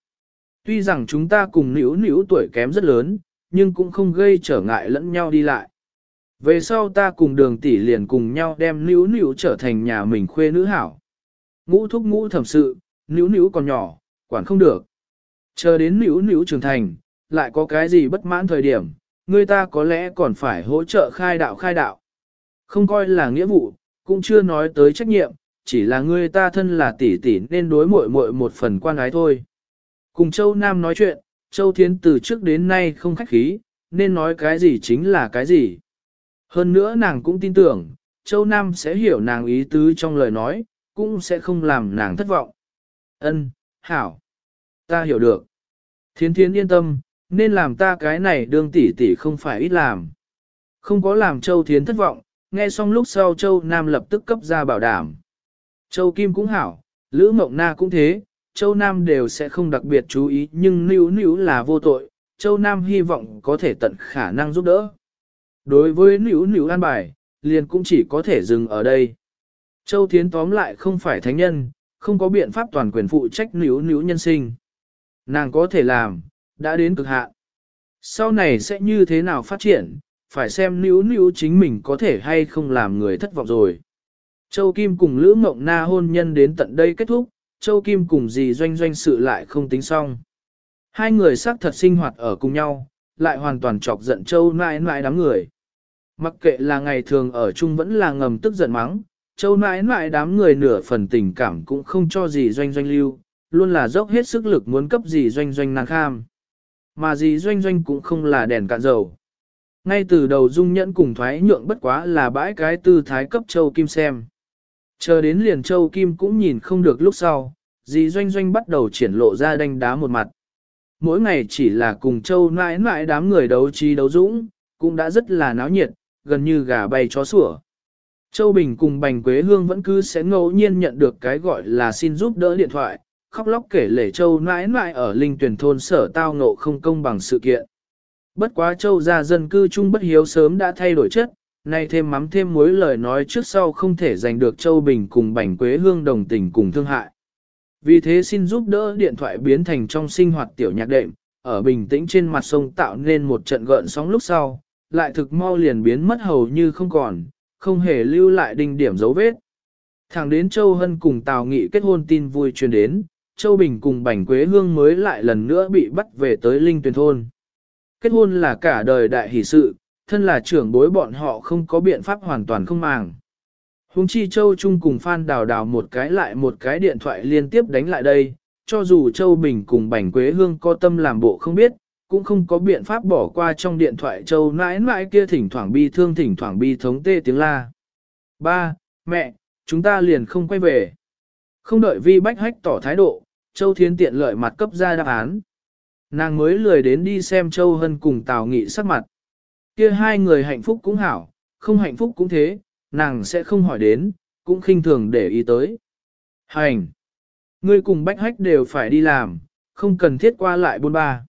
Tuy rằng chúng ta cùng nữ nữ tuổi kém rất lớn, nhưng cũng không gây trở ngại lẫn nhau đi lại. Về sau ta cùng đường tỷ liền cùng nhau đem nữ nữ trở thành nhà mình khuê nữ hảo. Ngũ thúc ngũ thẩm sự, nữ nữ còn nhỏ, quản không được. Chờ đến nữ nữ trưởng thành, lại có cái gì bất mãn thời điểm, người ta có lẽ còn phải hỗ trợ khai đạo khai đạo. Không coi là nghĩa vụ, cũng chưa nói tới trách nhiệm, chỉ là ngươi ta thân là tỷ tỷ nên đối muội muội một phần quan ái thôi. Cùng Châu Nam nói chuyện, Châu Thiến từ trước đến nay không khách khí, nên nói cái gì chính là cái gì. Hơn nữa nàng cũng tin tưởng, Châu Nam sẽ hiểu nàng ý tứ trong lời nói, cũng sẽ không làm nàng thất vọng. Ân, hảo, ta hiểu được. Thiến thiến yên tâm, nên làm ta cái này đương tỷ tỷ không phải ít làm. Không có làm Châu Thiến thất vọng, nghe xong lúc sau Châu Nam lập tức cấp ra bảo đảm. Châu Kim cũng hảo, Lữ Mộng Na cũng thế, Châu Nam đều sẽ không đặc biệt chú ý nhưng níu níu là vô tội, Châu Nam hy vọng có thể tận khả năng giúp đỡ. Đối với níu níu an bài, liền cũng chỉ có thể dừng ở đây. Châu Thiến tóm lại không phải thánh nhân, không có biện pháp toàn quyền phụ trách níu níu nhân sinh. Nàng có thể làm, đã đến cực hạn. Sau này sẽ như thế nào phát triển, phải xem níu níu chính mình có thể hay không làm người thất vọng rồi. Châu Kim cùng Lữ Mộng Na hôn nhân đến tận đây kết thúc, Châu Kim cùng dì doanh doanh sự lại không tính xong. Hai người xác thật sinh hoạt ở cùng nhau, lại hoàn toàn chọc giận Châu nãi nãi đám người. Mặc kệ là ngày thường ở chung vẫn là ngầm tức giận mắng, Châu nãi nãi đám người nửa phần tình cảm cũng không cho dì doanh doanh lưu, luôn là dốc hết sức lực muốn cấp dì doanh doanh nàng kham. Mà dì doanh doanh cũng không là đèn cạn dầu. Ngay từ đầu dung nhẫn cùng thoái nhượng bất quá là bãi cái tư thái cấp Châu Kim xem. Chờ đến liền Châu Kim cũng nhìn không được lúc sau, dì doanh doanh bắt đầu triển lộ ra đánh đá một mặt. Mỗi ngày chỉ là cùng Châu nãi nãi đám người đấu trí đấu dũng, cũng đã rất là náo nhiệt, gần như gà bay chó sủa. Châu Bình cùng Bành Quế Hương vẫn cứ sẽ ngẫu nhiên nhận được cái gọi là xin giúp đỡ điện thoại, khóc lóc kể lể Châu nãi nãi ở linh tuyển thôn sở tao ngộ không công bằng sự kiện. Bất quá Châu gia dân cư chung bất hiếu sớm đã thay đổi chất, nay thêm mắm thêm muối lời nói trước sau không thể giành được Châu Bình cùng Bảnh Quế Hương đồng tình cùng thương hại. Vì thế xin giúp đỡ điện thoại biến thành trong sinh hoạt tiểu nhạc đệm, ở bình tĩnh trên mặt sông tạo nên một trận gợn sóng lúc sau, lại thực mau liền biến mất hầu như không còn, không hề lưu lại đinh điểm dấu vết. Thẳng đến Châu Hân cùng Tào Nghị kết hôn tin vui truyền đến, Châu Bình cùng Bảnh Quế Hương mới lại lần nữa bị bắt về tới Linh Tuyền Thôn. Kết hôn là cả đời đại hỷ sự, thân là trưởng bối bọn họ không có biện pháp hoàn toàn không màng. Hùng chi Châu Trung cùng Phan Đào Đào một cái lại một cái điện thoại liên tiếp đánh lại đây, cho dù Châu Bình cùng Bành Quế Hương có tâm làm bộ không biết, cũng không có biện pháp bỏ qua trong điện thoại Châu nãi nãi kia thỉnh thoảng bi thương thỉnh thoảng bi thống tê tiếng la. Ba, mẹ, chúng ta liền không quay về. Không đợi vi bách hách tỏ thái độ, Châu thiên tiện lợi mặt cấp ra đáp án. Nàng mới lười đến đi xem Châu Hân cùng Tào Nghị sắc mặt. Kia hai người hạnh phúc cũng hảo, không hạnh phúc cũng thế, nàng sẽ không hỏi đến, cũng khinh thường để ý tới. Hành! Ngươi cùng bách hách đều phải đi làm, không cần thiết qua lại buôn ba.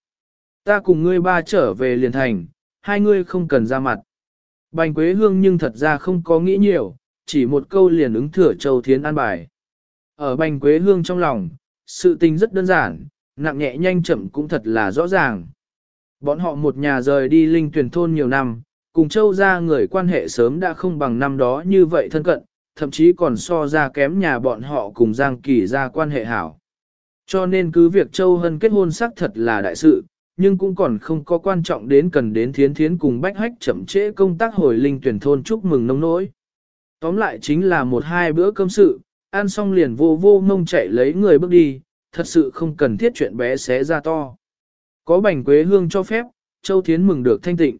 Ta cùng ngươi ba trở về liền thành, hai ngươi không cần ra mặt. Bành Quế Hương nhưng thật ra không có nghĩ nhiều, chỉ một câu liền ứng thừa Châu Thiến an bài. Ở Bành Quế Hương trong lòng, sự tình rất đơn giản, nặng nhẹ nhanh chậm cũng thật là rõ ràng. Bọn họ một nhà rời đi linh tuyển thôn nhiều năm, cùng châu ra người quan hệ sớm đã không bằng năm đó như vậy thân cận, thậm chí còn so ra kém nhà bọn họ cùng Giang Kỳ ra quan hệ hảo. Cho nên cứ việc Châu Hân kết hôn xác thật là đại sự, nhưng cũng còn không có quan trọng đến cần đến thiến thiến cùng bách hách chậm trễ công tác hồi linh tuyển thôn chúc mừng nông nỗi. Tóm lại chính là một hai bữa cơm sự, ăn xong liền vô vô mông chạy lấy người bước đi, thật sự không cần thiết chuyện bé xé ra to. Có bành quế hương cho phép, Châu Thiến mừng được thanh tịnh.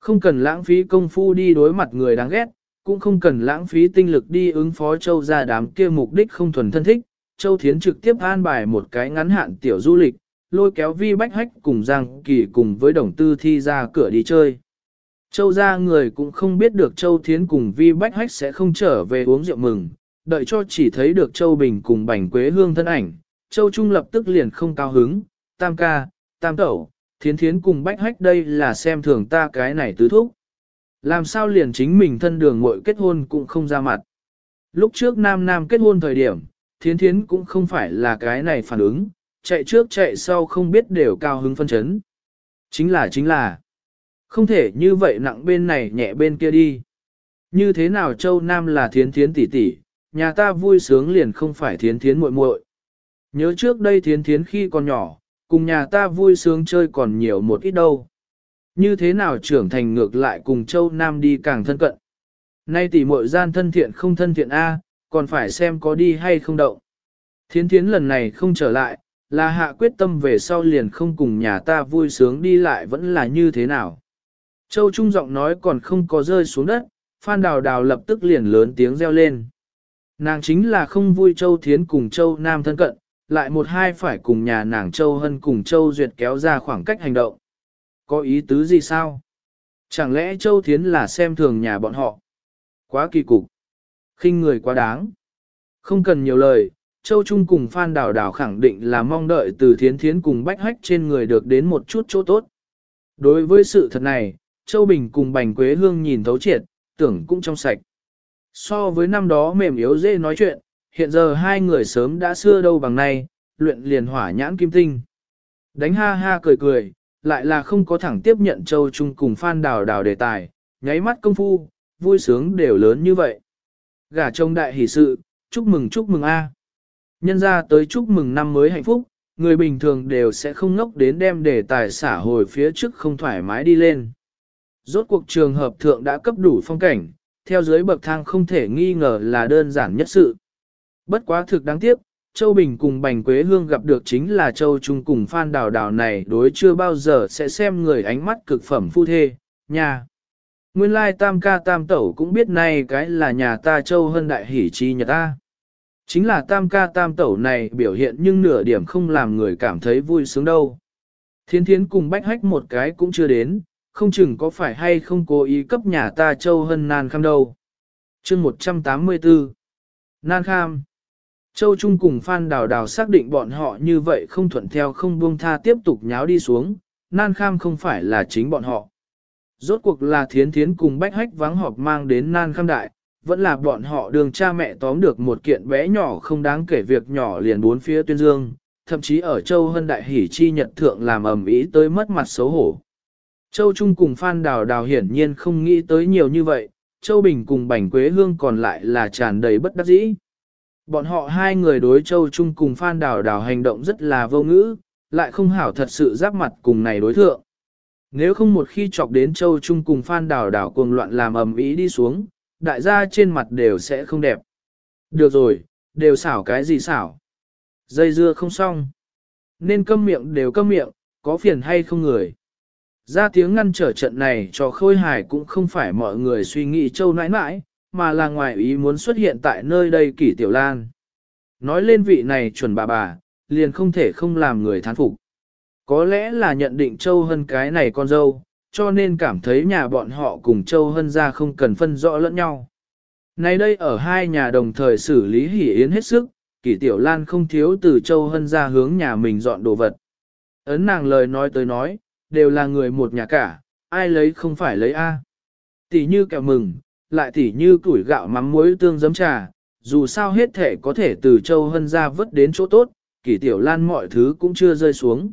Không cần lãng phí công phu đi đối mặt người đáng ghét, cũng không cần lãng phí tinh lực đi ứng phó Châu ra đám kia mục đích không thuần thân thích. Châu Thiến trực tiếp an bài một cái ngắn hạn tiểu du lịch, lôi kéo vi bách hách cùng Giang Kỳ cùng với đồng tư thi ra cửa đi chơi. Châu ra người cũng không biết được Châu Thiến cùng vi bách hách sẽ không trở về uống rượu mừng, đợi cho chỉ thấy được Châu Bình cùng Bành Quế Hương thân ảnh, Châu Trung lập tức liền không cao hứng, tam ca, tam tẩu, thiến thiến cùng bách hách đây là xem thường ta cái này tứ thúc. Làm sao liền chính mình thân đường muội kết hôn cũng không ra mặt. Lúc trước nam nam kết hôn thời điểm, thiến thiến cũng không phải là cái này phản ứng, chạy trước chạy sau không biết đều cao hứng phân chấn. Chính là chính là, không thể như vậy nặng bên này nhẹ bên kia đi. Như thế nào châu nam là thiến thiến tỷ tỷ, nhà ta vui sướng liền không phải thiến thiến muội muội. Nhớ trước đây thiến thiến khi còn nhỏ, cùng nhà ta vui sướng chơi còn nhiều một ít đâu. Như thế nào trưởng thành ngược lại cùng châu Nam đi càng thân cận. Nay tỷ muội gian thân thiện không thân thiện A, còn phải xem có đi hay không động. Thiến thiến lần này không trở lại, là hạ quyết tâm về sau liền không cùng nhà ta vui sướng đi lại vẫn là như thế nào. Châu Trung giọng nói còn không có rơi xuống đất, Phan Đào Đào lập tức liền lớn tiếng reo lên. Nàng chính là không vui Châu Thiến cùng Châu Nam thân cận, lại một hai phải cùng nhà nàng Châu Hân cùng Châu Duyệt kéo ra khoảng cách hành động. Có ý tứ gì sao? Chẳng lẽ Châu Thiến là xem thường nhà bọn họ? Quá kỳ cục. khinh người quá đáng. Không cần nhiều lời, Châu Trung cùng Phan Đào Đào khẳng định là mong đợi từ Thiến Thiến cùng Bách Hách trên người được đến một chút chỗ tốt. Đối với sự thật này, Châu Bình cùng Bành Quế Hương nhìn thấu triệt, tưởng cũng trong sạch. So với năm đó mềm yếu dễ nói chuyện, hiện giờ hai người sớm đã xưa đâu bằng nay, luyện liền hỏa nhãn kim tinh. Đánh ha ha cười cười, lại là không có thẳng tiếp nhận Châu Trung cùng Phan Đào Đào đề tài, nháy mắt công phu, vui sướng đều lớn như vậy. Gả chồng đại hỷ sự, chúc mừng chúc mừng a. Nhân ra tới chúc mừng năm mới hạnh phúc, người bình thường đều sẽ không ngốc đến đem đề tài xả hồi phía trước không thoải mái đi lên. Rốt cuộc trường hợp thượng đã cấp đủ phong cảnh, theo dưới bậc thang không thể nghi ngờ là đơn giản nhất sự. Bất quá thực đáng tiếc, Châu Bình cùng Bành Quế Hương gặp được chính là Châu Trung cùng Phan Đào Đào này đối chưa bao giờ sẽ xem người ánh mắt cực phẩm phu thê, nhà. Nguyên lai tam ca tam tẩu cũng biết nay cái là nhà ta Châu hơn Đại Hỷ Chi nhà ta. Chính là tam ca tam tẩu này biểu hiện nhưng nửa điểm không làm người cảm thấy vui sướng đâu. Thiên thiến cùng bách hách một cái cũng chưa đến, không chừng có phải hay không cố ý cấp nhà ta Châu Hân nan kham đâu. chương 184 Nan kham Châu Trung cùng Phan Đào Đào xác định bọn họ như vậy không thuận theo không buông tha tiếp tục nháo đi xuống, nan kham không phải là chính bọn họ. Rốt cuộc là thiến thiến cùng bách hách vắng họp mang đến nan kham đại, vẫn là bọn họ đường cha mẹ tóm được một kiện bé nhỏ không đáng kể việc nhỏ liền bốn phía tuyên dương, thậm chí ở Châu Hân Đại Hỷ Chi Nhật Thượng làm ầm ĩ tới mất mặt xấu hổ. Châu Trung cùng Phan Đào Đào hiển nhiên không nghĩ tới nhiều như vậy, Châu Bình cùng Bành Quế Hương còn lại là tràn đầy bất đắc dĩ. Bọn họ hai người đối Châu Trung cùng Phan Đào Đào hành động rất là vô ngữ, lại không hảo thật sự giáp mặt cùng này đối thượng. Nếu không một khi chọc đến Châu Trung cùng Phan Đào Đào cuồng loạn làm ầm ĩ đi xuống, đại gia trên mặt đều sẽ không đẹp. Được rồi, đều xảo cái gì xảo. Dây dưa không xong. Nên câm miệng đều câm miệng, có phiền hay không người. Ra tiếng ngăn trở trận này cho khôi hài cũng không phải mọi người suy nghĩ châu nãi nãi, mà là ngoài ý muốn xuất hiện tại nơi đây kỷ tiểu lan. Nói lên vị này chuẩn bà bà, liền không thể không làm người thán phục. Có lẽ là nhận định châu hân cái này con dâu, cho nên cảm thấy nhà bọn họ cùng châu hân ra không cần phân rõ lẫn nhau. Nay đây ở hai nhà đồng thời xử lý hỉ yến hết sức, kỷ tiểu lan không thiếu từ châu hân ra hướng nhà mình dọn đồ vật. Ấn nàng lời nói tới nói, đều là người một nhà cả, ai lấy không phải lấy A. Tỷ như kẹo mừng, lại tỷ như củi gạo mắm muối tương giấm trà, dù sao hết thể có thể từ châu hân ra vớt đến chỗ tốt, kỷ tiểu lan mọi thứ cũng chưa rơi xuống.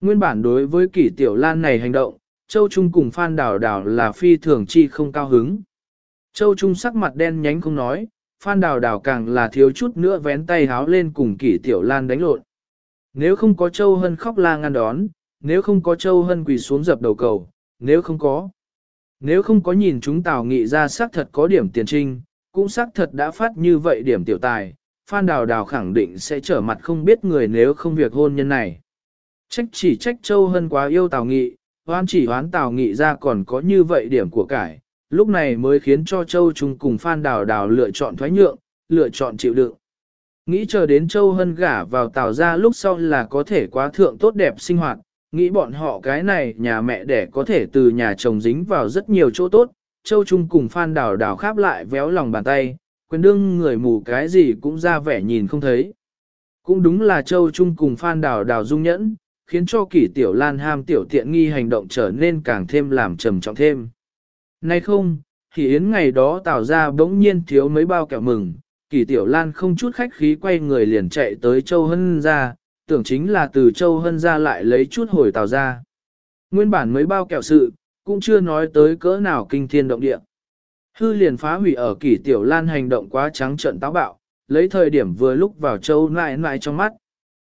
Nguyên bản đối với kỷ tiểu lan này hành động, châu trung cùng phan đào đào là phi thường chi không cao hứng. Châu trung sắc mặt đen nhánh không nói, phan đào đào càng là thiếu chút nữa vén tay háo lên cùng kỷ tiểu lan đánh lộn. Nếu không có châu hân khóc la ngăn đón, nếu không có Châu Hân quỳ xuống dập đầu cầu, nếu không có. Nếu không có nhìn chúng Tào Nghị ra xác thật có điểm tiền trinh, cũng xác thật đã phát như vậy điểm tiểu tài, Phan Đào Đào khẳng định sẽ trở mặt không biết người nếu không việc hôn nhân này. Trách chỉ trách Châu Hân quá yêu Tào Nghị, hoan chỉ hoán Tào Nghị ra còn có như vậy điểm của cải, lúc này mới khiến cho Châu Trung cùng Phan Đào Đào lựa chọn thoái nhượng, lựa chọn chịu đựng. Nghĩ chờ đến Châu Hân gả vào Tào ra lúc sau là có thể quá thượng tốt đẹp sinh hoạt, Nghĩ bọn họ cái này nhà mẹ đẻ có thể từ nhà chồng dính vào rất nhiều chỗ tốt, Châu Trung cùng Phan Đào Đào kháp lại véo lòng bàn tay, quyền đương người mù cái gì cũng ra vẻ nhìn không thấy. Cũng đúng là Châu Trung cùng Phan Đào Đào dung nhẫn, khiến cho kỷ tiểu lan ham tiểu tiện nghi hành động trở nên càng thêm làm trầm trọng thêm. Nay không, thì yến ngày đó tạo ra bỗng nhiên thiếu mấy bao kẹo mừng, kỷ tiểu lan không chút khách khí quay người liền chạy tới Châu Hân ra, tưởng chính là từ Châu Hân ra lại lấy chút hồi tào ra. Nguyên bản mấy bao kẹo sự, cũng chưa nói tới cỡ nào kinh thiên động địa. Hư liền phá hủy ở kỷ tiểu lan hành động quá trắng trận táo bạo, lấy thời điểm vừa lúc vào Châu nãi nãi trong mắt.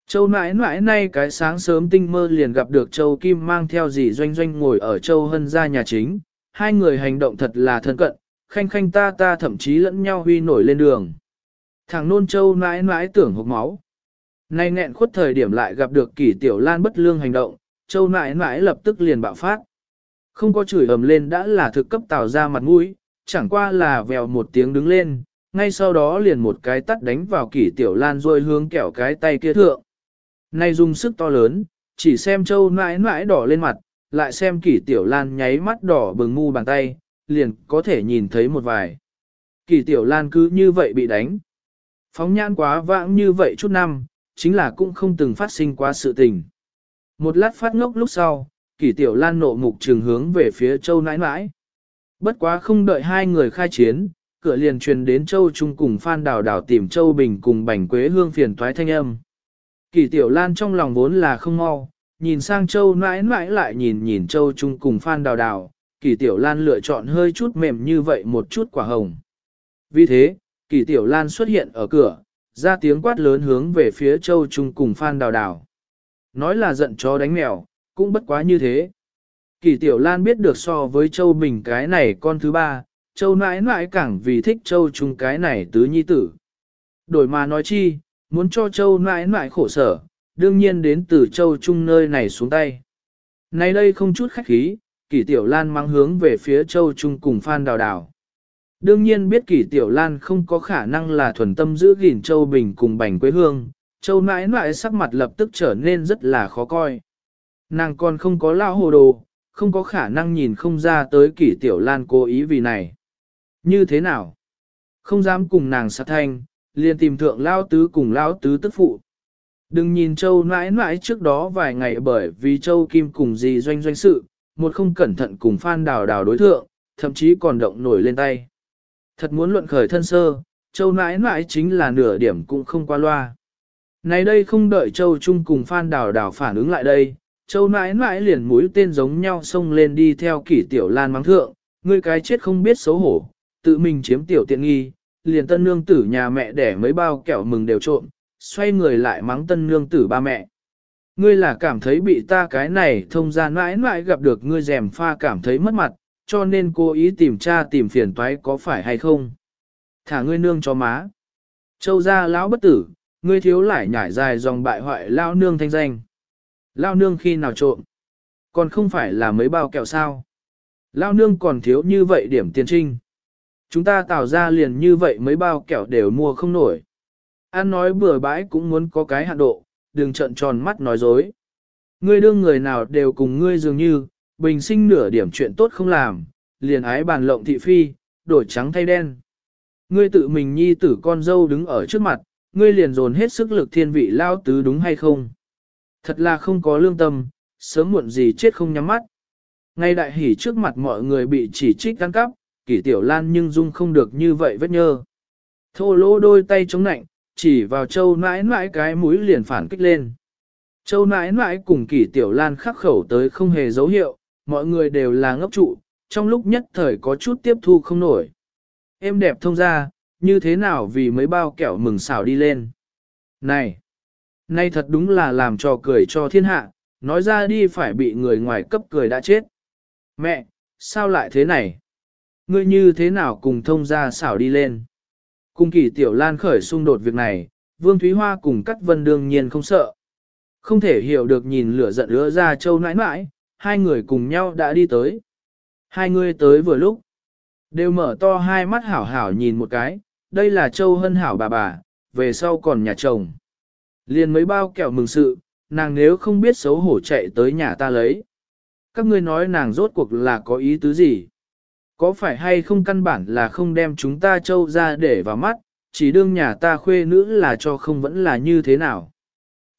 Châu nãi nãi nay cái sáng sớm tinh mơ liền gặp được Châu Kim mang theo dì doanh doanh ngồi ở Châu Hân ra nhà chính, hai người hành động thật là thân cận, khanh khanh ta ta thậm chí lẫn nhau huy nổi lên đường. Thằng nôn châu Nãi Nãi tưởng hộp máu. Nay nghẹn khuất thời điểm lại gặp được kỷ tiểu lan bất lương hành động, châu mãi mãi lập tức liền bạo phát. Không có chửi ầm lên đã là thực cấp tạo ra mặt mũi, chẳng qua là vèo một tiếng đứng lên, ngay sau đó liền một cái tắt đánh vào kỷ tiểu lan rồi hướng kẹo cái tay kia thượng. Nay dùng sức to lớn, chỉ xem châu mãi mãi đỏ lên mặt, lại xem kỷ tiểu lan nháy mắt đỏ bừng mu bàn tay, liền có thể nhìn thấy một vài. Kỷ tiểu lan cứ như vậy bị đánh. Phóng nhãn quá vãng như vậy chút năm, chính là cũng không từng phát sinh quá sự tình. Một lát phát ngốc lúc sau, kỷ tiểu lan nộ mục trường hướng về phía châu nãi nãi. Bất quá không đợi hai người khai chiến, cửa liền truyền đến châu trung cùng phan đào đào tìm châu bình cùng bành quế hương phiền toái thanh âm. Kỷ tiểu lan trong lòng vốn là không mau, nhìn sang châu nãi nãi lại nhìn nhìn châu trung cùng phan đào đào, kỷ tiểu lan lựa chọn hơi chút mềm như vậy một chút quả hồng. Vì thế, kỷ tiểu lan xuất hiện ở cửa, ra tiếng quát lớn hướng về phía châu trung cùng phan đào đào. Nói là giận chó đánh mèo, cũng bất quá như thế. Kỳ Tiểu Lan biết được so với Châu Bình cái này con thứ ba, Châu nãi nãi càng vì thích Châu Trung cái này tứ nhi tử. Đổi mà nói chi, muốn cho Châu nãi nãi khổ sở, đương nhiên đến từ Châu Trung nơi này xuống tay. Nay đây không chút khách khí, Kỳ Tiểu Lan mang hướng về phía Châu Trung cùng Phan Đào Đào. Đương nhiên biết kỷ Tiểu Lan không có khả năng là thuần tâm giữ gìn Châu Bình cùng Bành Quế Hương, Châu nãi nãi sắc mặt lập tức trở nên rất là khó coi. Nàng còn không có lao hồ đồ, không có khả năng nhìn không ra tới kỷ tiểu lan cố ý vì này. Như thế nào? Không dám cùng nàng sát thanh, liền tìm thượng lao tứ cùng lao tứ tức phụ. Đừng nhìn châu mãi mãi trước đó vài ngày bởi vì châu kim cùng gì doanh doanh sự, một không cẩn thận cùng phan đào đào đối thượng, thậm chí còn động nổi lên tay. Thật muốn luận khởi thân sơ, châu nãi nãi chính là nửa điểm cũng không qua loa. Này đây không đợi châu trung cùng phan đào đào phản ứng lại đây, Châu nãi nãi liền mũi tên giống nhau xông lên đi theo kỷ tiểu lan mắng thượng, ngươi cái chết không biết xấu hổ, tự mình chiếm tiểu tiện nghi, liền tân nương tử nhà mẹ đẻ mấy bao kẹo mừng đều trộm, xoay người lại mắng tân nương tử ba mẹ. Ngươi là cảm thấy bị ta cái này thông ra mãi mãi gặp được ngươi rèm pha cảm thấy mất mặt, cho nên cô ý tìm cha tìm phiền toái có phải hay không. Thả ngươi nương cho má. Châu gia lão bất tử, ngươi thiếu lại nhảy dài dòng bại hoại lao nương thanh danh. Lao nương khi nào trộm? Còn không phải là mấy bao kẹo sao? Lao nương còn thiếu như vậy điểm tiền trinh. Chúng ta tạo ra liền như vậy mấy bao kẹo đều mua không nổi. An nói bừa bãi cũng muốn có cái hạn độ, đừng trận tròn mắt nói dối. Ngươi đương người nào đều cùng ngươi dường như, bình sinh nửa điểm chuyện tốt không làm, liền ái bàn lộng thị phi, đổi trắng thay đen. Ngươi tự mình nhi tử con dâu đứng ở trước mặt, ngươi liền dồn hết sức lực thiên vị lao tứ đúng hay không? Thật là không có lương tâm, sớm muộn gì chết không nhắm mắt. Ngay đại hỉ trước mặt mọi người bị chỉ trích ăn cắp, kỷ tiểu lan nhưng dung không được như vậy vết nhơ. Thô lỗ đôi tay chống nạnh, chỉ vào châu nãi nãi cái mũi liền phản kích lên. Châu nãi nãi cùng kỷ tiểu lan khắc khẩu tới không hề dấu hiệu, mọi người đều là ngốc trụ, trong lúc nhất thời có chút tiếp thu không nổi. Em đẹp thông ra, như thế nào vì mấy bao kẹo mừng xào đi lên. Này! Nay thật đúng là làm trò cười cho thiên hạ, nói ra đi phải bị người ngoài cấp cười đã chết. Mẹ, sao lại thế này? Ngươi như thế nào cùng thông ra xảo đi lên? Cùng kỳ tiểu lan khởi xung đột việc này, Vương Thúy Hoa cùng Cát Vân đương nhiên không sợ. Không thể hiểu được nhìn lửa giận lửa ra châu nãi nãi, hai người cùng nhau đã đi tới. Hai người tới vừa lúc, đều mở to hai mắt hảo hảo nhìn một cái, đây là châu hân hảo bà bà, về sau còn nhà chồng. Liền mấy bao kẹo mừng sự, nàng nếu không biết xấu hổ chạy tới nhà ta lấy. Các ngươi nói nàng rốt cuộc là có ý tứ gì? Có phải hay không căn bản là không đem chúng ta Châu ra để vào mắt, chỉ đương nhà ta khuê nữ là cho không vẫn là như thế nào?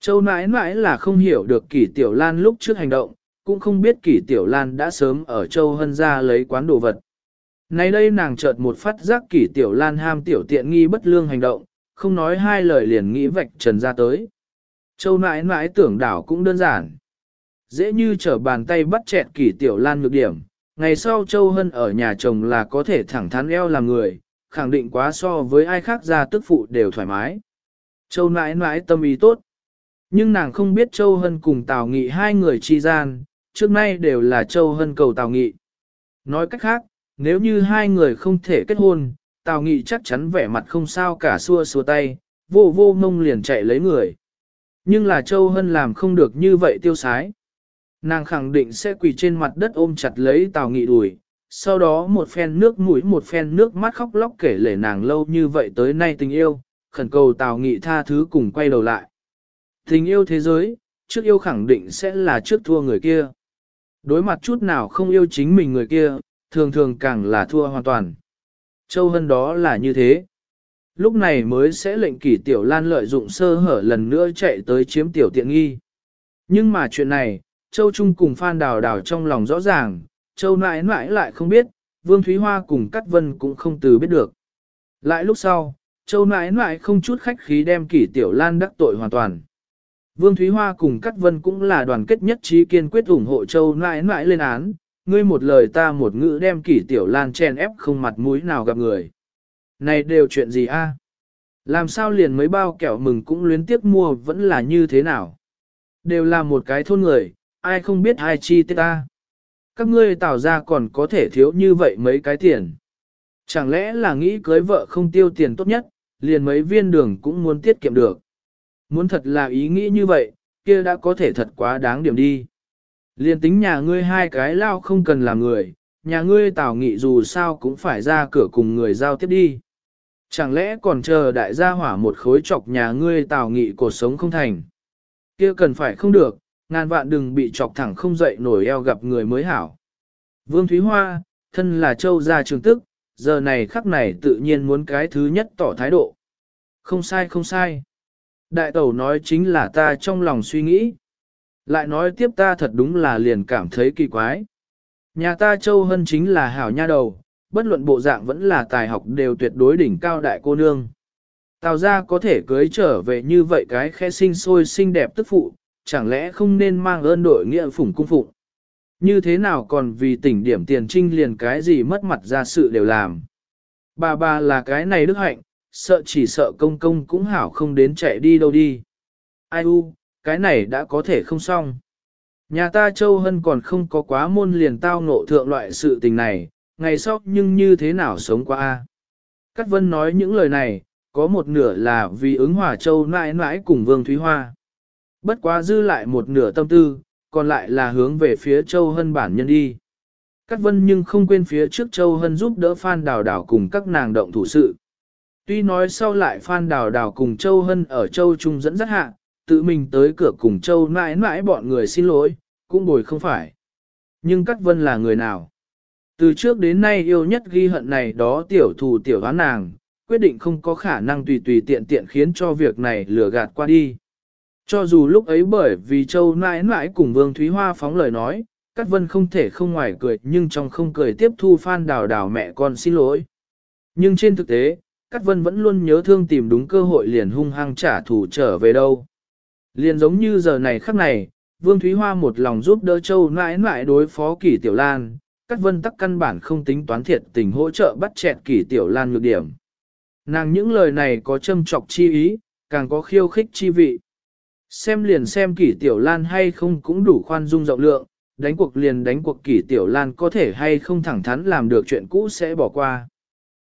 Châu mãi mãi là không hiểu được kỷ tiểu lan lúc trước hành động, cũng không biết kỷ tiểu lan đã sớm ở châu hân ra lấy quán đồ vật. Nay đây nàng chợt một phát giác kỷ tiểu lan ham tiểu tiện nghi bất lương hành động, không nói hai lời liền nghĩ vạch trần ra tới. Châu nãi nãi tưởng đảo cũng đơn giản. Dễ như trở bàn tay bắt chẹt kỷ tiểu lan nhược điểm, ngày sau Châu Hân ở nhà chồng là có thể thẳng thắn eo làm người, khẳng định quá so với ai khác ra tức phụ đều thoải mái. Châu nãi nãi tâm ý tốt. Nhưng nàng không biết Châu Hân cùng Tào Nghị hai người chi gian, trước nay đều là Châu Hân cầu Tào Nghị. Nói cách khác, nếu như hai người không thể kết hôn, Tào Nghị chắc chắn vẻ mặt không sao cả xua xua tay, vô vô mông liền chạy lấy người. Nhưng là Châu Hân làm không được như vậy tiêu sái. Nàng khẳng định sẽ quỳ trên mặt đất ôm chặt lấy Tào Nghị đùi, sau đó một phen nước mũi một phen nước mắt khóc lóc kể lể nàng lâu như vậy tới nay tình yêu, khẩn cầu Tào Nghị tha thứ cùng quay đầu lại. Tình yêu thế giới, trước yêu khẳng định sẽ là trước thua người kia. Đối mặt chút nào không yêu chính mình người kia, thường thường càng là thua hoàn toàn. Châu Hân đó là như thế. Lúc này mới sẽ lệnh kỷ tiểu lan lợi dụng sơ hở lần nữa chạy tới chiếm tiểu tiện nghi. Nhưng mà chuyện này, Châu Trung cùng Phan Đào Đào trong lòng rõ ràng, Châu nãi nãi lại không biết, Vương Thúy Hoa cùng Cát Vân cũng không từ biết được. Lại lúc sau, Châu nãi nãi không chút khách khí đem kỷ tiểu lan đắc tội hoàn toàn. Vương Thúy Hoa cùng Cát Vân cũng là đoàn kết nhất trí kiên quyết ủng hộ Châu nãi nãi lên án, ngươi một lời ta một ngữ đem kỷ tiểu lan chen ép không mặt mũi nào gặp người. Này đều chuyện gì a? Làm sao liền mấy bao kẹo mừng cũng luyến tiếc mua vẫn là như thế nào? Đều là một cái thôn người, ai không biết ai chi tiết ta. Các ngươi tạo ra còn có thể thiếu như vậy mấy cái tiền. Chẳng lẽ là nghĩ cưới vợ không tiêu tiền tốt nhất, liền mấy viên đường cũng muốn tiết kiệm được. Muốn thật là ý nghĩ như vậy, kia đã có thể thật quá đáng điểm đi. Liên tính nhà ngươi hai cái lao không cần làm người, nhà ngươi tảo nghị dù sao cũng phải ra cửa cùng người giao tiếp đi. Chẳng lẽ còn chờ đại gia hỏa một khối chọc nhà ngươi tảo nghị cuộc sống không thành. kia cần phải không được, ngàn vạn đừng bị chọc thẳng không dậy nổi eo gặp người mới hảo. Vương Thúy Hoa, thân là châu gia trường tức, giờ này khắc này tự nhiên muốn cái thứ nhất tỏ thái độ. Không sai không sai. Đại tẩu nói chính là ta trong lòng suy nghĩ. Lại nói tiếp ta thật đúng là liền cảm thấy kỳ quái. Nhà ta Châu Hân chính là hảo nha đầu, bất luận bộ dạng vẫn là tài học đều tuyệt đối đỉnh cao đại cô nương. Tào ra có thể cưới trở về như vậy cái khe sinh sôi xinh đẹp tức phụ, chẳng lẽ không nên mang ơn đội nghĩa phủng cung phụng. Như thế nào còn vì tỉnh điểm tiền trinh liền cái gì mất mặt ra sự đều làm. Bà bà là cái này đức hạnh, sợ chỉ sợ công công cũng hảo không đến chạy đi đâu đi. Ai u, cái này đã có thể không xong. Nhà ta Châu Hân còn không có quá môn liền tao ngộ thượng loại sự tình này, ngày sau nhưng như thế nào sống qua a? Cát Vân nói những lời này, có một nửa là vì ứng hòa Châu mãi mãi cùng Vương Thúy Hoa. Bất quá dư lại một nửa tâm tư, còn lại là hướng về phía Châu Hân bản nhân đi. Cát Vân nhưng không quên phía trước Châu Hân giúp đỡ Phan Đào Đào cùng các nàng động thủ sự. Tuy nói sau lại Phan Đào Đào cùng Châu Hân ở Châu Trung dẫn dắt hạ, tự mình tới cửa cùng Châu mãi mãi bọn người xin lỗi, cũng bồi không phải. Nhưng Cát Vân là người nào? Từ trước đến nay yêu nhất ghi hận này đó tiểu thù tiểu hoán nàng, quyết định không có khả năng tùy tùy tiện tiện khiến cho việc này lừa gạt qua đi. Cho dù lúc ấy bởi vì Châu mãi mãi cùng Vương Thúy Hoa phóng lời nói, Cát Vân không thể không ngoài cười nhưng trong không cười tiếp thu Phan Đào Đào mẹ con xin lỗi. Nhưng trên thực tế, Cát Vân vẫn luôn nhớ thương tìm đúng cơ hội liền hung hăng trả thù trở về đâu. Liền giống như giờ này khắc này, Vương Thúy Hoa một lòng giúp đỡ Châu nãi nãi đối phó kỷ tiểu lan, Cát Vân tắc căn bản không tính toán thiệt tình hỗ trợ bắt chẹt kỷ tiểu lan nhược điểm. Nàng những lời này có châm trọc chi ý, càng có khiêu khích chi vị. Xem liền xem kỷ tiểu lan hay không cũng đủ khoan dung rộng lượng, đánh cuộc liền đánh cuộc kỷ tiểu lan có thể hay không thẳng thắn làm được chuyện cũ sẽ bỏ qua.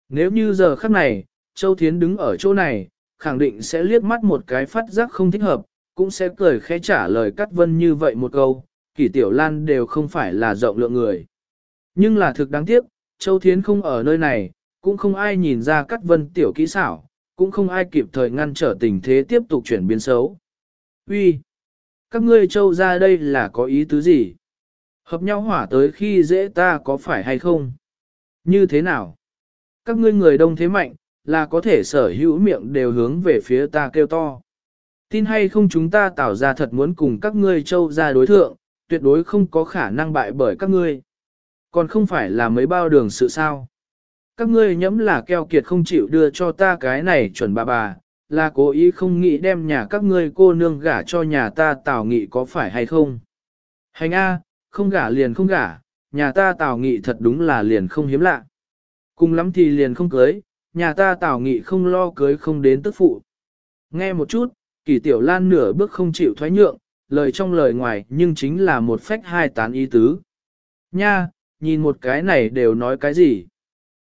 Nếu như giờ khắc này, Châu Thiến đứng ở chỗ này, khẳng định sẽ liếc mắt một cái phát giác không thích hợp, cũng sẽ cười khẽ trả lời Cát Vân như vậy một câu, kỷ tiểu lan đều không phải là rộng lượng người. Nhưng là thực đáng tiếc, Châu Thiến không ở nơi này, cũng không ai nhìn ra Cát Vân tiểu kỹ xảo, cũng không ai kịp thời ngăn trở tình thế tiếp tục chuyển biến xấu. Uy, Các ngươi Châu ra đây là có ý tứ gì? Hợp nhau hỏa tới khi dễ ta có phải hay không? Như thế nào? Các ngươi người đông thế mạnh, là có thể sở hữu miệng đều hướng về phía ta kêu to. Tin hay không chúng ta tạo ra thật muốn cùng các ngươi châu ra đối thượng, tuyệt đối không có khả năng bại bởi các ngươi. Còn không phải là mấy bao đường sự sao. Các ngươi nhẫm là keo kiệt không chịu đưa cho ta cái này chuẩn bà bà, là cố ý không nghĩ đem nhà các ngươi cô nương gả cho nhà ta tào nghị có phải hay không. Hành A, không gả liền không gả, nhà ta tào nghị thật đúng là liền không hiếm lạ. Cùng lắm thì liền không cưới, nhà ta tào nghị không lo cưới không đến tức phụ. Nghe một chút, kỳ tiểu lan nửa bước không chịu thoái nhượng, lời trong lời ngoài nhưng chính là một phách hai tán ý tứ. Nha, nhìn một cái này đều nói cái gì?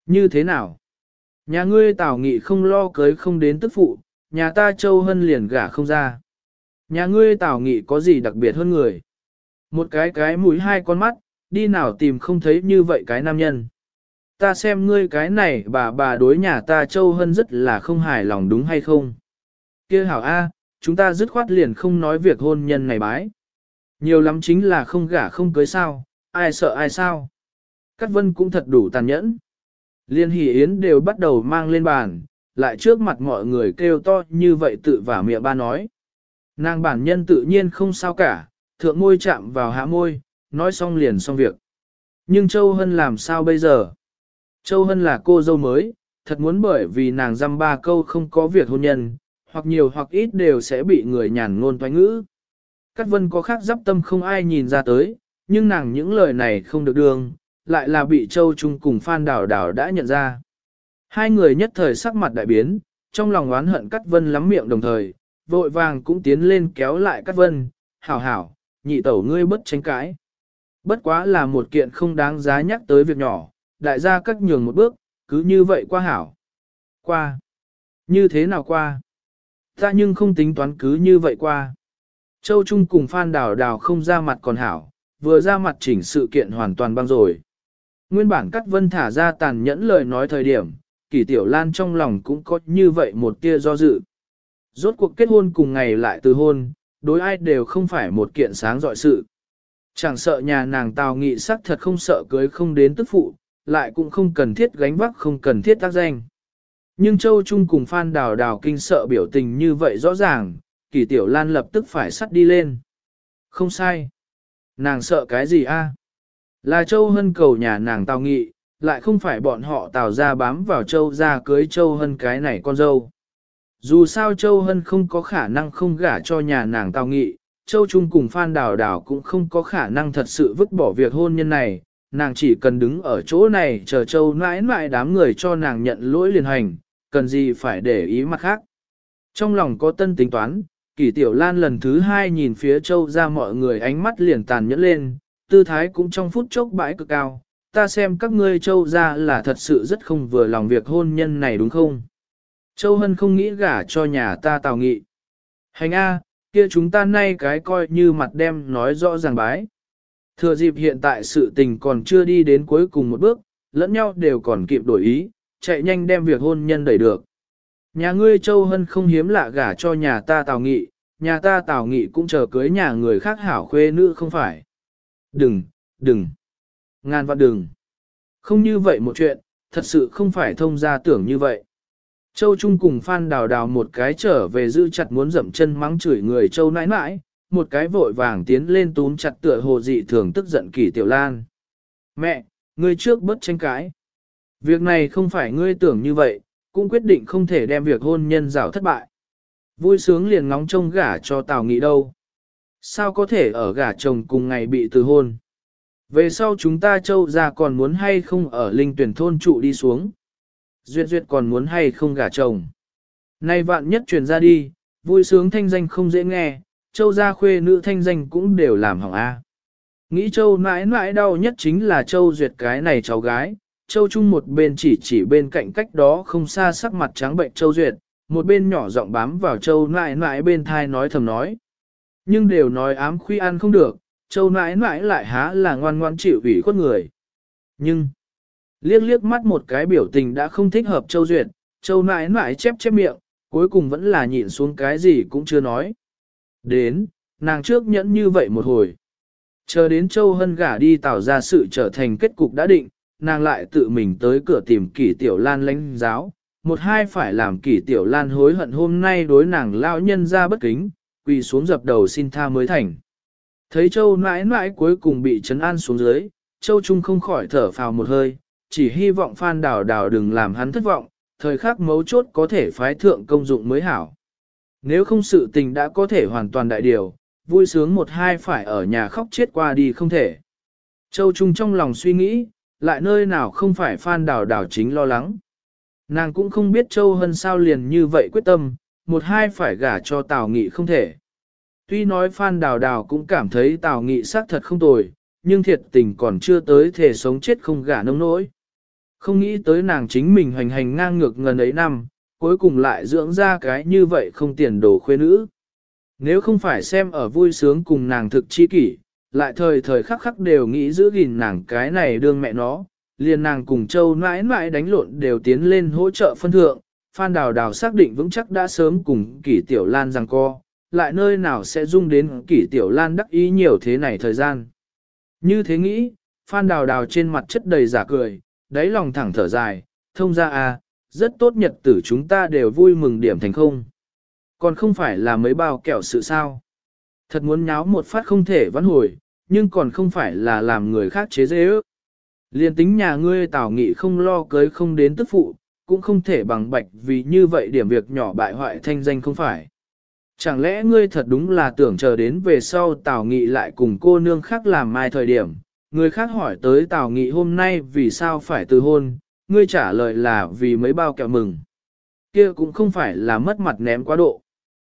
Như thế nào? Nhà ngươi Tào Nghị không lo cưới không đến tức phụ, nhà ta Châu Hân liền gả không ra. Nhà ngươi Tào Nghị có gì đặc biệt hơn người? Một cái cái mũi hai con mắt, đi nào tìm không thấy như vậy cái nam nhân. Ta xem ngươi cái này bà bà đối nhà ta Châu Hân rất là không hài lòng đúng hay không? kia hảo A, chúng ta dứt khoát liền không nói việc hôn nhân này bái. Nhiều lắm chính là không gả không cưới sao, ai sợ ai sao. Cát vân cũng thật đủ tàn nhẫn. Liên hỷ yến đều bắt đầu mang lên bàn, lại trước mặt mọi người kêu to như vậy tự vả miệng ba nói. Nàng bản nhân tự nhiên không sao cả, thượng môi chạm vào hạ môi, nói xong liền xong việc. Nhưng Châu Hân làm sao bây giờ? Châu Hân là cô dâu mới, thật muốn bởi vì nàng dăm ba câu không có việc hôn nhân, hoặc nhiều hoặc ít đều sẽ bị người nhàn ngôn toái ngữ. Cát vân có khác giáp tâm không ai nhìn ra tới, nhưng nàng những lời này không được đường, lại là bị Châu Trung cùng Phan Đảo Đảo đã nhận ra. Hai người nhất thời sắc mặt đại biến, trong lòng oán hận Cát vân lắm miệng đồng thời, vội vàng cũng tiến lên kéo lại Cát vân, hảo hảo, nhị tẩu ngươi bất tranh cãi. Bất quá là một kiện không đáng giá nhắc tới việc nhỏ, đại gia cắt nhường một bước, cứ như vậy qua hảo. Qua. Như thế nào qua? Ta nhưng không tính toán cứ như vậy qua. Châu Trung cùng Phan Đào Đào không ra mặt còn hảo, vừa ra mặt chỉnh sự kiện hoàn toàn băng rồi. Nguyên bản Cát Vân thả ra tàn nhẫn lời nói thời điểm, Kỳ Tiểu Lan trong lòng cũng có như vậy một tia do dự. Rốt cuộc kết hôn cùng ngày lại từ hôn, đối ai đều không phải một kiện sáng dọi sự. Chẳng sợ nhà nàng Tào Nghị sắc thật không sợ cưới không đến tức phụ, lại cũng không cần thiết gánh vác không cần thiết tác danh. Nhưng Châu Trung cùng Phan Đào Đào kinh sợ biểu tình như vậy rõ ràng, Kỳ Tiểu Lan lập tức phải sắt đi lên. Không sai. Nàng sợ cái gì a? Là Châu Hân cầu nhà nàng Tào Nghị, lại không phải bọn họ Tào ra bám vào Châu ra cưới Châu Hân cái này con dâu. Dù sao Châu Hân không có khả năng không gả cho nhà nàng Tào Nghị, Châu Trung cùng Phan Đào Đào cũng không có khả năng thật sự vứt bỏ việc hôn nhân này, nàng chỉ cần đứng ở chỗ này chờ Châu nãi nãi đám người cho nàng nhận lỗi liền hành, cần gì phải để ý mặt khác. Trong lòng có tân tính toán, kỷ Tiểu Lan lần thứ hai nhìn phía Châu ra mọi người ánh mắt liền tàn nhẫn lên, tư thái cũng trong phút chốc bãi cực cao, ta xem các ngươi Châu ra là thật sự rất không vừa lòng việc hôn nhân này đúng không? Châu Hân không nghĩ gả cho nhà ta tào nghị. Hành A, kia chúng ta nay cái coi như mặt đem nói rõ ràng bái. Thừa dịp hiện tại sự tình còn chưa đi đến cuối cùng một bước, lẫn nhau đều còn kịp đổi ý, chạy nhanh đem việc hôn nhân đẩy được. Nhà ngươi Châu Hân không hiếm lạ gả cho nhà ta Tào Nghị, nhà ta Tào Nghị cũng chờ cưới nhà người khác hảo khuê nữ không phải. Đừng, đừng, ngàn vạn đừng. Không như vậy một chuyện, thật sự không phải thông gia tưởng như vậy. Châu Trung cùng Phan Đào Đào một cái trở về giữ chặt muốn dậm chân mắng chửi người Châu nãi nãi, một cái vội vàng tiến lên túm chặt tựa hồ dị thường tức giận kỳ tiểu lan. Mẹ, ngươi trước bớt tranh cãi. Việc này không phải ngươi tưởng như vậy, cũng quyết định không thể đem việc hôn nhân rào thất bại. Vui sướng liền ngóng trông gả cho Tào Nghị đâu. Sao có thể ở gả chồng cùng ngày bị từ hôn? Về sau chúng ta châu ra còn muốn hay không ở linh tuyển thôn trụ đi xuống? Duyệt duyệt còn muốn hay không gả chồng? Nay vạn nhất truyền ra đi, vui sướng thanh danh không dễ nghe, châu gia khuê nữ thanh danh cũng đều làm hỏng A. Nghĩ châu mãi mãi đau nhất chính là châu duyệt cái này cháu gái, châu trung một bên chỉ chỉ bên cạnh cách đó không xa sắc mặt trắng bệnh châu duyệt, một bên nhỏ giọng bám vào châu mãi mãi bên thai nói thầm nói. Nhưng đều nói ám khuy ăn không được, châu mãi mãi lại há là ngoan ngoan chịu ủy khuất người. Nhưng, liếc liếc mắt một cái biểu tình đã không thích hợp châu duyệt, châu mãi mãi chép chép miệng, cuối cùng vẫn là nhịn xuống cái gì cũng chưa nói. Đến, nàng trước nhẫn như vậy một hồi. Chờ đến Châu Hân gả đi tạo ra sự trở thành kết cục đã định, nàng lại tự mình tới cửa tìm kỷ tiểu lan lãnh giáo. Một hai phải làm kỷ tiểu lan hối hận hôm nay đối nàng lao nhân ra bất kính, quỳ xuống dập đầu xin tha mới thành. Thấy Châu mãi mãi cuối cùng bị trấn an xuống dưới, Châu Trung không khỏi thở phào một hơi, chỉ hy vọng Phan Đào Đào đừng làm hắn thất vọng, thời khắc mấu chốt có thể phái thượng công dụng mới hảo. Nếu không sự tình đã có thể hoàn toàn đại điều, vui sướng một hai phải ở nhà khóc chết qua đi không thể. Châu Trung trong lòng suy nghĩ, lại nơi nào không phải Phan Đào Đào chính lo lắng. Nàng cũng không biết Châu Hân sao liền như vậy quyết tâm, một hai phải gả cho Tào Nghị không thể. Tuy nói Phan Đào Đào cũng cảm thấy Tào Nghị xác thật không tồi, nhưng thiệt tình còn chưa tới thể sống chết không gả nông nỗi. Không nghĩ tới nàng chính mình hoành hành ngang ngược ngần ấy năm, cuối cùng lại dưỡng ra cái như vậy không tiền đồ khuê nữ. Nếu không phải xem ở vui sướng cùng nàng thực chi kỷ, lại thời thời khắc khắc đều nghĩ giữ gìn nàng cái này đương mẹ nó, liền nàng cùng châu mãi mãi đánh lộn đều tiến lên hỗ trợ phân thượng, Phan Đào Đào xác định vững chắc đã sớm cùng kỷ tiểu lan rằng co, lại nơi nào sẽ dung đến kỷ tiểu lan đắc ý nhiều thế này thời gian. Như thế nghĩ, Phan Đào Đào trên mặt chất đầy giả cười, đáy lòng thẳng thở dài, thông ra à, rất tốt nhật tử chúng ta đều vui mừng điểm thành không. Còn không phải là mấy bao kẹo sự sao. Thật muốn nháo một phát không thể vãn hồi, nhưng còn không phải là làm người khác chế dễ ước. Liên tính nhà ngươi tảo nghị không lo cưới không đến tức phụ, cũng không thể bằng bạch vì như vậy điểm việc nhỏ bại hoại thanh danh không phải. Chẳng lẽ ngươi thật đúng là tưởng chờ đến về sau Tào Nghị lại cùng cô nương khác làm mai thời điểm, người khác hỏi tới Tào Nghị hôm nay vì sao phải từ hôn, ngươi trả lời là vì mấy bao kẹo mừng. Kia cũng không phải là mất mặt ném quá độ.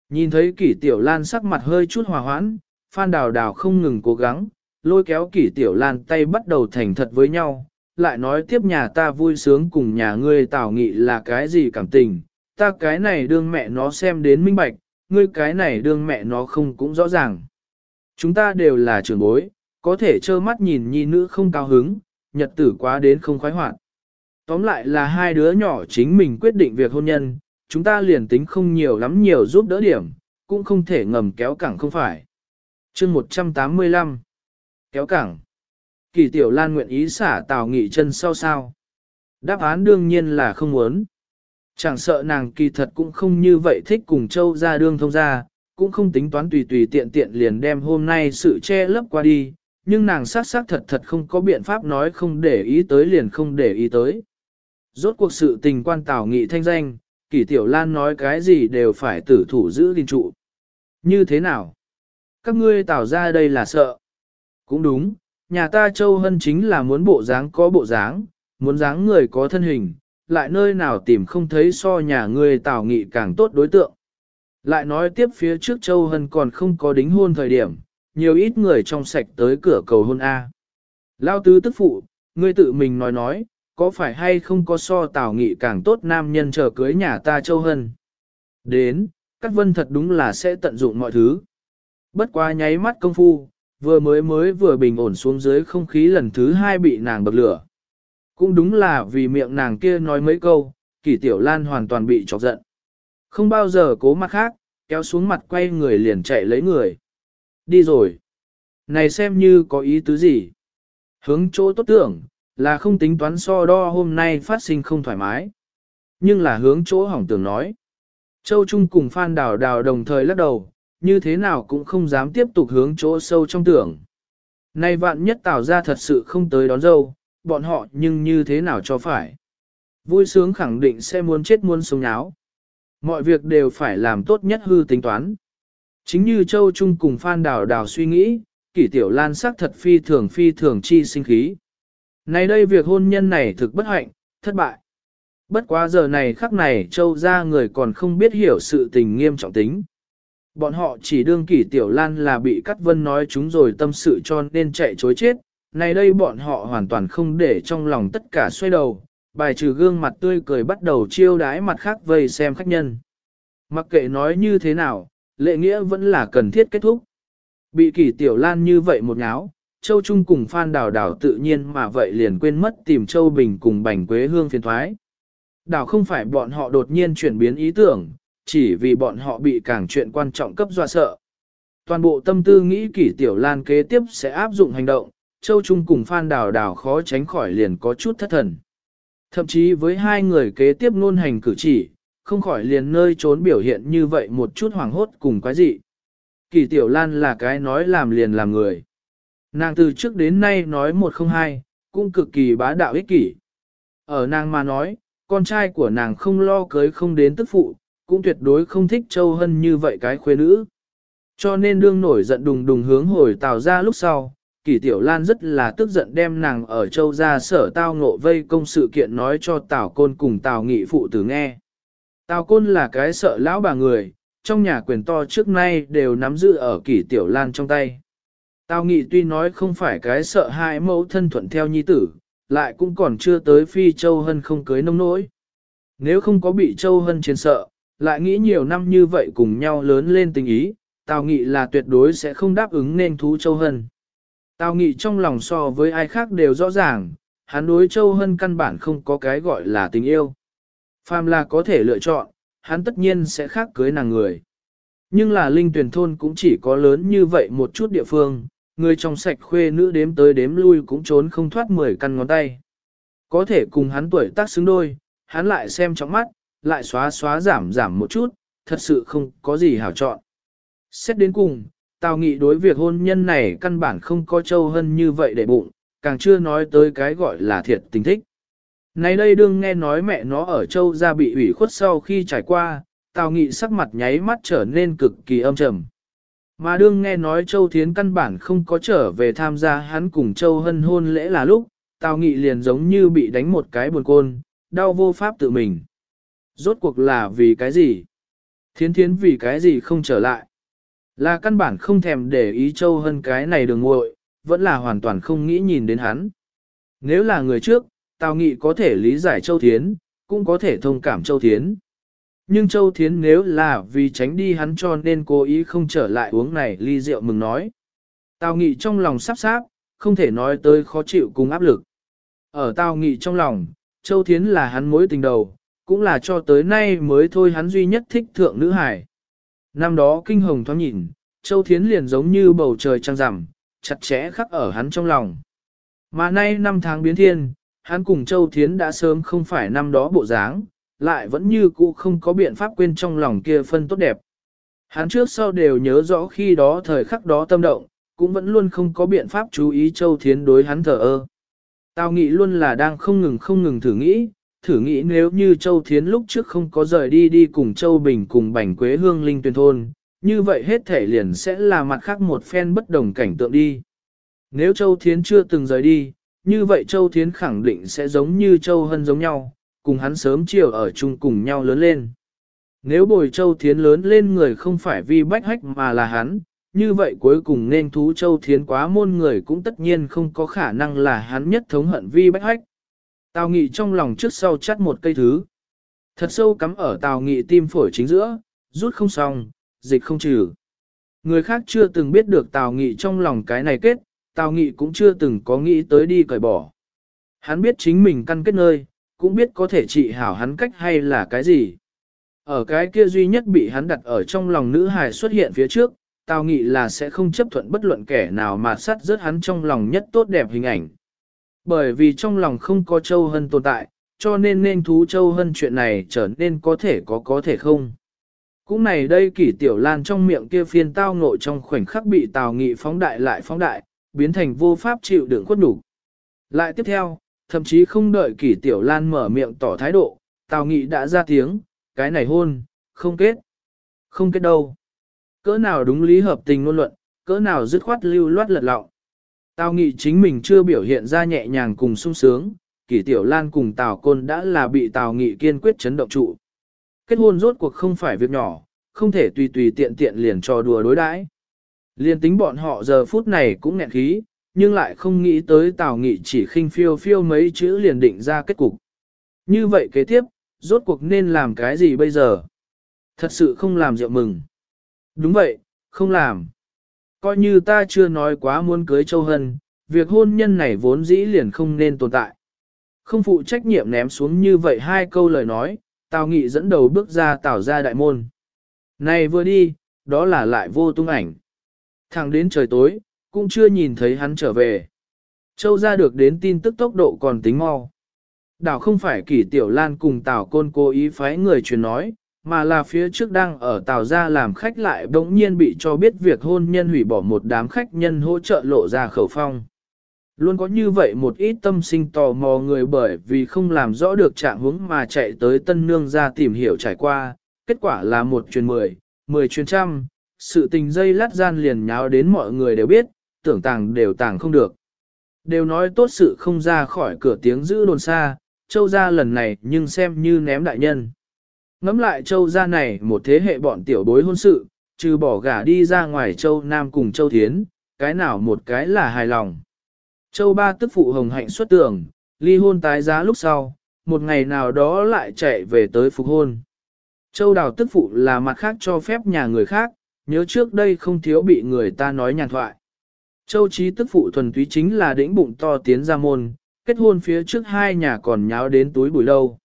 Nhìn thấy kỷ tiểu lan sắc mặt hơi chút hòa hoãn, Phan Đào Đào không ngừng cố gắng, lôi kéo kỷ tiểu lan tay bắt đầu thành thật với nhau, lại nói tiếp nhà ta vui sướng cùng nhà ngươi tảo nghị là cái gì cảm tình, ta cái này đương mẹ nó xem đến minh bạch, ngươi cái này đương mẹ nó không cũng rõ ràng. Chúng ta đều là trưởng bối, có thể trơ mắt nhìn nhi nữ không cao hứng, nhật tử quá đến không khoái hoạt. Tóm lại là hai đứa nhỏ chính mình quyết định việc hôn nhân, chúng ta liền tính không nhiều lắm nhiều giúp đỡ điểm, cũng không thể ngầm kéo cẳng không phải. chương 185 Kéo cẳng Kỳ tiểu lan nguyện ý xả tào nghị chân sau sao. Đáp án đương nhiên là không muốn. Chẳng sợ nàng kỳ thật cũng không như vậy thích cùng châu ra đương thông ra, cũng không tính toán tùy tùy tiện tiện liền đem hôm nay sự che lấp qua đi, nhưng nàng sát sát thật thật không có biện pháp nói không để ý tới liền không để ý tới. Rốt cuộc sự tình quan tào nghị thanh danh, kỷ tiểu lan nói cái gì đều phải tử thủ giữ đình trụ. Như thế nào? Các ngươi tào ra đây là sợ. Cũng đúng, nhà ta Châu Hân chính là muốn bộ dáng có bộ dáng, muốn dáng người có thân hình, lại nơi nào tìm không thấy so nhà ngươi tảo nghị càng tốt đối tượng. Lại nói tiếp phía trước Châu Hân còn không có đính hôn thời điểm, nhiều ít người trong sạch tới cửa cầu hôn A. Lao tứ tức phụ, ngươi tự mình nói nói, có phải hay không có so tào nghị càng tốt nam nhân chờ cưới nhà ta Châu Hân. Đến, các vân thật đúng là sẽ tận dụng mọi thứ. Bất qua nháy mắt công phu, vừa mới mới vừa bình ổn xuống dưới không khí lần thứ hai bị nàng bậc lửa. Cũng đúng là vì miệng nàng kia nói mấy câu, kỷ tiểu lan hoàn toàn bị chọc giận. Không bao giờ cố mặt khác, kéo xuống mặt quay người liền chạy lấy người. Đi rồi. Này xem như có ý tứ gì. Hướng chỗ tốt tưởng, là không tính toán so đo hôm nay phát sinh không thoải mái. Nhưng là hướng chỗ hỏng tưởng nói. Châu Trung cùng Phan Đào Đào đồng thời lắc đầu, như thế nào cũng không dám tiếp tục hướng chỗ sâu trong tưởng. Nay vạn nhất tạo ra thật sự không tới đón dâu, bọn họ nhưng như thế nào cho phải. Vui sướng khẳng định sẽ muốn chết muốn sống nháo. Mọi việc đều phải làm tốt nhất hư tính toán. Chính như Châu Trung cùng Phan Đào Đào suy nghĩ, kỷ tiểu lan sắc thật phi thường phi thường chi sinh khí này đây việc hôn nhân này thực bất hạnh, thất bại. Bất quá giờ này khắc này Châu ra người còn không biết hiểu sự tình nghiêm trọng tính. Bọn họ chỉ đương kỷ tiểu lan là bị cắt vân nói chúng rồi tâm sự cho nên chạy chối chết, này đây bọn họ hoàn toàn không để trong lòng tất cả xoay đầu, bài trừ gương mặt tươi cười bắt đầu chiêu đái mặt khác vây xem khách nhân. Mặc kệ nói như thế nào, lệ nghĩa vẫn là cần thiết kết thúc. Bị kỷ tiểu lan như vậy một nháo, Châu Trung cùng Phan Đào Đào tự nhiên mà vậy liền quên mất tìm Châu Bình cùng Bành Quế Hương phiền thoái. Đào không phải bọn họ đột nhiên chuyển biến ý tưởng, chỉ vì bọn họ bị càng chuyện quan trọng cấp dọa sợ. Toàn bộ tâm tư nghĩ kỷ tiểu lan kế tiếp sẽ áp dụng hành động, Châu Trung cùng Phan Đào Đào khó tránh khỏi liền có chút thất thần. Thậm chí với hai người kế tiếp ngôn hành cử chỉ, không khỏi liền nơi trốn biểu hiện như vậy một chút hoảng hốt cùng quái dị. Kỳ Tiểu Lan là cái nói làm liền làm người. Nàng từ trước đến nay nói một không hai, cũng cực kỳ bá đạo ích kỷ. Ở nàng mà nói, con trai của nàng không lo cưới không đến tức phụ, cũng tuyệt đối không thích Châu Hân như vậy cái khuê nữ. Cho nên đương nổi giận đùng đùng hướng hồi tào ra lúc sau, kỷ Tiểu Lan rất là tức giận đem nàng ở Châu ra sở tao ngộ vây công sự kiện nói cho Tào Côn cùng Tào Nghị phụ tử nghe. Tào Côn là cái sợ lão bà người, trong nhà quyền to trước nay đều nắm giữ ở kỷ Tiểu Lan trong tay. Tào Nghị tuy nói không phải cái sợ hai mẫu thân thuận theo nhi tử, lại cũng còn chưa tới phi Châu Hân không cưới nông nỗi. Nếu không có bị Châu Hân chiến sợ, lại nghĩ nhiều năm như vậy cùng nhau lớn lên tình ý, Tào Nghị là tuyệt đối sẽ không đáp ứng nên thú Châu Hân. Tào Nghị trong lòng so với ai khác đều rõ ràng, hắn đối Châu Hân căn bản không có cái gọi là tình yêu. Phàm là có thể lựa chọn, hắn tất nhiên sẽ khác cưới nàng người. Nhưng là linh tuyển thôn cũng chỉ có lớn như vậy một chút địa phương, người trong sạch khuê nữ đếm tới đếm lui cũng trốn không thoát 10 căn ngón tay. Có thể cùng hắn tuổi tác xứng đôi, hắn lại xem trong mắt, lại xóa xóa giảm giảm một chút, thật sự không có gì hảo chọn. Xét đến cùng, Tào Nghị đối việc hôn nhân này căn bản không có châu hân như vậy để bụng, càng chưa nói tới cái gọi là thiệt tình thích. Này đây đương nghe nói mẹ nó ở châu ra bị ủy khuất sau khi trải qua, Tào Nghị sắc mặt nháy mắt trở nên cực kỳ âm trầm. Mà đương nghe nói Châu Thiến căn bản không có trở về tham gia hắn cùng Châu Hân hôn lễ là lúc, Tào Nghị liền giống như bị đánh một cái buồn côn, đau vô pháp tự mình. Rốt cuộc là vì cái gì? Thiến thiến vì cái gì không trở lại? Là căn bản không thèm để ý Châu Hân cái này đường ngội, vẫn là hoàn toàn không nghĩ nhìn đến hắn. Nếu là người trước, Tào Nghị có thể lý giải Châu Thiến, cũng có thể thông cảm Châu Thiến. Nhưng Châu Thiến nếu là vì tránh đi hắn cho nên cố ý không trở lại uống này ly rượu mừng nói. Tào Nghị trong lòng sắp sáp, không thể nói tới khó chịu cùng áp lực. Ở Tào Nghị trong lòng, Châu Thiến là hắn mối tình đầu, cũng là cho tới nay mới thôi hắn duy nhất thích thượng nữ hải. Năm đó kinh hồng thoáng nhìn, Châu Thiến liền giống như bầu trời trăng rằm, chặt chẽ khắc ở hắn trong lòng. Mà nay năm tháng biến thiên, hắn cùng Châu Thiến đã sớm không phải năm đó bộ dáng, lại vẫn như cũ không có biện pháp quên trong lòng kia phân tốt đẹp. Hắn trước sau đều nhớ rõ khi đó thời khắc đó tâm động, cũng vẫn luôn không có biện pháp chú ý Châu Thiến đối hắn thờ ơ. Tao nghĩ luôn là đang không ngừng không ngừng thử nghĩ, thử nghĩ nếu như Châu Thiến lúc trước không có rời đi đi cùng Châu Bình cùng Bành Quế Hương Linh tuyên thôn, như vậy hết thể liền sẽ là mặt khác một phen bất đồng cảnh tượng đi. Nếu Châu Thiến chưa từng rời đi, như vậy Châu Thiến khẳng định sẽ giống như Châu Hân giống nhau, cùng hắn sớm chiều ở chung cùng nhau lớn lên. Nếu bồi Châu Thiến lớn lên người không phải vì bách hách mà là hắn, như vậy cuối cùng nên thú Châu Thiến quá môn người cũng tất nhiên không có khả năng là hắn nhất thống hận vi bách hách. Tào Nghị trong lòng trước sau chắt một cây thứ. Thật sâu cắm ở Tào Nghị tim phổi chính giữa, rút không xong, dịch không trừ. Người khác chưa từng biết được Tào Nghị trong lòng cái này kết, Tào Nghị cũng chưa từng có nghĩ tới đi cởi bỏ. Hắn biết chính mình căn kết nơi, cũng biết có thể trị hảo hắn cách hay là cái gì. Ở cái kia duy nhất bị hắn đặt ở trong lòng nữ hài xuất hiện phía trước, Tào Nghị là sẽ không chấp thuận bất luận kẻ nào mà sát rớt hắn trong lòng nhất tốt đẹp hình ảnh. Bởi vì trong lòng không có Châu Hân tồn tại, cho nên nên thú Châu Hân chuyện này trở nên có thể có có thể không. Cũng này đây kỷ tiểu lan trong miệng kia phiên tao ngộ trong khoảnh khắc bị Tào Nghị phóng đại lại phóng đại, biến thành vô pháp chịu đựng khuất đủ. Lại tiếp theo, thậm chí không đợi kỷ tiểu lan mở miệng tỏ thái độ, Tào Nghị đã ra tiếng, cái này hôn, không kết. Không kết đâu. Cỡ nào đúng lý hợp tình ngôn luận, cỡ nào dứt khoát lưu loát lật lọng. Tào Nghị chính mình chưa biểu hiện ra nhẹ nhàng cùng sung sướng, kỷ tiểu lan cùng Tào Côn đã là bị Tào Nghị kiên quyết chấn động trụ. Kết hôn rốt cuộc không phải việc nhỏ, không thể tùy tùy tiện tiện liền trò đùa đối đãi. Liên tính bọn họ giờ phút này cũng nghẹn khí, nhưng lại không nghĩ tới Tào Nghị chỉ khinh phiêu phiêu mấy chữ liền định ra kết cục. Như vậy kế tiếp, rốt cuộc nên làm cái gì bây giờ? Thật sự không làm rượu mừng. Đúng vậy, không làm. Coi như ta chưa nói quá muốn cưới Châu Hân, việc hôn nhân này vốn dĩ liền không nên tồn tại. Không phụ trách nhiệm ném xuống như vậy hai câu lời nói, Tào Nghị dẫn đầu bước ra tào ra đại môn. Này vừa đi, đó là lại vô tung ảnh. Thẳng đến trời tối, cũng chưa nhìn thấy hắn trở về. Châu ra được đến tin tức tốc độ còn tính mau. Đảo không phải kỷ tiểu lan cùng Tào Côn cố ý phái người truyền nói, mà là phía trước đang ở Tào ra làm khách lại bỗng nhiên bị cho biết việc hôn nhân hủy bỏ một đám khách nhân hỗ trợ lộ ra khẩu phong. Luôn có như vậy một ít tâm sinh tò mò người bởi vì không làm rõ được trạng huống mà chạy tới tân nương ra tìm hiểu trải qua, kết quả là một truyền mười, mười truyền trăm, sự tình dây lát gian liền nháo đến mọi người đều biết, tưởng tàng đều tàng không được. Đều nói tốt sự không ra khỏi cửa tiếng giữ đồn xa, châu gia lần này nhưng xem như ném đại nhân. Ngắm lại châu gia này một thế hệ bọn tiểu bối hôn sự, trừ bỏ gả đi ra ngoài châu Nam cùng châu Thiến, cái nào một cái là hài lòng. Châu ba tức phụ hồng hạnh xuất tường, ly hôn tái giá lúc sau, một ngày nào đó lại chạy về tới phục hôn. Châu Đào tức phụ là mặt khác cho phép nhà người khác, nhớ trước đây không thiếu bị người ta nói nhàn thoại. Châu Chí tức phụ thuần túy chính là đĩnh bụng to tiến ra môn, kết hôn phía trước hai nhà còn nháo đến túi bụi lâu.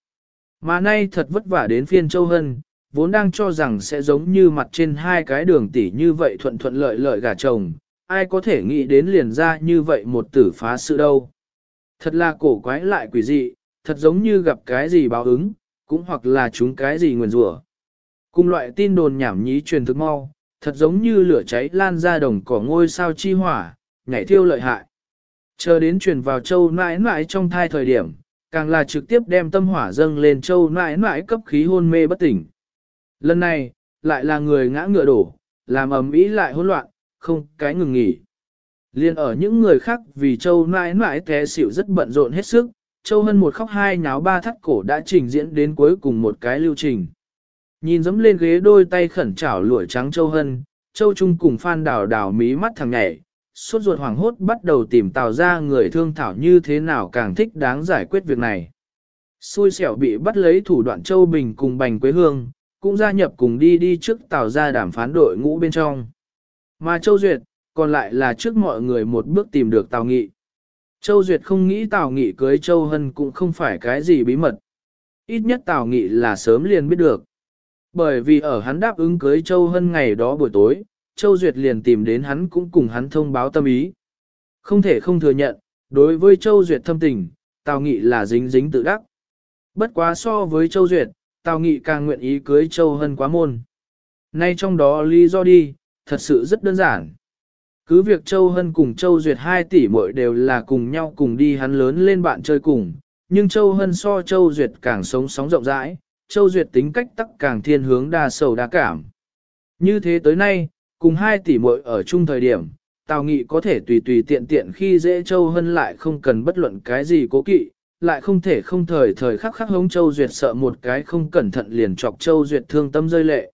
Mà nay thật vất vả đến phiên Châu Hân, vốn đang cho rằng sẽ giống như mặt trên hai cái đường tỉ như vậy thuận thuận lợi lợi gả chồng, ai có thể nghĩ đến liền ra như vậy một tử phá sự đâu. Thật là cổ quái lại quỷ dị, thật giống như gặp cái gì báo ứng, cũng hoặc là chúng cái gì nguyền rủa. Cùng loại tin đồn nhảm nhí truyền thức mau, thật giống như lửa cháy lan ra đồng cỏ ngôi sao chi hỏa, nhảy thiêu lợi hại. Chờ đến truyền vào châu nãi nãi trong thai thời điểm, càng là trực tiếp đem tâm hỏa dâng lên châu nãi nãi cấp khí hôn mê bất tỉnh. Lần này, lại là người ngã ngựa đổ, làm ầm ĩ lại hỗn loạn, không cái ngừng nghỉ. Liên ở những người khác vì châu nãi nãi té xỉu rất bận rộn hết sức, châu hân một khóc hai nháo ba thắt cổ đã trình diễn đến cuối cùng một cái lưu trình. Nhìn dẫm lên ghế đôi tay khẩn trảo lụa trắng châu hân, châu trung cùng phan đảo đảo mí mắt thằng nhảy, suốt ruột hoảng hốt bắt đầu tìm tào ra người thương thảo như thế nào càng thích đáng giải quyết việc này. Xui xẻo bị bắt lấy thủ đoạn châu bình cùng bành quế hương, cũng gia nhập cùng đi đi trước tào ra đàm phán đội ngũ bên trong. Mà châu duyệt, còn lại là trước mọi người một bước tìm được tào nghị. Châu Duyệt không nghĩ Tào Nghị cưới Châu Hân cũng không phải cái gì bí mật. Ít nhất Tào Nghị là sớm liền biết được. Bởi vì ở hắn đáp ứng cưới Châu Hân ngày đó buổi tối, Châu Duyệt liền tìm đến hắn cũng cùng hắn thông báo tâm ý. Không thể không thừa nhận, đối với Châu Duyệt thâm tình, Tào Nghị là dính dính tự đắc. Bất quá so với Châu Duyệt, Tào Nghị càng nguyện ý cưới Châu Hân quá môn. Nay trong đó lý do đi, thật sự rất đơn giản. Cứ việc Châu Hân cùng Châu Duyệt hai tỷ muội đều là cùng nhau cùng đi hắn lớn lên bạn chơi cùng, nhưng Châu Hân so Châu Duyệt càng sống sóng rộng rãi, Châu Duyệt tính cách tắc càng thiên hướng đa sầu đa cảm. Như thế tới nay, cùng hai tỷ muội ở chung thời điểm, Tào Nghị có thể tùy tùy tiện tiện khi dễ Châu Hân lại không cần bất luận cái gì cố kỵ, lại không thể không thời thời khắc khắc hống Châu Duyệt sợ một cái không cẩn thận liền chọc Châu Duyệt thương tâm rơi lệ.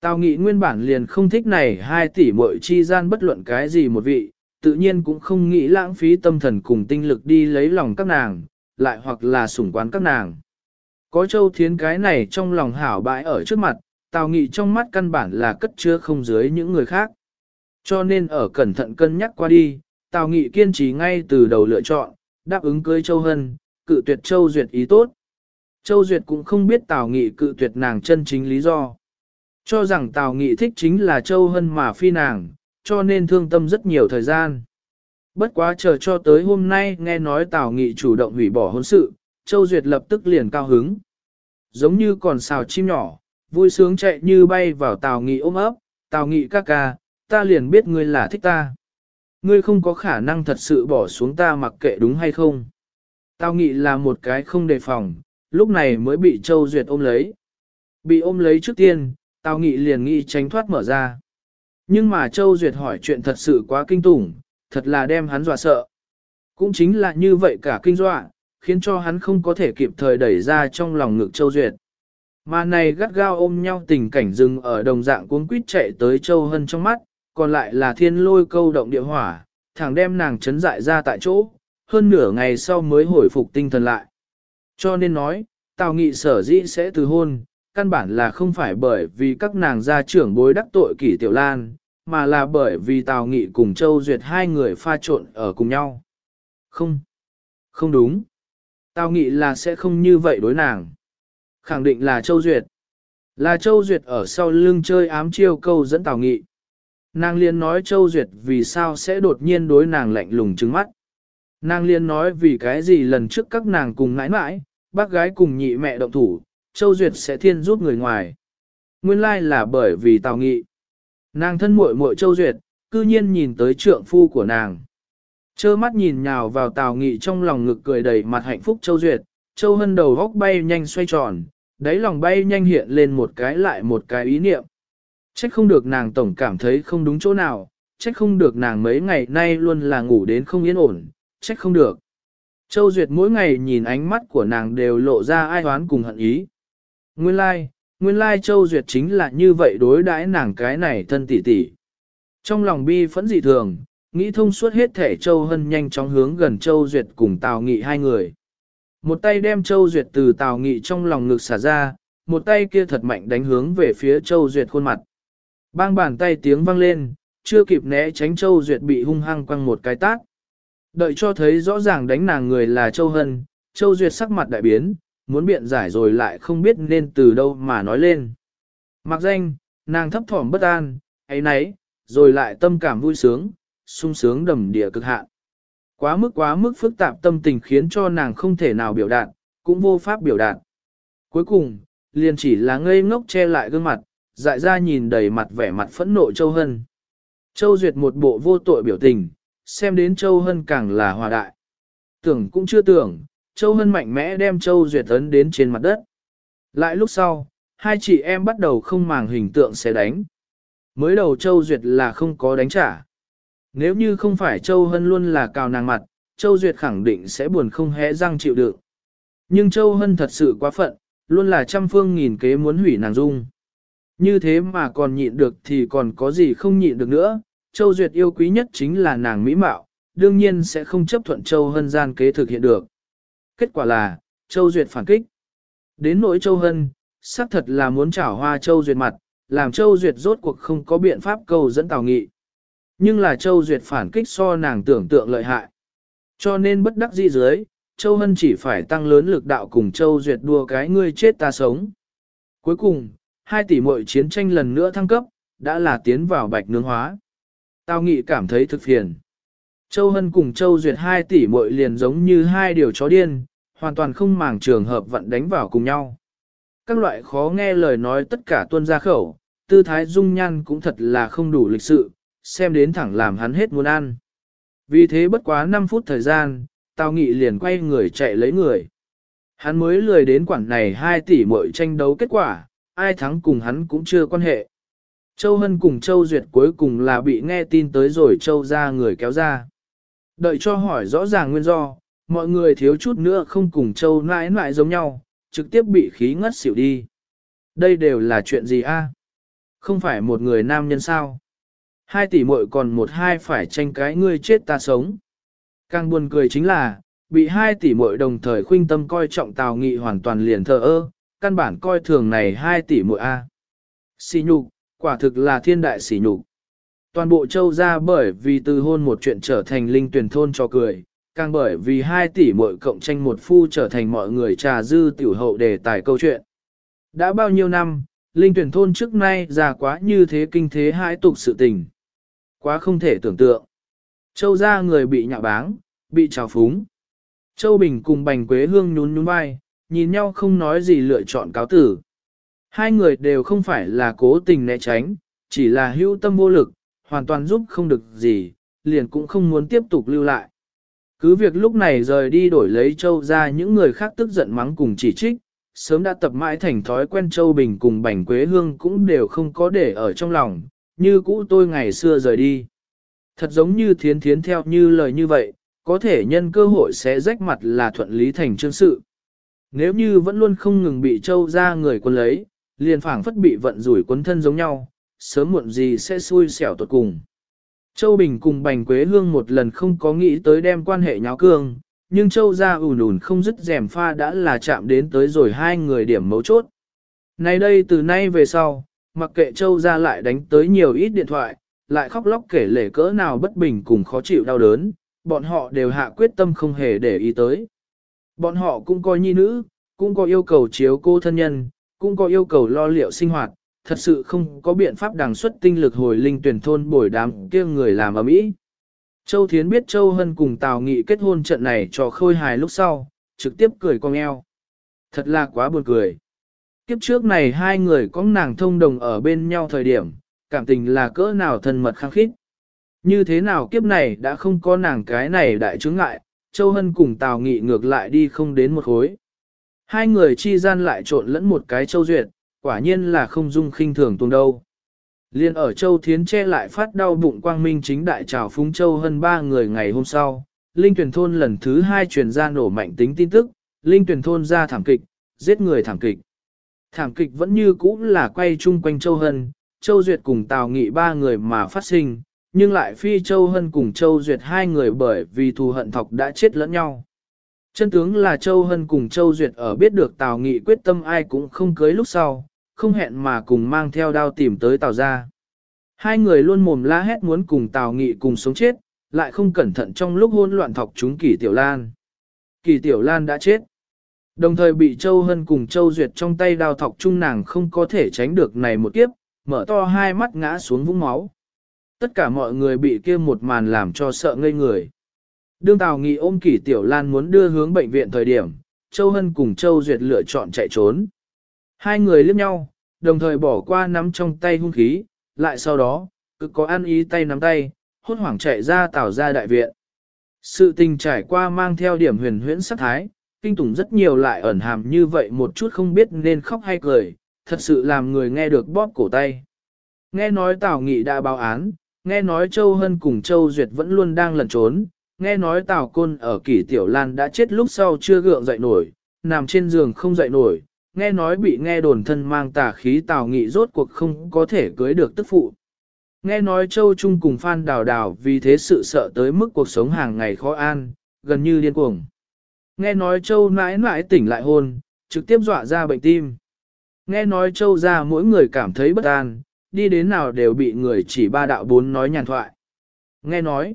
Tào nghị nguyên bản liền không thích này hai tỷ muội chi gian bất luận cái gì một vị, tự nhiên cũng không nghĩ lãng phí tâm thần cùng tinh lực đi lấy lòng các nàng, lại hoặc là sủng quán các nàng. Có châu thiến cái này trong lòng hảo bãi ở trước mặt, tào nghị trong mắt căn bản là cất chứa không dưới những người khác. Cho nên ở cẩn thận cân nhắc qua đi, tào nghị kiên trì ngay từ đầu lựa chọn, đáp ứng cưới châu hân, cự tuyệt châu duyệt ý tốt. Châu duyệt cũng không biết tào nghị cự tuyệt nàng chân chính lý do. Cho rằng Tào Nghị thích chính là Châu Hân mà phi nàng, cho nên thương tâm rất nhiều thời gian. Bất quá chờ cho tới hôm nay nghe nói Tào Nghị chủ động hủy bỏ hôn sự, Châu Duyệt lập tức liền cao hứng. Giống như còn xào chim nhỏ, vui sướng chạy như bay vào Tào Nghị ôm ấp, Tào Nghị ca ca, ta liền biết ngươi là thích ta. Ngươi không có khả năng thật sự bỏ xuống ta mặc kệ đúng hay không. Tào Nghị là một cái không đề phòng, lúc này mới bị Châu Duyệt ôm lấy. Bị ôm lấy trước tiên, Tào Nghị liền nghĩ tránh thoát mở ra. Nhưng mà Châu Duyệt hỏi chuyện thật sự quá kinh tủng, thật là đem hắn dọa sợ. Cũng chính là như vậy cả kinh dọa, khiến cho hắn không có thể kịp thời đẩy ra trong lòng ngực Châu Duyệt. Mà này gắt gao ôm nhau tình cảnh dừng ở đồng dạng cuốn quýt chạy tới Châu Hân trong mắt, còn lại là thiên lôi câu động địa hỏa, thẳng đem nàng chấn dại ra tại chỗ, hơn nửa ngày sau mới hồi phục tinh thần lại. Cho nên nói, Tào Nghị sở dĩ sẽ từ hôn, căn bản là không phải bởi vì các nàng gia trưởng bối đắc tội kỷ tiểu lan, mà là bởi vì Tào Nghị cùng Châu Duyệt hai người pha trộn ở cùng nhau. Không, không đúng. Tào nghĩ là sẽ không như vậy đối nàng. Khẳng định là Châu Duyệt. Là Châu Duyệt ở sau lưng chơi ám chiêu câu dẫn Tào Nghị. Nàng liên nói Châu Duyệt vì sao sẽ đột nhiên đối nàng lạnh lùng trứng mắt. Nàng liên nói vì cái gì lần trước các nàng cùng ngãi mãi, bác gái cùng nhị mẹ động thủ, Châu Duyệt sẽ thiên giúp người ngoài. Nguyên lai là bởi vì Tào Nghị. Nàng thân muội muội Châu Duyệt, cư nhiên nhìn tới trượng phu của nàng. Chơ mắt nhìn nhào vào Tào Nghị trong lòng ngực cười đầy mặt hạnh phúc Châu Duyệt, Châu Hân đầu góc bay nhanh xoay tròn, đáy lòng bay nhanh hiện lên một cái lại một cái ý niệm. Trách không được nàng tổng cảm thấy không đúng chỗ nào, trách không được nàng mấy ngày nay luôn là ngủ đến không yên ổn, trách không được. Châu Duyệt mỗi ngày nhìn ánh mắt của nàng đều lộ ra ai oán cùng hận ý. Nguyên lai, nguyên lai Châu Duyệt chính là như vậy đối đãi nàng cái này thân tỷ tỷ. Trong lòng bi phẫn dị thường, nghĩ thông suốt hết thể Châu Hân nhanh chóng hướng gần Châu Duyệt cùng Tào Nghị hai người. Một tay đem Châu Duyệt từ Tào Nghị trong lòng ngực xả ra, một tay kia thật mạnh đánh hướng về phía Châu Duyệt khuôn mặt. Bang bàn tay tiếng vang lên, chưa kịp né tránh Châu Duyệt bị hung hăng quăng một cái tát. Đợi cho thấy rõ ràng đánh nàng người là Châu Hân, Châu Duyệt sắc mặt đại biến, muốn biện giải rồi lại không biết nên từ đâu mà nói lên. Mặc danh, nàng thấp thỏm bất an, ấy nấy, rồi lại tâm cảm vui sướng, sung sướng đầm địa cực hạn. Quá mức quá mức phức tạp tâm tình khiến cho nàng không thể nào biểu đạt, cũng vô pháp biểu đạt. Cuối cùng, liền chỉ là ngây ngốc che lại gương mặt, dại ra nhìn đầy mặt vẻ mặt phẫn nộ Châu Hân. Châu Duyệt một bộ vô tội biểu tình, xem đến Châu Hân càng là hòa đại. Tưởng cũng chưa tưởng, Châu Hân mạnh mẽ đem Châu Duyệt ấn đến trên mặt đất. Lại lúc sau, hai chị em bắt đầu không màng hình tượng sẽ đánh. Mới đầu Châu Duyệt là không có đánh trả. Nếu như không phải Châu Hân luôn là cào nàng mặt, Châu Duyệt khẳng định sẽ buồn không hé răng chịu đựng. Nhưng Châu Hân thật sự quá phận, luôn là trăm phương nghìn kế muốn hủy nàng dung. Như thế mà còn nhịn được thì còn có gì không nhịn được nữa, Châu Duyệt yêu quý nhất chính là nàng mỹ mạo, đương nhiên sẽ không chấp thuận Châu Hân gian kế thực hiện được. Kết quả là, Châu Duyệt phản kích. Đến nỗi Châu Hân, xác thật là muốn trảo hoa Châu Duyệt mặt, làm Châu Duyệt rốt cuộc không có biện pháp cầu dẫn Tào Nghị. Nhưng là Châu Duyệt phản kích so nàng tưởng tượng lợi hại. Cho nên bất đắc dĩ dưới, Châu Hân chỉ phải tăng lớn lực đạo cùng Châu Duyệt đua cái ngươi chết ta sống. Cuối cùng, hai tỷ muội chiến tranh lần nữa thăng cấp, đã là tiến vào bạch nướng hóa. Tào Nghị cảm thấy thực phiền. Châu Hân cùng Châu Duyệt hai tỷ muội liền giống như hai điều chó điên, hoàn toàn không màng trường hợp vận đánh vào cùng nhau. Các loại khó nghe lời nói tất cả tuân ra khẩu, tư thái dung nhan cũng thật là không đủ lịch sự, xem đến thẳng làm hắn hết muốn ăn. Vì thế bất quá 5 phút thời gian, Tào Nghị liền quay người chạy lấy người. Hắn mới lười đến quản này 2 tỷ muội tranh đấu kết quả, ai thắng cùng hắn cũng chưa quan hệ. Châu Hân cùng Châu Duyệt cuối cùng là bị nghe tin tới rồi Châu ra người kéo ra. Đợi cho hỏi rõ ràng nguyên do, mọi người thiếu chút nữa không cùng Châu nãi nãi giống nhau, trực tiếp bị khí ngất xỉu đi. Đây đều là chuyện gì a? Không phải một người nam nhân sao? Hai tỷ muội còn một hai phải tranh cái ngươi chết ta sống. Càng buồn cười chính là, bị hai tỷ muội đồng thời khuynh tâm coi trọng Tào Nghị hoàn toàn liền thờ ơ, căn bản coi thường này hai tỷ muội a. Xỉ nhục, quả thực là thiên đại xỉ nhục. Toàn bộ châu ra bởi vì từ hôn một chuyện trở thành linh tuyển thôn cho cười, càng bởi vì hai tỷ muội cộng tranh một phu trở thành mọi người trà dư tiểu hậu đề tài câu chuyện. Đã bao nhiêu năm, linh tuyển thôn trước nay già quá như thế kinh thế hãi tục sự tình. Quá không thể tưởng tượng. Châu ra người bị nhạo báng, bị trào phúng. Châu Bình cùng Bành Quế Hương nhún nhún vai, nhìn nhau không nói gì lựa chọn cáo tử. Hai người đều không phải là cố tình né tránh, chỉ là hữu tâm vô lực, hoàn toàn giúp không được gì, liền cũng không muốn tiếp tục lưu lại. Cứ việc lúc này rời đi đổi lấy châu ra những người khác tức giận mắng cùng chỉ trích, sớm đã tập mãi thành thói quen châu Bình cùng Bành Quế Hương cũng đều không có để ở trong lòng, như cũ tôi ngày xưa rời đi. Thật giống như thiến thiến theo như lời như vậy, có thể nhân cơ hội sẽ rách mặt là thuận lý thành chương sự. Nếu như vẫn luôn không ngừng bị châu ra người quân lấy, liền phảng phất bị vận rủi quấn thân giống nhau, sớm muộn gì sẽ xui xẻo tuột cùng. Châu Bình cùng Bành Quế Hương một lần không có nghĩ tới đem quan hệ nháo cương, nhưng Châu ra ủ nùn không dứt rèm pha đã là chạm đến tới rồi hai người điểm mấu chốt. Này đây từ nay về sau, mặc kệ Châu ra lại đánh tới nhiều ít điện thoại, lại khóc lóc kể lể cỡ nào bất bình cùng khó chịu đau đớn, bọn họ đều hạ quyết tâm không hề để ý tới. Bọn họ cũng có nhi nữ, cũng có yêu cầu chiếu cô thân nhân, cũng có yêu cầu lo liệu sinh hoạt, thật sự không có biện pháp đằng xuất tinh lực hồi linh tuyển thôn bồi đám kia người làm ở mỹ. Châu Thiến biết Châu Hân cùng Tào Nghị kết hôn trận này cho khôi hài lúc sau, trực tiếp cười cong eo. Thật là quá buồn cười. Kiếp trước này hai người có nàng thông đồng ở bên nhau thời điểm, cảm tình là cỡ nào thân mật khăng khít. Như thế nào kiếp này đã không có nàng cái này đại chứng ngại, Châu Hân cùng Tào Nghị ngược lại đi không đến một khối. Hai người chi gian lại trộn lẫn một cái Châu Duyệt, quả nhiên là không dung khinh thường tuồng đâu. Liên ở Châu Thiến che lại phát đau bụng quang minh chính đại trào phúng Châu Hân ba người ngày hôm sau, Linh tuyển thôn lần thứ hai truyền ra nổ mạnh tính tin tức, Linh tuyển thôn ra thảm kịch, giết người thảm kịch. Thảm kịch vẫn như cũ là quay chung quanh Châu Hân, Châu Duyệt cùng Tào Nghị ba người mà phát sinh, nhưng lại phi Châu Hân cùng Châu Duyệt hai người bởi vì thù hận thọc đã chết lẫn nhau. Chân tướng là Châu Hân cùng Châu Duyệt ở biết được Tào Nghị quyết tâm ai cũng không cưới lúc sau, không hẹn mà cùng mang theo đao tìm tới Tào gia. Hai người luôn mồm la hét muốn cùng Tào Nghị cùng sống chết, lại không cẩn thận trong lúc hôn loạn thọc chúng Kỳ Tiểu Lan. Kỳ Tiểu Lan đã chết. Đồng thời bị Châu Hân cùng Châu Duyệt trong tay đao thọc chung nàng không có thể tránh được này một kiếp, mở to hai mắt ngã xuống vũng máu. Tất cả mọi người bị kia một màn làm cho sợ ngây người. Đương Tào Nghị ôm Kỷ Tiểu Lan muốn đưa hướng bệnh viện thời điểm, Châu Hân cùng Châu Duyệt lựa chọn chạy trốn. Hai người liếc nhau, đồng thời bỏ qua nắm trong tay hung khí, lại sau đó, cứ có ăn ý tay nắm tay, hốt hoảng chạy ra Tào ra đại viện. Sự tình trải qua mang theo điểm huyền huyễn sắc thái, kinh tủng rất nhiều lại ẩn hàm như vậy một chút không biết nên khóc hay cười, thật sự làm người nghe được bóp cổ tay. Nghe nói Tào Nghị đã báo án, nghe nói Châu Hân cùng Châu Duyệt vẫn luôn đang lẩn trốn, nghe nói Tào Côn ở kỷ tiểu lan đã chết lúc sau chưa gượng dậy nổi, nằm trên giường không dậy nổi, nghe nói bị nghe đồn thân mang tà khí Tào Nghị rốt cuộc không có thể cưới được tức phụ. Nghe nói Châu Trung cùng Phan Đào Đào vì thế sự sợ tới mức cuộc sống hàng ngày khó an, gần như điên cuồng. Nghe nói Châu mãi mãi tỉnh lại hôn, trực tiếp dọa ra bệnh tim. Nghe nói Châu ra mỗi người cảm thấy bất an, đi đến nào đều bị người chỉ ba đạo bốn nói nhàn thoại. Nghe nói,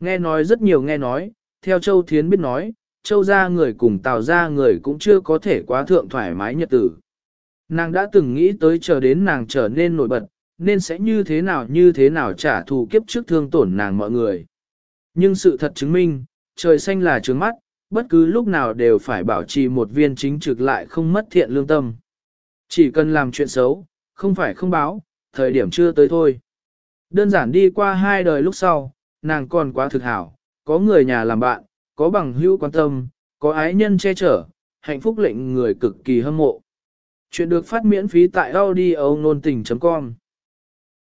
nghe nói rất nhiều nghe nói, theo Châu Thiến biết nói, Châu ra người cùng Tào ra người cũng chưa có thể quá thượng thoải mái nhật tử. Nàng đã từng nghĩ tới chờ đến nàng trở nên nổi bật, nên sẽ như thế nào như thế nào trả thù kiếp trước thương tổn nàng mọi người. Nhưng sự thật chứng minh, trời xanh là trướng mắt, bất cứ lúc nào đều phải bảo trì một viên chính trực lại không mất thiện lương tâm. Chỉ cần làm chuyện xấu, không phải không báo, thời điểm chưa tới thôi. Đơn giản đi qua hai đời lúc sau, nàng còn quá thực hảo, có người nhà làm bạn, có bằng hữu quan tâm, có ái nhân che chở, hạnh phúc lệnh người cực kỳ hâm mộ. Chuyện được phát miễn phí tại audio nôn tình.com